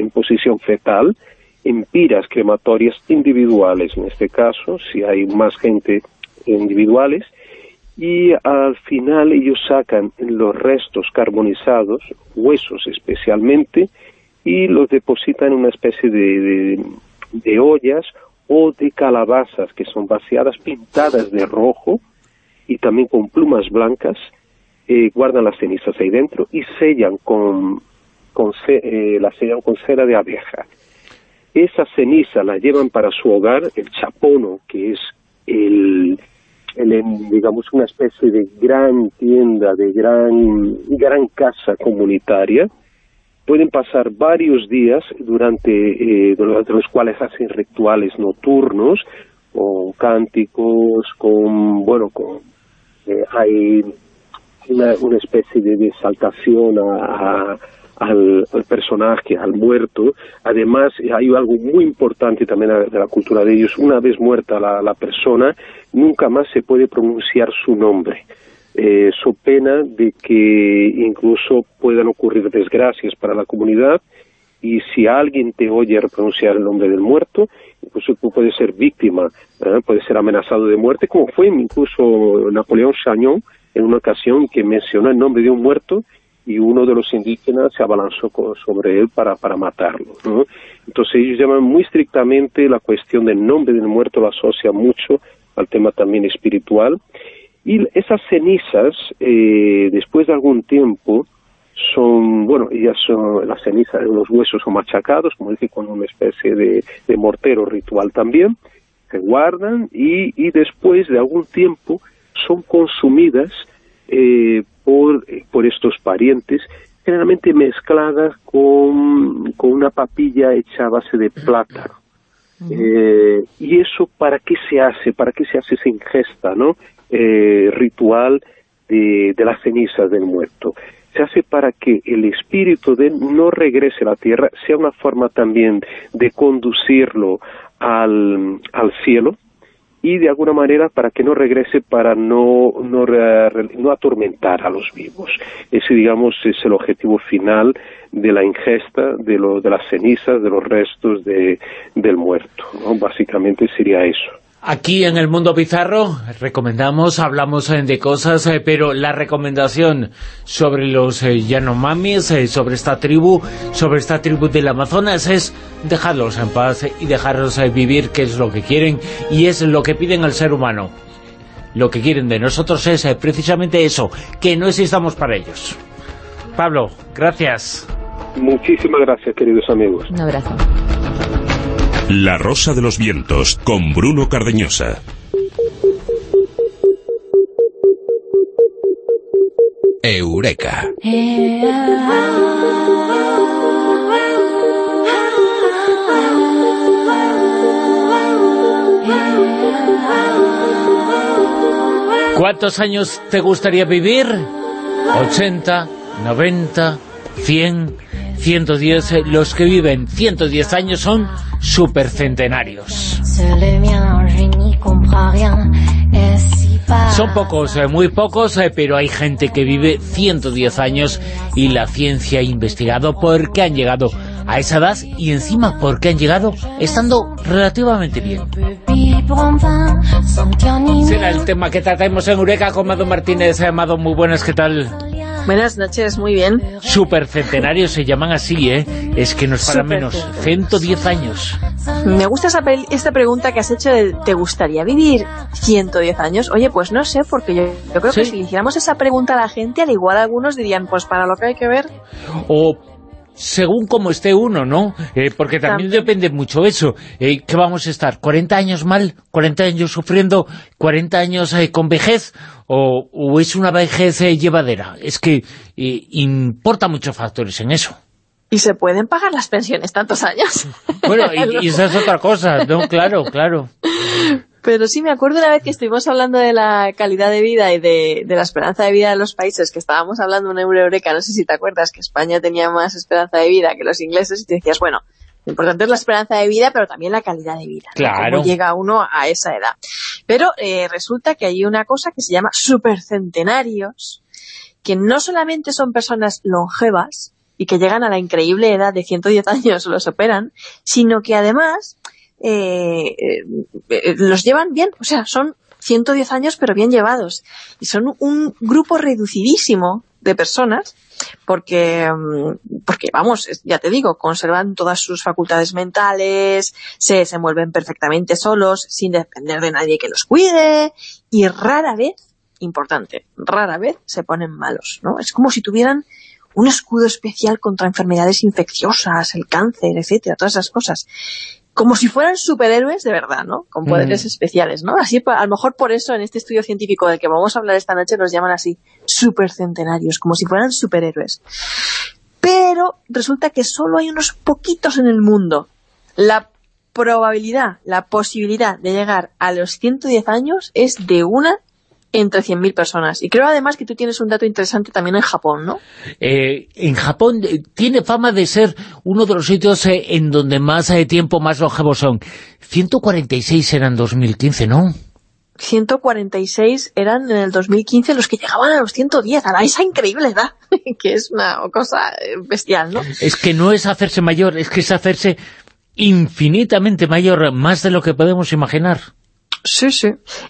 en posición fetal, en piras crematorias individuales, en este caso, si hay más gente individuales, y al final ellos sacan los restos carbonizados, huesos especialmente, y los depositan en una especie de, de ollas o de calabazas que son vaciadas, pintadas de rojo, y también con plumas blancas, eh, guardan las cenizas ahí dentro y sellan con, con eh, la sellan con cera de abeja. Esa ceniza la llevan para su hogar, el chapono, que es el, el, digamos, una especie de gran tienda, de gran, gran casa comunitaria. Pueden pasar varios días durante, eh, durante los cuales hacen rituales nocturnos, con cánticos, con, bueno, con, eh, hay una, una especie de, exaltación a- al personaje, al muerto. Además, hay algo muy importante también de la cultura de ellos. Una vez muerta la, la persona, nunca más se puede pronunciar su nombre. Eh, so pena de que incluso puedan ocurrir desgracias para la comunidad y si alguien te oye pronunciar el nombre del muerto, incluso tú puedes ser víctima, ¿eh? puedes ser amenazado de muerte, como fue incluso Napoleón Chagnon en una ocasión que mencionó el nombre de un muerto y uno de los indígenas se abalanzó sobre él para, para matarlo. ¿no? Entonces ellos llaman muy estrictamente la cuestión del nombre del muerto, lo asocia mucho al tema también espiritual. Y esas cenizas, eh, después de algún tiempo, son, bueno, ellas son, las cenizas, los huesos son machacados, como dije, con una especie de, de mortero ritual también, se guardan y, y después de algún tiempo son consumidas eh, por, por estos parientes, generalmente mezcladas con, con una papilla hecha a base de plátano. Eh, ¿Y eso para qué se hace? ¿Para qué se hace esa ingesta no? Eh, ritual de, de las cenizas del muerto? Se hace para que el espíritu de él no regrese a la tierra, sea una forma también de conducirlo al, al cielo y de alguna manera para que no regrese para no, no, re- no atormentar a los vivos. Ese, digamos, es el objetivo final de la ingesta de, lo, de las cenizas, de los restos de, del muerto. Básicamente sería eso. Aquí en el Mundo Bizarro recomendamos, hablamos eh, de cosas, eh, pero la recomendación sobre los eh, Yanomamis, sobre esta tribu, sobre esta tribu del Amazonas es dejarlos en paz y dejarlos vivir, que es lo que quieren y es lo que piden al ser humano. Lo que quieren de nosotros es precisamente eso, que no existamos para ellos. Pablo, gracias. Muchísimas gracias, queridos amigos. Un abrazo. La Rosa de los Vientos, con Bruno Cardeñosa. Eureka. ¿Cuántos años te gustaría vivir? ¿80, 90, 100, 110? Eh, Los que viven 110 años son supercentenarios. Son pocos, eh, muy pocos, eh, pero hay gente que vive 110 años y la ciencia ha investigado por qué han llegado a esa edad y encima por qué han llegado estando relativamente bien. Será el tema que trataremos en Eureka con Mado Martínez. Eh, Mado, muy buenas, ¿qué tal? Buenas noches, muy bien. Supercentenarios se llaman así, ¿eh? Es que no es para menos. Supercentenarios. 110 años. Me gusta esa esta pregunta que has hecho de ¿te gustaría vivir 110 años? Oye, pues no sé, porque yo, yo creo que si le hiciéramos esa pregunta a la gente, al igual algunos dirían, pues para lo que hay que ver. O según cómo esté uno, ¿no? Eh, porque también, depende mucho eso. Eh, ¿Qué vamos a estar? ¿40 años mal? ¿40 años sufriendo? ¿40 años eh, con vejez? O, o es una vejez eh, llevadera? Es que eh, importa muchos factores en eso. Y se pueden pagar las pensiones tantos años. Bueno, y, y esa es otra cosa, ¿no? Claro, claro. Pero sí me acuerdo una vez que estuvimos hablando de la calidad de vida y de, de la esperanza de vida de los países, que estábamos hablando de una eureka, no sé si te acuerdas, que España tenía más esperanza de vida que los ingleses, y te decías, bueno, lo importante es la esperanza de vida, pero también la calidad de vida. Claro. Cómo llega uno a esa edad. Pero eh, resulta que hay una cosa que se llama supercentenarios, que no solamente son personas longevas y que llegan a la increíble edad de 110 años los operan, sino que además eh, eh, los llevan bien, o sea, son 110 años pero bien llevados. Y son un grupo reducidísimo de personas porque, mm, porque vamos, ya te digo, conservan todas sus facultades mentales, se desenvuelven perfectamente solos, sin depender de nadie que los cuide, y rara vez, importante, rara vez se ponen malos, ¿no? Es como si tuvieran un escudo especial contra enfermedades infecciosas, el cáncer, etcétera, todas esas cosas. Como si fueran superhéroes de verdad, ¿no? Con poderes Mm. especiales, ¿no? Así, a lo mejor por eso en este estudio científico del que vamos a hablar esta noche los llaman así, supercentenarios, como si fueran superhéroes. Pero resulta que solo hay unos poquitos en el mundo. La probabilidad, la posibilidad de llegar a los 110 años es de una entre 100.000 personas. Y creo además que tú tienes un dato interesante también en Japón, ¿no? Eh, en Japón eh, tiene fama de ser uno de los sitios eh, en donde más eh, tiempo, más longevos son. 146 eran 2015, ¿no? 146 eran en el 2015 los que llegaban a los 110, a esa increíble edad, que es una cosa bestial, ¿no? Es que no es hacerse mayor, es que es hacerse infinitamente mayor, más de lo que podemos imaginar. Sí, sí.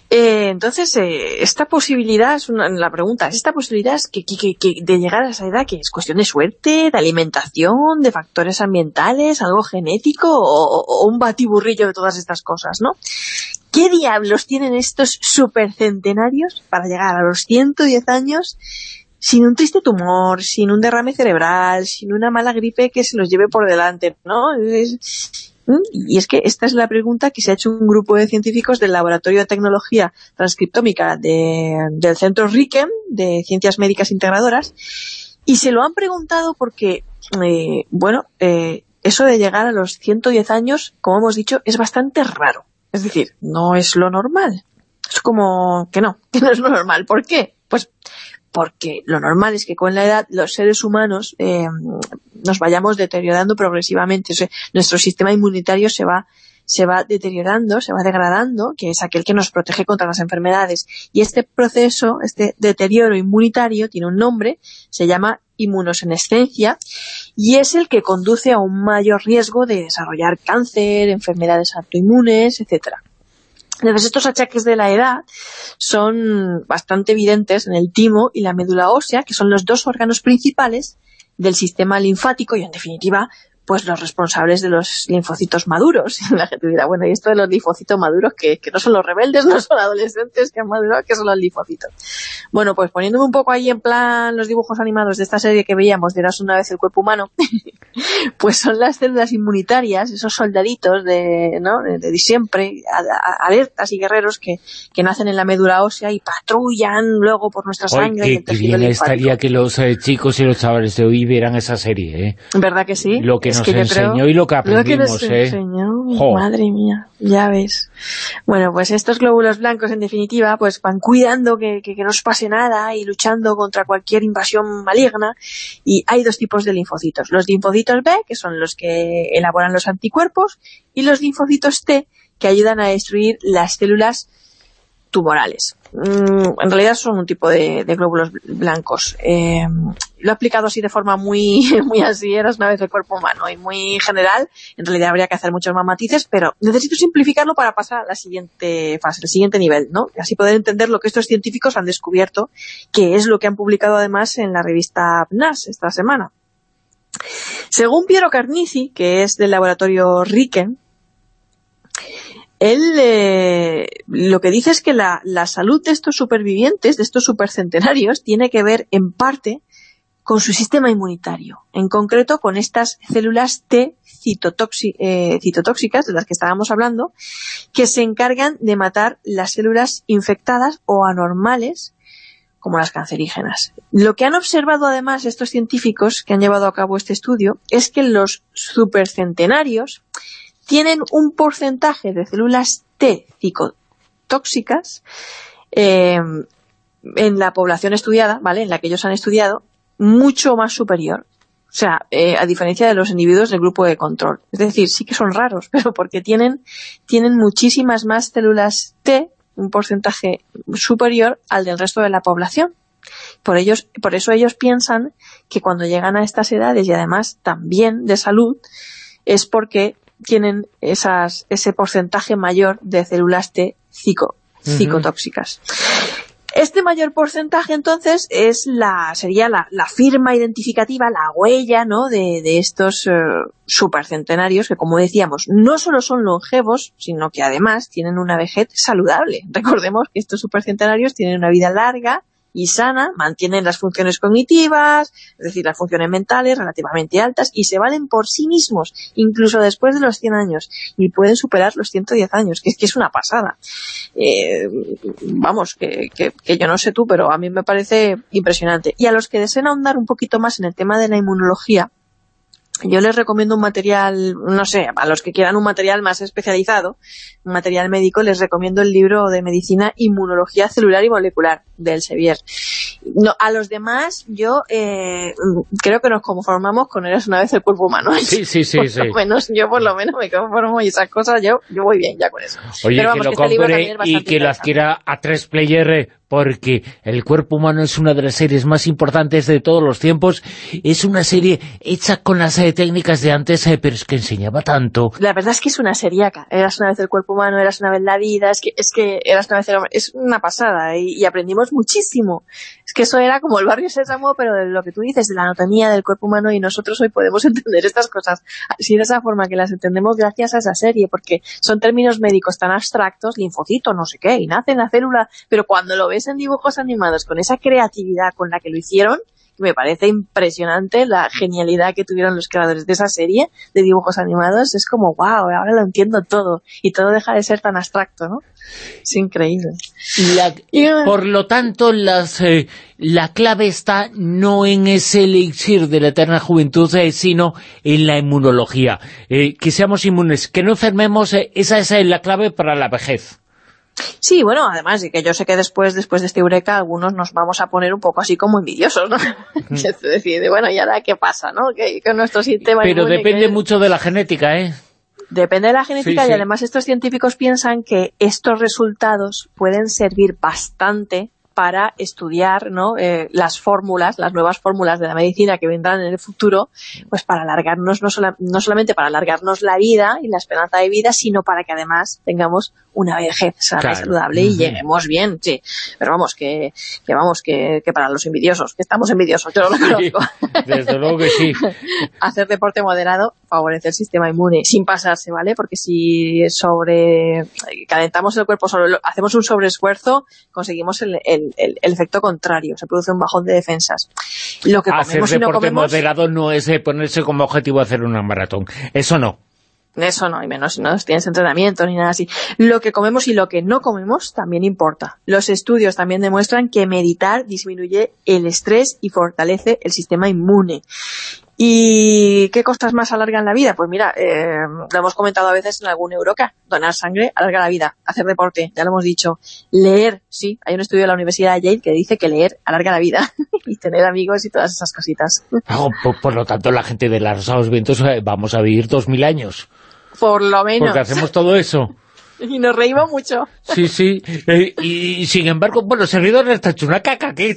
Eh, entonces, eh, esta posibilidad, es una, la pregunta, es esta posibilidad es que, de llegar a esa edad, que es cuestión de suerte, de alimentación, de factores ambientales, algo genético o, o un batiburrillo de todas estas cosas, ¿no? ¿Qué diablos tienen estos supercentenarios para llegar a los 110 años sin un triste tumor, sin un derrame cerebral, sin una mala gripe que se los lleve por delante, ¿no? Es-. Y es que esta es la pregunta que se ha hecho un grupo de científicos del Laboratorio de Tecnología Transcriptómica de- del Centro RIKEM de Ciencias Médicas Integradoras y se lo han preguntado porque, eh, bueno, eh, eso de llegar a los 110 años, como hemos dicho, es bastante raro. Es decir, no es lo normal. Es como que no, que no es lo normal. ¿Por qué? Pues porque lo normal es que con la edad los seres humanos eh, nos vayamos deteriorando progresivamente. O sea, nuestro sistema inmunitario se va se va deteriorando, se va degradando, que es aquel que nos protege contra las enfermedades. Y este proceso, este deterioro inmunitario, tiene un nombre, se llama inmunosenescencia, y es el que conduce a un mayor riesgo de desarrollar cáncer, enfermedades autoinmunes, etcétera. Entonces, estos achaques de la edad son bastante evidentes en el timo y la médula ósea, que son los dos órganos principales del sistema linfático y, en definitiva, pues los responsables de los linfocitos maduros. Y la gente dirá, bueno, y esto de los linfocitos maduros, que, que no son los rebeldes, no son adolescentes que han madurado, que son los linfocitos. Bueno, pues poniéndome un poco ahí en plan los dibujos animados de esta serie que veíamos de una vez el cuerpo humano, pues son las células inmunitarias, esos soldaditos de, ¿no? de, de siempre, a- a- alertas y guerreros que, que nacen en la médula ósea y patrullan luego por nuestra Hoy, sangre y el qué tejido bien estaría que los eh, chicos y los chavales de hoy vieran esa serie, ¿eh? ¿Verdad que sí? Lo que Es nos creo- enseñó y lo que Lo que aprendimos, nos ¿eh? enseñó, madre mía, ya ves. Bueno, pues estos glóbulos blancos, en definitiva, pues van cuidando que, que, que no os pase nada y luchando contra cualquier invasión maligna. Y hay dos tipos de linfocitos. Los linfocitos B, que son los que elaboran los anticuerpos, y los linfocitos T, que ayudan a destruir las células tumorales. Mm, en realidad son un tipo de, glóbulos blancos. Eh, lo he aplicado así de forma muy, muy así, eras una vez el cuerpo humano y muy general. En realidad habría que hacer muchos más matices, pero necesito simplificarlo para pasar a la siguiente fase, el siguiente nivel, ¿no? Así poder entender lo que estos científicos han descubierto, que es lo que han publicado además en la revista PNAS esta semana. Según Piero Carnici, que es del laboratorio Riken, él eh, lo que dice es que la, la salud de estos supervivientes, de estos supercentenarios, tiene que ver en parte con su sistema inmunitario, en concreto con estas células T eh, citotóxicas, de las que estábamos hablando, que se encargan de matar las células infectadas o anormales, como las cancerígenas. Lo que han observado además estos científicos que han llevado a cabo este estudio es que los supercentenarios tienen un porcentaje de células T cicotóxicas eh, en la población estudiada, ¿vale? En la que ellos han estudiado, mucho más superior. O sea, eh, a diferencia de los individuos del grupo de control. Es decir, sí que son raros, pero porque tienen, tienen muchísimas más células T, un porcentaje superior al del resto de la población. Por, ellos, por eso ellos piensan que cuando llegan a estas edades y además también de salud, es porque tienen esas, ese porcentaje mayor de células T cico, cicotóxicas. Este mayor porcentaje, entonces, es la sería la, la firma identificativa, la huella ¿no? de, de estos eh, supercentenarios que, como decíamos, no solo son longevos, sino que además tienen una vejez saludable. Recordemos que estos supercentenarios tienen una vida larga y sana, mantienen las funciones cognitivas, es decir, las funciones mentales relativamente altas y se valen por sí mismos, incluso después de los 100 años, y pueden superar los 110 años, que es que es una pasada. Eh, vamos, que, que, que yo no sé tú, pero a mí me parece impresionante. Y a los que deseen ahondar un poquito más en el tema de la inmunología, yo les recomiendo un material, no sé, a los que quieran un material más especializado, un material médico, les recomiendo el libro de medicina Inmunología Celular y Molecular de Elsevier. No, a los demás, yo eh, creo que nos conformamos con Eres una vez el cuerpo humano. Sí, sí, sí, por sí. lo menos, yo por lo menos me conformo y esas cosas, yo, yo voy bien ya con eso. Oye, Pero vamos, que lo este compre y que lo adquiera a tres player eh, porque El cuerpo humano es una de las series más importantes de todos los tiempos. Es una serie hecha con las técnicas de antes, eh, pero es que enseñaba tanto. La verdad es que es una seriaca. Eras una vez el cuerpo humano, eras una vez la vida, es que, es que eras una vez el hombre. Es una pasada y, y aprendimos muchísimo. Es que eso era como el barrio Sésamo, pero de lo que tú dices, de la anatomía del cuerpo humano y nosotros hoy podemos entender estas cosas así de esa forma que las entendemos gracias a esa serie, porque son términos médicos tan abstractos, linfocito, no sé qué, y nace en la célula, pero cuando lo ves en dibujos animados con esa creatividad con la que lo hicieron, me parece impresionante la genialidad que tuvieron los creadores de esa serie de dibujos animados. Es como, wow, ahora lo entiendo todo. Y todo deja de ser tan abstracto, ¿no? Es increíble. La- por lo tanto, las, eh, la clave está no en ese elixir de la eterna juventud, eh, sino en la inmunología. Eh, que seamos inmunes, que no enfermemos, eh, esa es la clave para la vejez. Sí, bueno, además de que yo sé que después, después de este eureka, algunos nos vamos a poner un poco así como envidiosos, ¿no? es decir, bueno, ¿y ahora qué pasa, no? Que con nuestro sistema Pero depende que- mucho de la genética, ¿eh? Depende de la genética Sí, y además estos científicos piensan que estos resultados pueden servir bastante para estudiar ¿no? Eh, las fórmulas, las nuevas fórmulas de la medicina que vendrán en el futuro, pues para alargarnos, no, sola- no solamente para alargarnos la vida y la esperanza de vida, sino para que además tengamos una vejez sana y Claro. saludable y lleguemos bien, sí. Pero vamos, que, que vamos, que, que para los envidiosos, que estamos envidiosos, yo lo Sí, reconozco. desde luego que sí. hacer deporte moderado favorece el sistema inmune, sin pasarse, ¿vale? Porque si sobre calentamos el cuerpo, sobre, hacemos un sobreesfuerzo, conseguimos el, el- el- el efecto contrario, se produce un bajón de defensas. Lo que Hacer comemos y no deporte comemos, moderado no es eh, ponerse como objetivo hacer una maratón. Eso no. Eso no, y menos si no tienes entrenamiento ni nada así. Lo que comemos y lo que no comemos también importa. Los estudios también demuestran que meditar disminuye el estrés y fortalece el sistema inmune. ¿Y qué cosas más alargan la vida? Pues mira, eh, lo hemos comentado a veces en algún Euroca. Donar sangre alarga la vida. Hacer deporte, ya lo hemos dicho. Leer, sí. Hay un estudio de la Universidad de Yale que dice que leer alarga la vida. y tener amigos y todas esas cositas. Por, lo tanto, la gente de los Vientos eh, vamos a vivir dos mil años. Por lo menos. Porque hacemos todo eso. y nos reímos mucho. Sí, sí. Eh, y, sin embargo, bueno, servidor está hecho una caca. que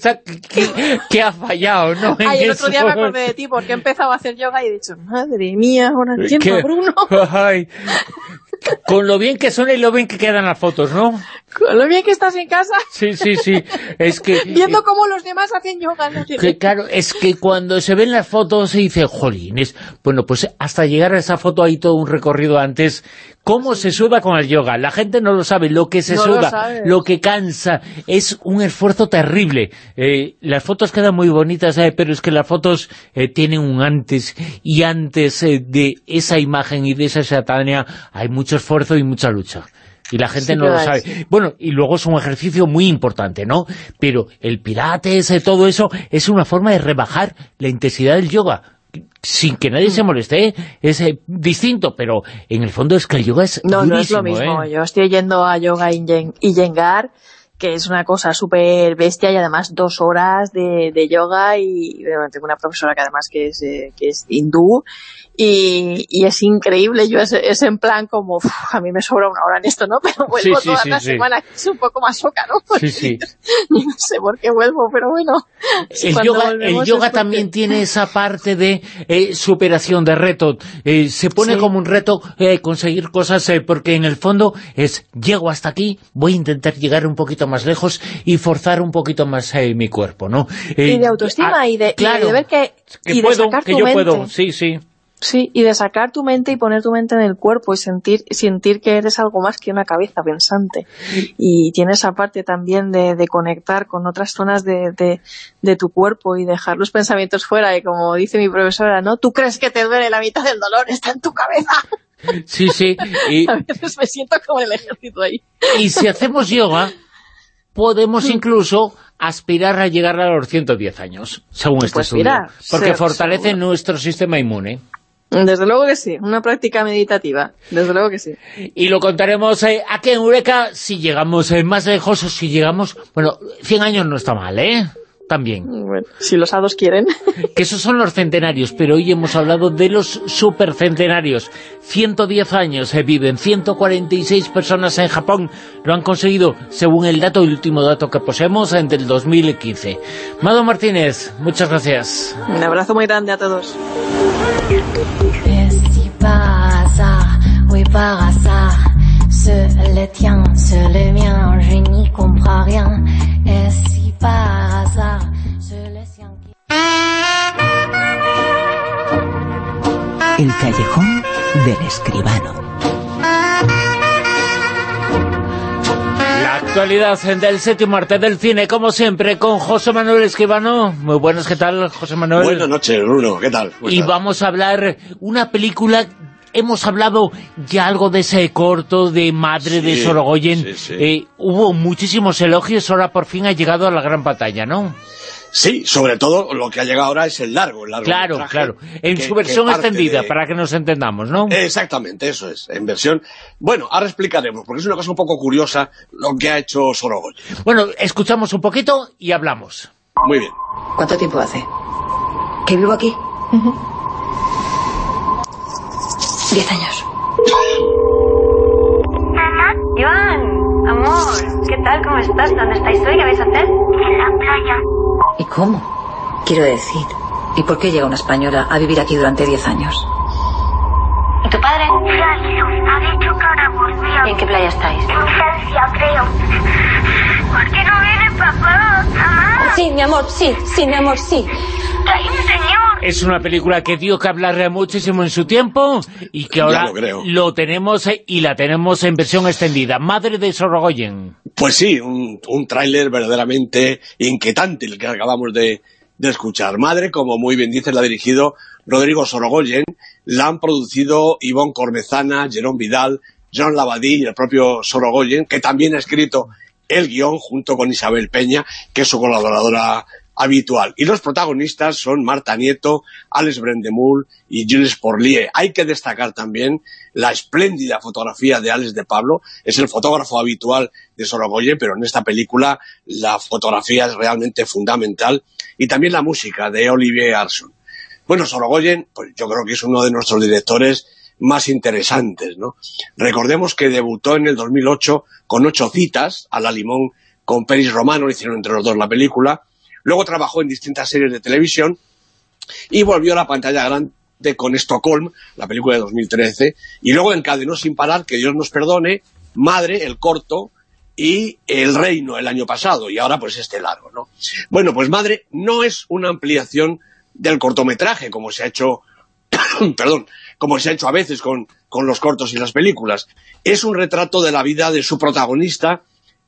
que ha fallado, no? Ay, el otro día eso. me acordé de ti porque he empezado a hacer yoga y he dicho, madre mía, ahora entiendo ¿Qué? a Bruno. Ay, con lo bien que son y lo bien que quedan las fotos, ¿no? Con lo bien que estás en casa. Sí, sí, sí. Es que... Viendo cómo los demás hacen yoga. ¿no? Que, claro, es que cuando se ven las fotos se dice, jolines, bueno, pues hasta llegar a esa foto hay todo un recorrido antes. ¿Cómo se suda con el yoga? La gente no lo sabe, lo que se No lo suda, sabe. lo, que cansa, es un esfuerzo terrible. Eh, las fotos quedan muy bonitas, eh, pero es que las fotos eh, tienen un antes, y antes eh, de esa imagen y de esa satania hay mucho esfuerzo y mucha lucha. Y la gente Sí no lo sabe. Bueno, y luego es un ejercicio muy importante, ¿no? Pero el pilates, eh, todo eso, es una forma de rebajar la intensidad del yoga sin que nadie se Mm. moleste, ¿eh? es eh, distinto, pero en el fondo es que el yoga es No, no es lo mismo. ¿eh? Yo estoy yendo a yoga y yen- y yengar, que es una cosa súper bestia y además dos horas de, de yoga y bueno, tengo una profesora que además que es, eh, que es hindú y, y es increíble. Yo es, es en plan como, uf, a mí me sobra una hora en esto, ¿no? Pero vuelvo Sí, toda sí, la sí. semana, que es un poco más soca, ¿no? Sí, no sé por qué vuelvo, pero bueno. El yoga, el volvemos yoga es porque- también tiene esa parte de eh, superación, de reto. Eh, se pone como un reto eh, conseguir cosas, eh, porque en el fondo es, llego hasta aquí, voy a intentar llegar un poquito más lejos y forzar un poquito más eh, mi cuerpo, ¿no? Y de autoestima ah, y, de, y de ver que, que y de puedo, sacar que tu yo mente. puedo, sí, sí. Sí, y de sacar tu mente y poner tu mente en el cuerpo y sentir, sentir que eres algo más que una cabeza pensante. Y tiene esa parte también de, de conectar con otras zonas de, de, de tu cuerpo y dejar los pensamientos fuera. Y como dice mi profesora, ¿no? Tú crees que te duele la mitad del dolor, está en tu cabeza. Sí, sí. Y, A veces me siento como el ejército ahí. y si hacemos yoga, podemos incluso aspirar a llegar a los 110 años, según este Pues estudio. mira, porque fortalece seguro. nuestro sistema inmune. Desde luego que sí, una práctica meditativa. Desde luego que sí. Y lo contaremos eh, aquí en Eureka si llegamos eh, más lejos o si llegamos... Bueno, 100 años no está mal, ¿eh? También. Bueno, si los hados quieren. Que esos son los centenarios, pero hoy hemos hablado de los supercentenarios. 110 años eh, viven, 146 personas en Japón lo han conseguido, según el dato, el último dato que poseemos, entre el 2015. Mado Martínez, muchas gracias. Un abrazo muy grande a todos. Et si par hasard, oui par hasard, c'est le tien, c'est le mien, je n'y comprends rien. Et si par hasard, El callejón del escribano. La actualidad del séptimo arte del cine, como siempre, con José Manuel Escribano. Muy buenos, ¿qué tal, José Manuel? Buenas noches, Bruno, ¿qué tal? ¿Cómo y vamos a hablar una película hemos hablado ya algo de ese corto de Madre de Sorogoyen sí, sí. Eh, hubo muchísimos elogios ahora por fin ha llegado a la gran pantalla ¿no? Sí, sobre todo lo que ha llegado ahora es el largo, el largo claro, claro en su versión extendida para que nos entendamos ¿no? Exactamente, eso es, en versión... Bueno, ahora explicaremos, porque es una cosa un poco curiosa lo que ha hecho Sorogoyen. bueno, escuchamos un poquito y hablamos Muy bien. ¿Cuánto tiempo hace? ¿Que vivo aquí? Diez años. Joan, amor, ¿qué tal? ¿Cómo estás? ¿Dónde estáis hoy? ¿Qué vais a hacer? En la playa. ¿Y cómo? Quiero decir, ¿y por qué llega una española a vivir aquí durante diez años? ¿Y tu padre? Ha ido. Ha dicho que ahora volvía. ¿Y en qué playa estáis? En Francia, creo. ¿Por qué no viene papá? Mamá. Sí, mi amor, sí, sí, mi amor, sí. Que hay un señor. Es una película que dio que hablar muchísimo en su tiempo y que ahora lo tenemos eh, y la tenemos en versión extendida. Madre de Sorogoyen. Pues sí, un, un tráiler verdaderamente inquietante el que acabamos de, de escuchar. Madre, como muy bien dices, la ha dirigido Rodrigo Sorogoyen, la han producido Ivonne Cormezana, Jerón Vidal, John Labadí y el propio Sorogoyen, que también ha escrito el guion junto con Isabel Peña, que es su colaboradora habitual. Y los protagonistas son Marta Nieto, Alex Brendemul y Gilles Porlier. Hay que destacar también la espléndida fotografía de Alex de Pablo. Es el fotógrafo habitual de Sorogoyen, pero en esta película la fotografía es realmente fundamental. Y también la música de Olivier Arson. Bueno, Sorogoyen, pues yo creo que es uno de nuestros directores más interesantes, ¿no? Recordemos que debutó en el 2008 con ocho citas a la limón con Peris Romano, hicieron entre los dos la película. Luego trabajó en distintas series de televisión y volvió a la pantalla grande con Stockholm, la película de 2013, y luego encadenó sin parar, que Dios nos perdone, Madre, el corto, y El Reino el año pasado, y ahora pues este largo, ¿no? Bueno, pues Madre no es una ampliación del cortometraje, como se ha hecho, perdón, como se ha hecho a veces con, con los cortos y las películas. Es un retrato de la vida de su protagonista,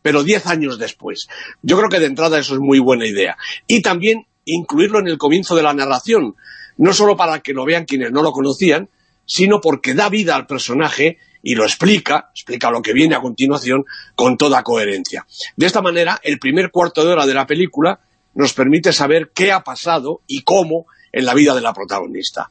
pero diez años después. Yo creo que de entrada eso es muy buena idea. Y también incluirlo en el comienzo de la narración, no solo para que lo vean quienes no lo conocían, sino porque da vida al personaje y lo explica, explica lo que viene a continuación con toda coherencia. De esta manera, el primer cuarto de hora de la película nos permite saber qué ha pasado y cómo en la vida de la protagonista.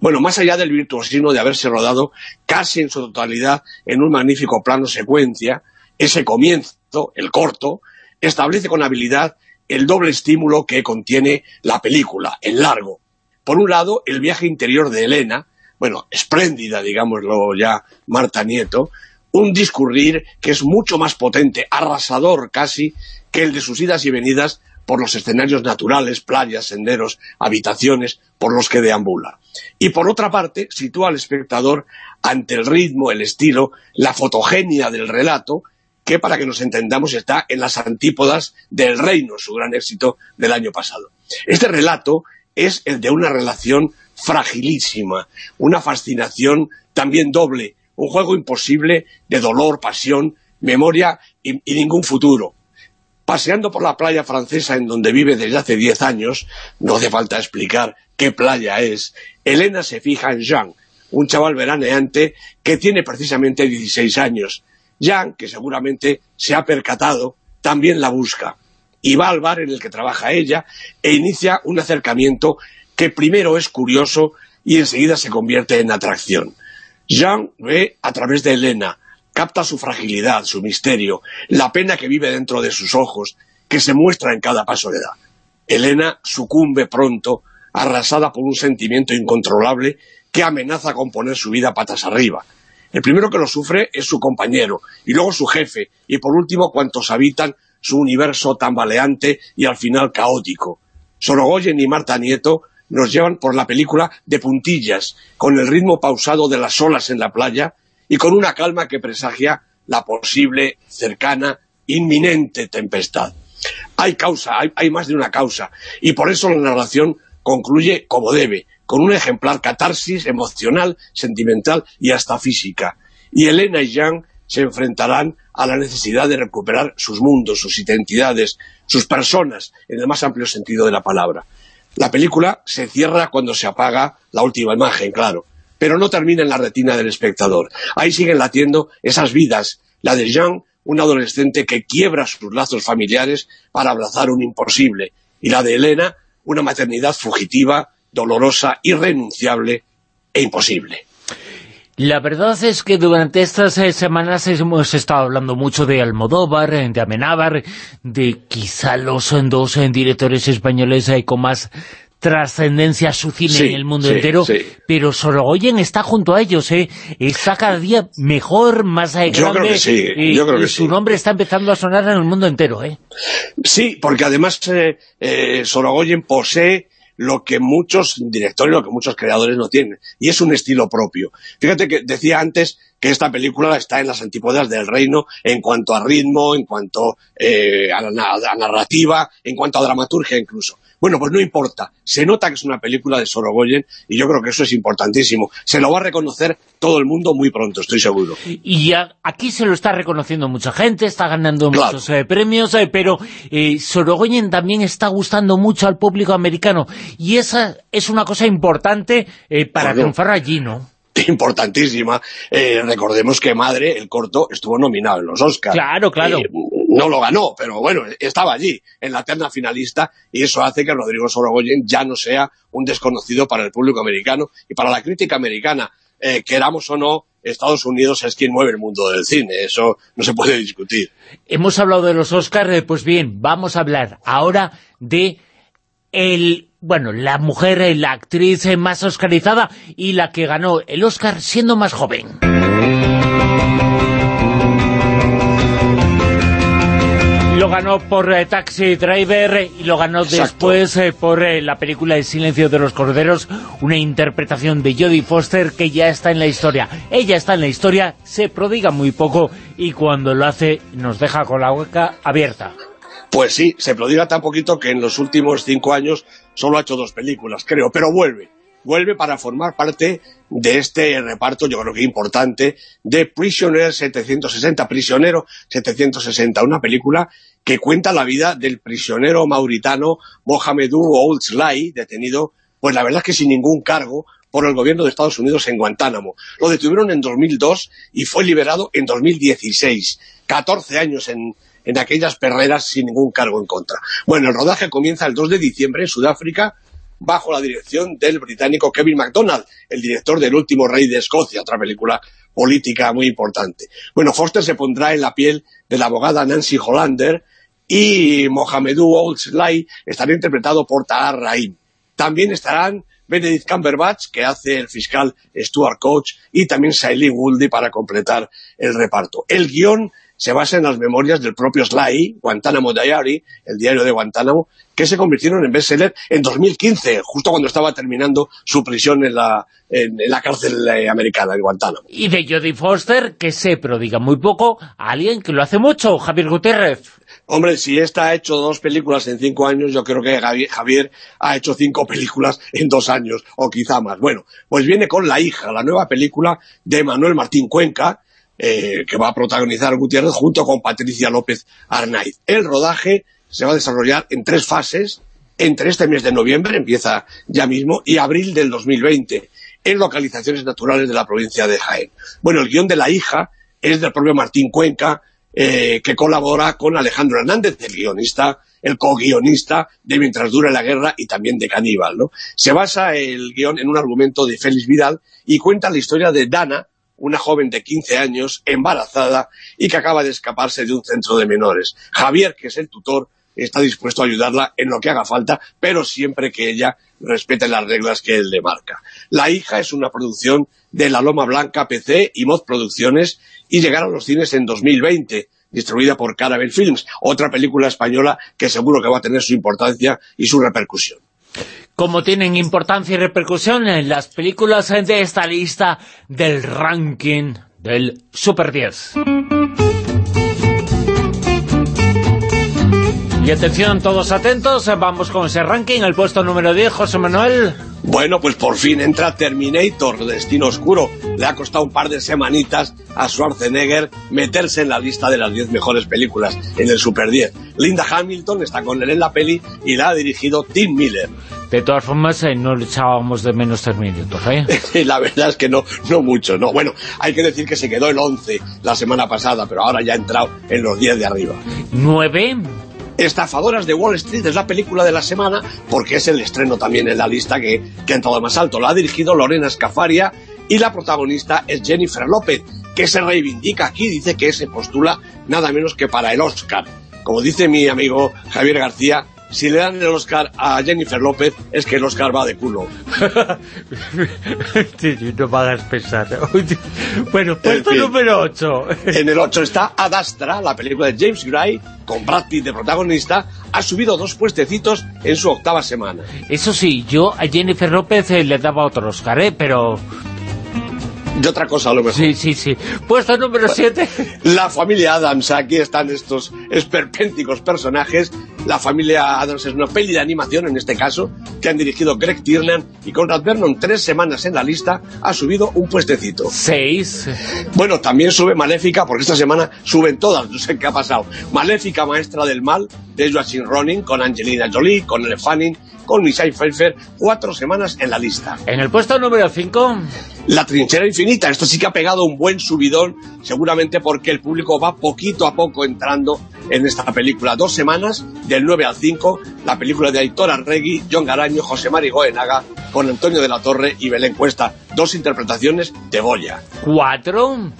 Bueno, más allá del virtuosismo de haberse rodado casi en su totalidad en un magnífico plano secuencia, ese comienzo, el corto, establece con habilidad el doble estímulo que contiene la película, el largo. Por un lado, el viaje interior de Elena, bueno, espléndida, digámoslo ya, Marta Nieto, un discurrir que es mucho más potente, arrasador casi, que el de sus idas y venidas por los escenarios naturales, playas, senderos, habitaciones, por los que deambula. Y por otra parte, sitúa al espectador ante el ritmo, el estilo, la fotogenia del relato, que para que nos entendamos está en las antípodas del Reino, su gran éxito del año pasado. Este relato es el de una relación fragilísima, una fascinación también doble, un juego imposible de dolor, pasión, memoria y, y ningún futuro. Paseando por la playa francesa en donde vive desde hace diez años, no hace falta explicar qué playa es, Elena se fija en Jean, un chaval veraneante que tiene precisamente 16 años. Jean, que seguramente se ha percatado, también la busca y va al bar en el que trabaja ella e inicia un acercamiento que primero es curioso y enseguida se convierte en atracción. Jean ve a través de Elena, capta su fragilidad, su misterio, la pena que vive dentro de sus ojos, que se muestra en cada paso que da. Elena sucumbe pronto, arrasada por un sentimiento incontrolable que amenaza con poner su vida patas arriba. El primero que lo sufre es su compañero, y luego su jefe, y por último cuantos habitan su universo tambaleante y al final caótico. Sorogoyen y Marta Nieto nos llevan por la película de puntillas, con el ritmo pausado de las olas en la playa y con una calma que presagia la posible, cercana, inminente tempestad. Hay causa, hay, hay más de una causa, y por eso la narración concluye como debe, con un ejemplar catarsis emocional, sentimental y hasta física. Y Elena y Jean se enfrentarán a la necesidad de recuperar sus mundos, sus identidades, sus personas, en el más amplio sentido de la palabra. La película se cierra cuando se apaga la última imagen, claro, pero no termina en la retina del espectador. Ahí siguen latiendo esas vidas, la de Jean, un adolescente que quiebra sus lazos familiares para abrazar un imposible, y la de Elena, una maternidad fugitiva, dolorosa, irrenunciable e imposible. La verdad es que durante estas eh, semanas hemos estado hablando mucho de Almodóvar, eh, de Amenábar, de quizá los eh, dos directores españoles con más trascendencia a su cine Sí, en el mundo sí, entero, sí. pero Sorogoyen está junto a ellos, ¿eh? está cada día mejor, más eh, Yo creo grande, que sí, y- yo creo y que su nombre está empezando a sonar en el mundo entero. ¿eh? Sí, porque además eh, eh, Sorogoyen posee lo que muchos directores, lo que muchos creadores no tienen, y es un estilo propio. Fíjate que decía antes que esta película está en las antípodas del reino en cuanto a ritmo, en cuanto eh, a, la, narrativa, en cuanto a dramaturgia incluso. Bueno, pues no importa. Se nota que es una película de Sorogoyen y yo creo que eso es importantísimo. Se lo va a reconocer todo el mundo muy pronto, estoy seguro. Y a- aquí se lo está reconociendo mucha gente, está ganando Claro. muchos eh, premios, eh, pero eh, Sorogoyen también está gustando mucho al público americano. Y esa es una cosa importante eh, para triunfar allí, ¿no? importantísima. Eh, recordemos que Madre, el corto, estuvo nominado en los Oscars. Claro, claro. no lo ganó, pero bueno, estaba allí, en la terna finalista, y eso hace que Rodrigo Sorogoyen ya no sea un desconocido para el público americano y para la crítica americana. Eh, queramos o no, Estados Unidos es quien mueve el mundo del cine, eso no se puede discutir. Hemos hablado de los Oscars, pues bien, vamos a hablar ahora de el bueno, la mujer, eh, la actriz eh, más oscarizada y la que ganó el Oscar siendo más joven. lo ganó por eh, Taxi Driver y lo ganó Exacto. después eh, por eh, la película El silencio de los corderos, una interpretación de Jodie Foster que ya está en la historia. Ella está en la historia, se prodiga muy poco y cuando lo hace nos deja con la boca abierta. Pues sí, se prodiga tan poquito que en los últimos cinco años solo ha hecho dos películas, creo, pero vuelve. Vuelve para formar parte de este reparto, yo creo que importante, de Prisoner 760, Prisionero 760, una película que cuenta la vida del prisionero mauritano Mohamedou Ould Slahi, detenido, pues la verdad es que sin ningún cargo, por el gobierno de Estados Unidos en Guantánamo. Lo detuvieron en 2002 y fue liberado en 2016. 14 años en, en aquellas perreras sin ningún cargo en contra. Bueno, el rodaje comienza el 2 de diciembre en Sudáfrica bajo la dirección del británico Kevin MacDonald, el director del Último Rey de Escocia, otra película política muy importante. Bueno, Foster se pondrá en la piel de la abogada Nancy Hollander y Mohamedou Ould Slahi estará interpretado por Tahar Rahim. También estarán Benedict Cumberbatch, que hace el fiscal Stuart Coach, y también Shailene Woodley para completar el reparto. El guion se basa en las memorias del propio Sly, Guantánamo Diary, el diario de Guantánamo, que se convirtieron en bestseller en 2015, justo cuando estaba terminando su prisión en la, en, en la cárcel eh, americana, en Guantánamo. Y de Jodie Foster, que se prodiga muy poco, a alguien que lo hace mucho, Javier Gutiérrez. Hombre, si esta ha hecho dos películas en cinco años, yo creo que Javi- Javier ha hecho cinco películas en dos años, o quizá más. Bueno, pues viene con La hija, la nueva película de Manuel Martín Cuenca, eh, que va a protagonizar Gutiérrez junto con Patricia López Arnaiz. El rodaje se va a desarrollar en tres fases, entre este mes de noviembre, empieza ya mismo, y abril del 2020, en localizaciones naturales de la provincia de Jaén. Bueno, el guion de La hija es del propio Martín Cuenca, eh, que colabora con Alejandro Hernández, el guionista, el co-guionista de Mientras dure la guerra y también de Caníbal, ¿no? Se basa el guion en un argumento de Félix Vidal y cuenta la historia de Dana, una joven de 15 años, embarazada y que acaba de escaparse de un centro de menores. Javier, que es el tutor, está dispuesto a ayudarla en lo que haga falta, pero siempre que ella respete las reglas que él le marca. La hija es una producción de La Loma Blanca PC y Moz Producciones y llegará a los cines en 2020, distribuida por Caravel Films, otra película española que seguro que va a tener su importancia y su repercusión. Como tienen importancia y repercusión en las películas de esta lista del ranking del Super 10. Y atención, todos atentos, vamos con ese ranking, el puesto número 10, José Manuel. Bueno, pues por fin entra Terminator, Destino Oscuro. Le ha costado un par de semanitas a Schwarzenegger meterse en la lista de las 10 mejores películas en el Super 10. Linda Hamilton está con él en la peli y la ha dirigido Tim Miller. De todas formas, eh, no le echábamos de menos Terminator, ¿eh? la verdad es que no, no mucho, no. Bueno, hay que decir que se quedó el 11 la semana pasada, pero ahora ya ha entrado en los 10 de arriba. 9. Estafadoras de Wall Street es la película de la semana porque es el estreno también en la lista que, que ha entrado más alto. La ha dirigido Lorena Scafaria y la protagonista es Jennifer López, que se reivindica aquí, dice que se postula nada menos que para el Oscar. Como dice mi amigo Javier García, si le dan el Oscar a Jennifer López es que el Oscar va de culo. no me hagas pensar. bueno, puesto En fin. número 8. En el 8 está Adastra, la película de James Gray, con Brad Pitt de protagonista, ha subido dos puestecitos en su octava semana. Eso sí, yo a Jennifer López eh, le daba otro Oscar, ¿eh? Pero... De otra cosa a lo mejor. Sí, sí, sí. Puesto número 7. La familia Adams, aquí están estos esperpénticos personajes. La familia Adams es una peli de animación, en este caso, que han dirigido Greg Tiernan y Conrad Vernon, tres semanas en la lista, ha subido un puestecito. Seis. Bueno, también sube Maléfica, porque esta semana suben todas, no sé qué ha pasado. Maléfica, Maestra del Mal, de Joachim Ronin, con Angelina Jolie, con Elle Fanning, con Michelle Pfeiffer, cuatro semanas en la lista. En el puesto número 5... La trinchera infinita, esto sí que ha pegado un buen subidón, seguramente porque el público va poquito a poco entrando en esta película. Dos semanas, del 9 al 5, la película de Aitor Arregui, John Garaño, José Mari Goenaga, con Antonio de la Torre y Belén Cuesta. Dos interpretaciones de Goya. Cuatro.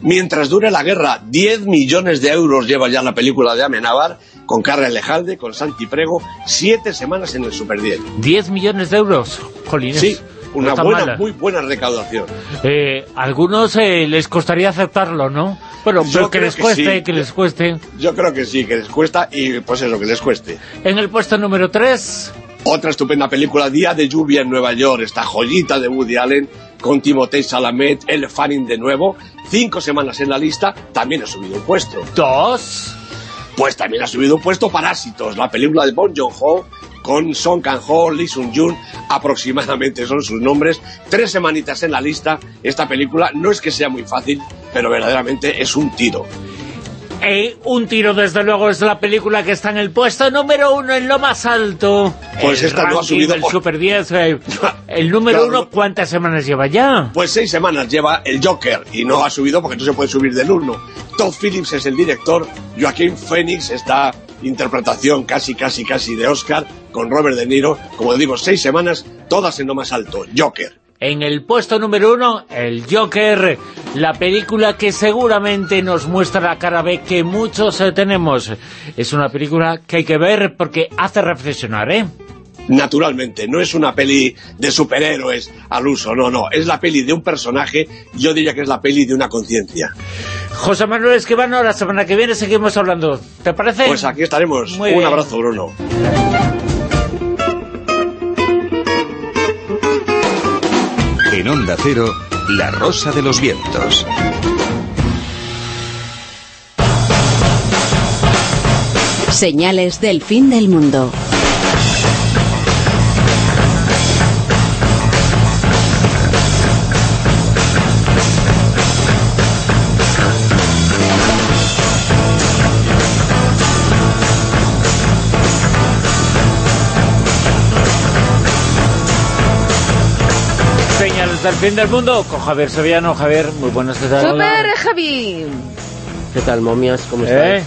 Mientras dure la guerra, 10 millones de euros lleva ya la película de Amenábar, con Carla Lejalde, con Santi Prego, siete semanas en el Super 10. 10 millones de euros. Jolines. Sí, una buena, mala. muy buena recaudación. Eh, algunos eh, les costaría aceptarlo, ¿no? Yo pero que les que cueste, sí. que les cueste. Yo creo que sí, que les cuesta y pues eso, que les cueste. En el puesto número 3, Otra estupenda película, Día de lluvia en Nueva York, esta joyita de Woody Allen con Timothée Chalamet, Elle Fanning de nuevo, cinco semanas en la lista, también ha subido un puesto. ¿Dos? Pues también ha subido un puesto Parásitos, la película de Bong Joon-ho con Song Kang-ho, Lee Sun-jun, aproximadamente son sus nombres, tres semanitas en la lista, esta película no es que sea muy fácil, pero verdaderamente es un tiro. Eh, un tiro, desde luego, es la película que está en el puesto número uno, en lo más alto. Pues El esta no ha subido por- Super 10. eh, el número Claro, uno, no- ¿cuántas semanas lleva ya? Pues seis semanas lleva el Joker y no ha subido porque no se puede subir del uno. Todd Phillips es el director, Joaquín Phoenix esta interpretación casi, casi, casi de Oscar con Robert De Niro. Como digo, seis semanas, todas en lo más alto. Joker. En el puesto número uno, el Joker, la película que seguramente nos muestra la cara B que muchos eh, tenemos. Es una película que hay que ver porque hace reflexionar, ¿eh? Naturalmente, no es una peli de superhéroes al uso, no, no. Es la peli de un personaje, yo diría que es la peli de una conciencia. José Manuel Esquivano, la semana que viene seguimos hablando. ¿Te parece? Pues aquí estaremos. Muy un bien. abrazo, Bruno. En Onda Cero, La Rosa de los Vientos. Señales del fin del mundo. Señales del fin del mundo con Javier Sevillano. Javier, muy buenas ¿qué tal? ¡Super, Javi! ¿Qué tal, momias? ¿Cómo ¿Eh? estáis?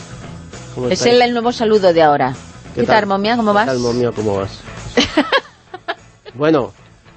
¿Cómo Es el, el nuevo saludo de ahora. ¿Qué, tal, momia? ¿Cómo ¿Qué vas? tal, momia? ¿Cómo vas? bueno,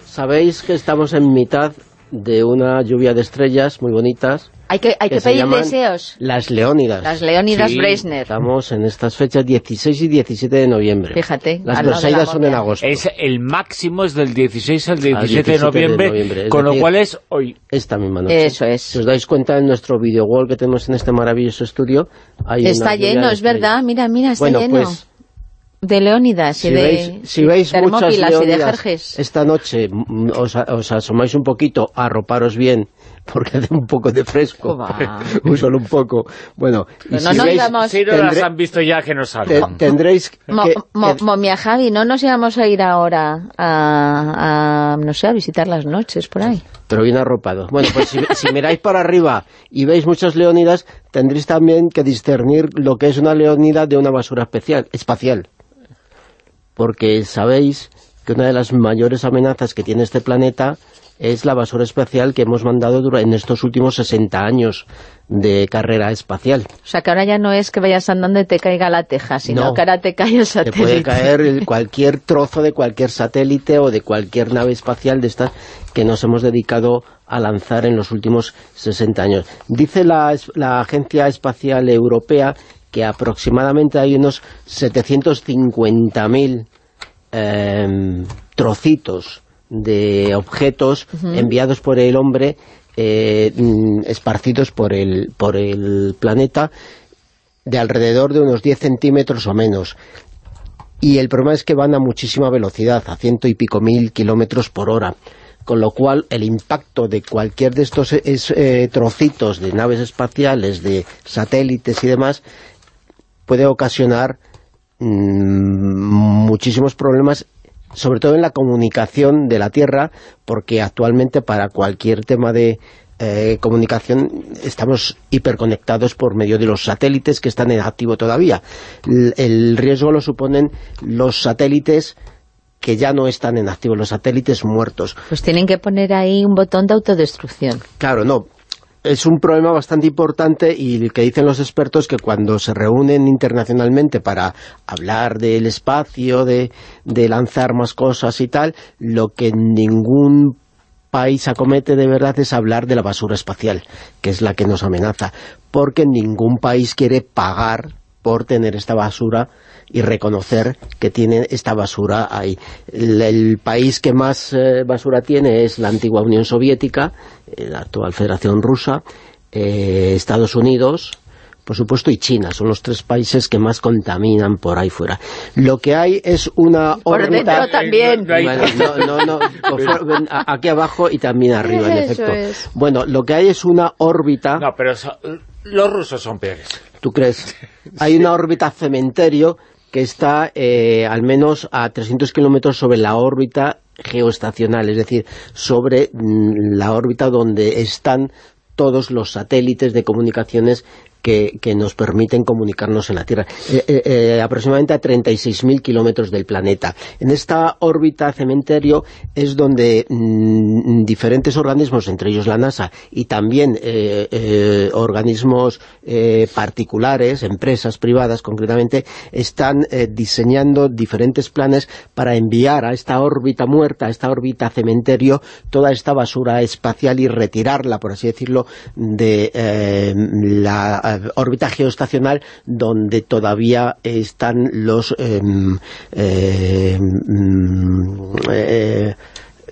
sabéis que estamos en mitad de una lluvia de estrellas muy bonitas. Hay que, hay que, se pedir deseos. Las Leónidas. Las Leónidas Sí, Breisner. Estamos en estas fechas 16 y 17 de noviembre. Fíjate. Las de Perseidas son en agosto. Es el máximo es del 16 al Al 17, de noviembre, es con lo decir, cual es hoy. Esta misma noche. Eso es. Si os dais cuenta, en nuestro video wall que tenemos en este maravilloso estudio, hay una Está lluvia lleno, de es verdad. Mira, mira, está Bueno, lleno. pues, de Leónidas si y de veis, si veis muchas Termópilas y de Leónidas Jerjes. esta noche mm, os, os asomáis un poquito a arroparos bien porque hace un poco de fresco Va. un solo un poco bueno y Pero si no nos veis, íbamos- Si no las han visto ya, que no te- salgan. tendréis que, Mo- que- mo- momia Javi, ¿no nos íbamos a ir ahora a, a, no sé, a visitar las noches por ahí? pero bien arropados. Bueno, pues si, si miráis para arriba y veis muchas leónidas, tendréis también que discernir lo que es una leónida de una basura especial, espacial. Porque sabéis que una de las mayores amenazas que tiene este planeta es la basura espacial que hemos mandado en estos últimos 60 años de carrera espacial. O sea, que ahora ya no es que vayas andando y te caiga la teja, sino No. que ahora te cae el Te satélite. puede caer cualquier trozo de cualquier satélite o de cualquier nave espacial de estas que nos hemos dedicado a lanzar en los últimos 60 años. Dice la Agencia Espacial Europea que aproximadamente hay unos 750.000 em, trocitos de objetos enviados por el hombre eh, mm, esparcidos por el, por el planeta de alrededor de unos 10 centímetros o menos. Y el problema es que van a muchísima velocidad, a ciento y pico mil kilómetros por hora. Con lo cual, el impacto de cualquier de estos eh, es, eh, trocitos de naves espaciales, de satélites y demás, puede ocasionar mm, muchísimos problemas sobre todo en la comunicación de la Tierra, porque actualmente para cualquier tema de eh, comunicación estamos hiperconectados por medio de los satélites que están en activo todavía. L- el riesgo lo suponen los satélites que ya no están en activo, los satélites muertos. Pues tienen que poner ahí un botón de autodestrucción. Claro, no. Es un problema bastante importante y el que dicen los expertos que cuando se reúnen internacionalmente para hablar del espacio, de, de lanzar más cosas y tal, lo que ningún país acomete de verdad es hablar de la basura espacial, que es la que nos amenaza, porque ningún país quiere pagar por tener esta basura y reconocer que tiene esta basura ahí. El, el país que más eh, basura tiene es la antigua Unión Soviética, eh, la actual Federación Rusa, eh, Estados Unidos, por supuesto, y China. Son los tres países que más contaminan por ahí fuera. Lo que hay es una Por órbita... dentro también. Bueno, no, no, no, por fuera, ven, a- aquí abajo y también arriba, en efecto. es. Bueno, lo que hay es una órbita... No, pero so- los rusos son peores. ¿Tú crees? Hay una órbita cementerio que está eh, al menos a 300 kilómetros sobre la órbita geoestacional, es decir, sobre mm, la órbita donde están todos los satélites de comunicaciones que, nos permiten comunicarnos en la Tierra, Eh, eh, eh, aproximadamente a 36.000 kilómetros del planeta. En esta órbita cementerio es donde mm, diferentes organismos, entre ellos la NASA, y también eh, eh, organismos eh, particulares, empresas privadas concretamente, están diseñando diferentes planes para enviar a esta órbita muerta, a esta órbita cementerio, toda esta basura espacial y retirarla, por así decirlo, de la órbita geoestacional donde todavía están los... em, em, eh,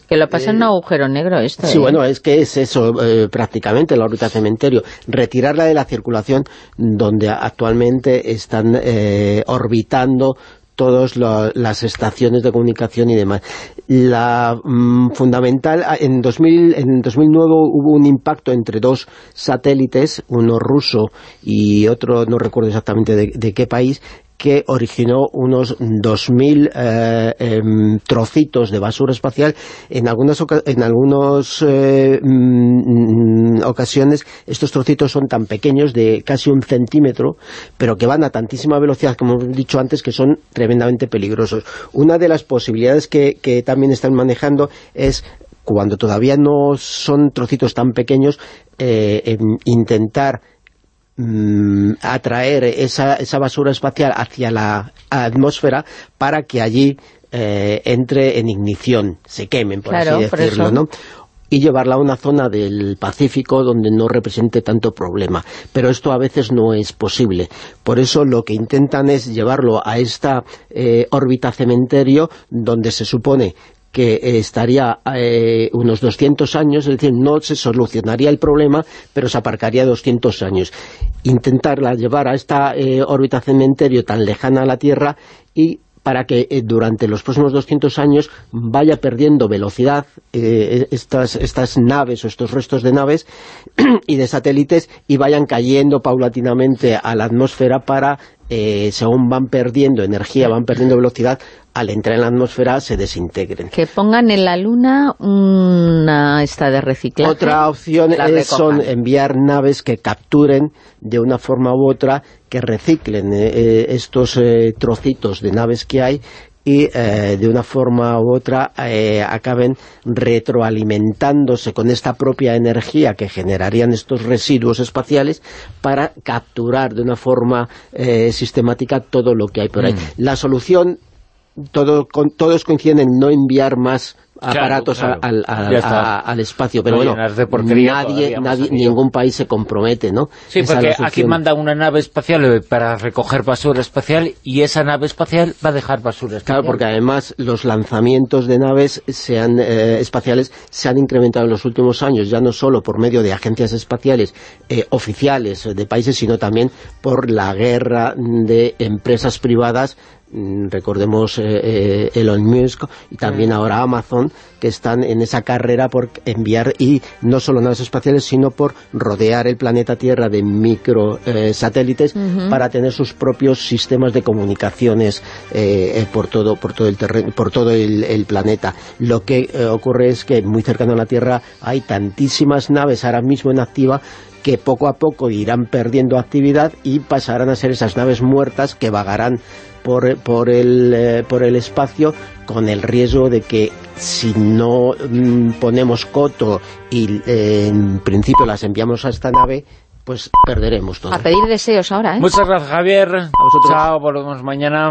Que lo pasa en un agujero negro esto, Sí, ¿eh? bueno, es que es eso eh, prácticamente la órbita cementerio. Retirarla de la circulación donde actualmente están eh, orbitando todas las estaciones de comunicación y demás. La mm, fundamental, ah, en, 2000, en 2009 hubo un impacto entre dos satélites, uno ruso y otro, no recuerdo exactamente de qué país, que originó unos 2.000 eh, em, trocitos de basura espacial. En algunas, en algunos eh, mm, ocasiones estos trocitos son tan pequeños, de casi un centímetro, pero que van a tantísima velocidad, como hemos dicho antes, que son tremendamente peligrosos. Una de las posibilidades que, que también están manejando es cuando todavía no son trocitos tan pequeños, eh, em, intentar mm, atraer esa, esa basura espacial hacia la atmósfera para que allí eh, entre en ignición, se quemen, por Claro, así decirlo. ¿no? y llevarla a una zona del Pacífico donde no represente tanto problema. Pero esto a veces no es posible. Por eso lo que intentan es llevarlo a esta eh, órbita cementerio donde se supone que eh, estaría eh, unos 200 años, es decir, no se solucionaría el problema, pero se aparcaría 200 años. Intentarla llevar a esta eh, órbita cementerio tan lejana a la Tierra y para que durante los próximos 200 años vaya perdiendo velocidad estas, estas naves o estos restos de naves y de satélites y vayan cayendo paulatinamente a la atmósfera para, eh, según van perdiendo energía, van perdiendo velocidad, al entrar en la atmósfera se desintegren. Que pongan en la luna una esta de reciclaje. Otra opción es, son enviar naves que capturen de una forma u otra, que reciclen eh, eh, estos eh, trocitos de naves que hay y eh, de una forma u otra eh, acaben retroalimentándose con esta propia energía que generarían estos residuos espaciales para capturar de una forma eh, sistemática todo lo que hay por ahí. Mm. La solución, todo, con, todos coinciden en no enviar más aparatos claro. al, al- a- al espacio, pero No bueno, nadie, ningún país se compromete, ¿no? Sí, Esa porque aquí manda una nave espacial eh, para recoger basura espacial y esa nave espacial va a dejar basura espacial. Claro, porque además los lanzamientos de naves se han, eh, espaciales se han incrementado en los últimos años, ya no solo por medio de agencias espaciales eh, oficiales de países, sino también por la guerra de empresas privadas recordemos eh, eh, Elon Musk y también ahora Amazon que están en esa carrera por enviar y no solo naves espaciales sino por rodear el planeta Tierra de micro eh, para tener sus propios sistemas de comunicaciones eh, eh, por todo por todo el terreno por todo el, el planeta. Lo que eh, ocurre es que muy cercano a la Tierra hay tantísimas naves ahora mismo en activa que poco a poco irán perdiendo actividad y pasarán a ser esas naves muertas que vagarán por, por, el, eh, por el espacio con el riesgo de que si no mm, ponemos coto y eh, en principio las enviamos a esta nave, pues perderemos todo. A pedir deseos ahora, ¿eh? Muchas gracias, Javier. Chao, volvemos mañana.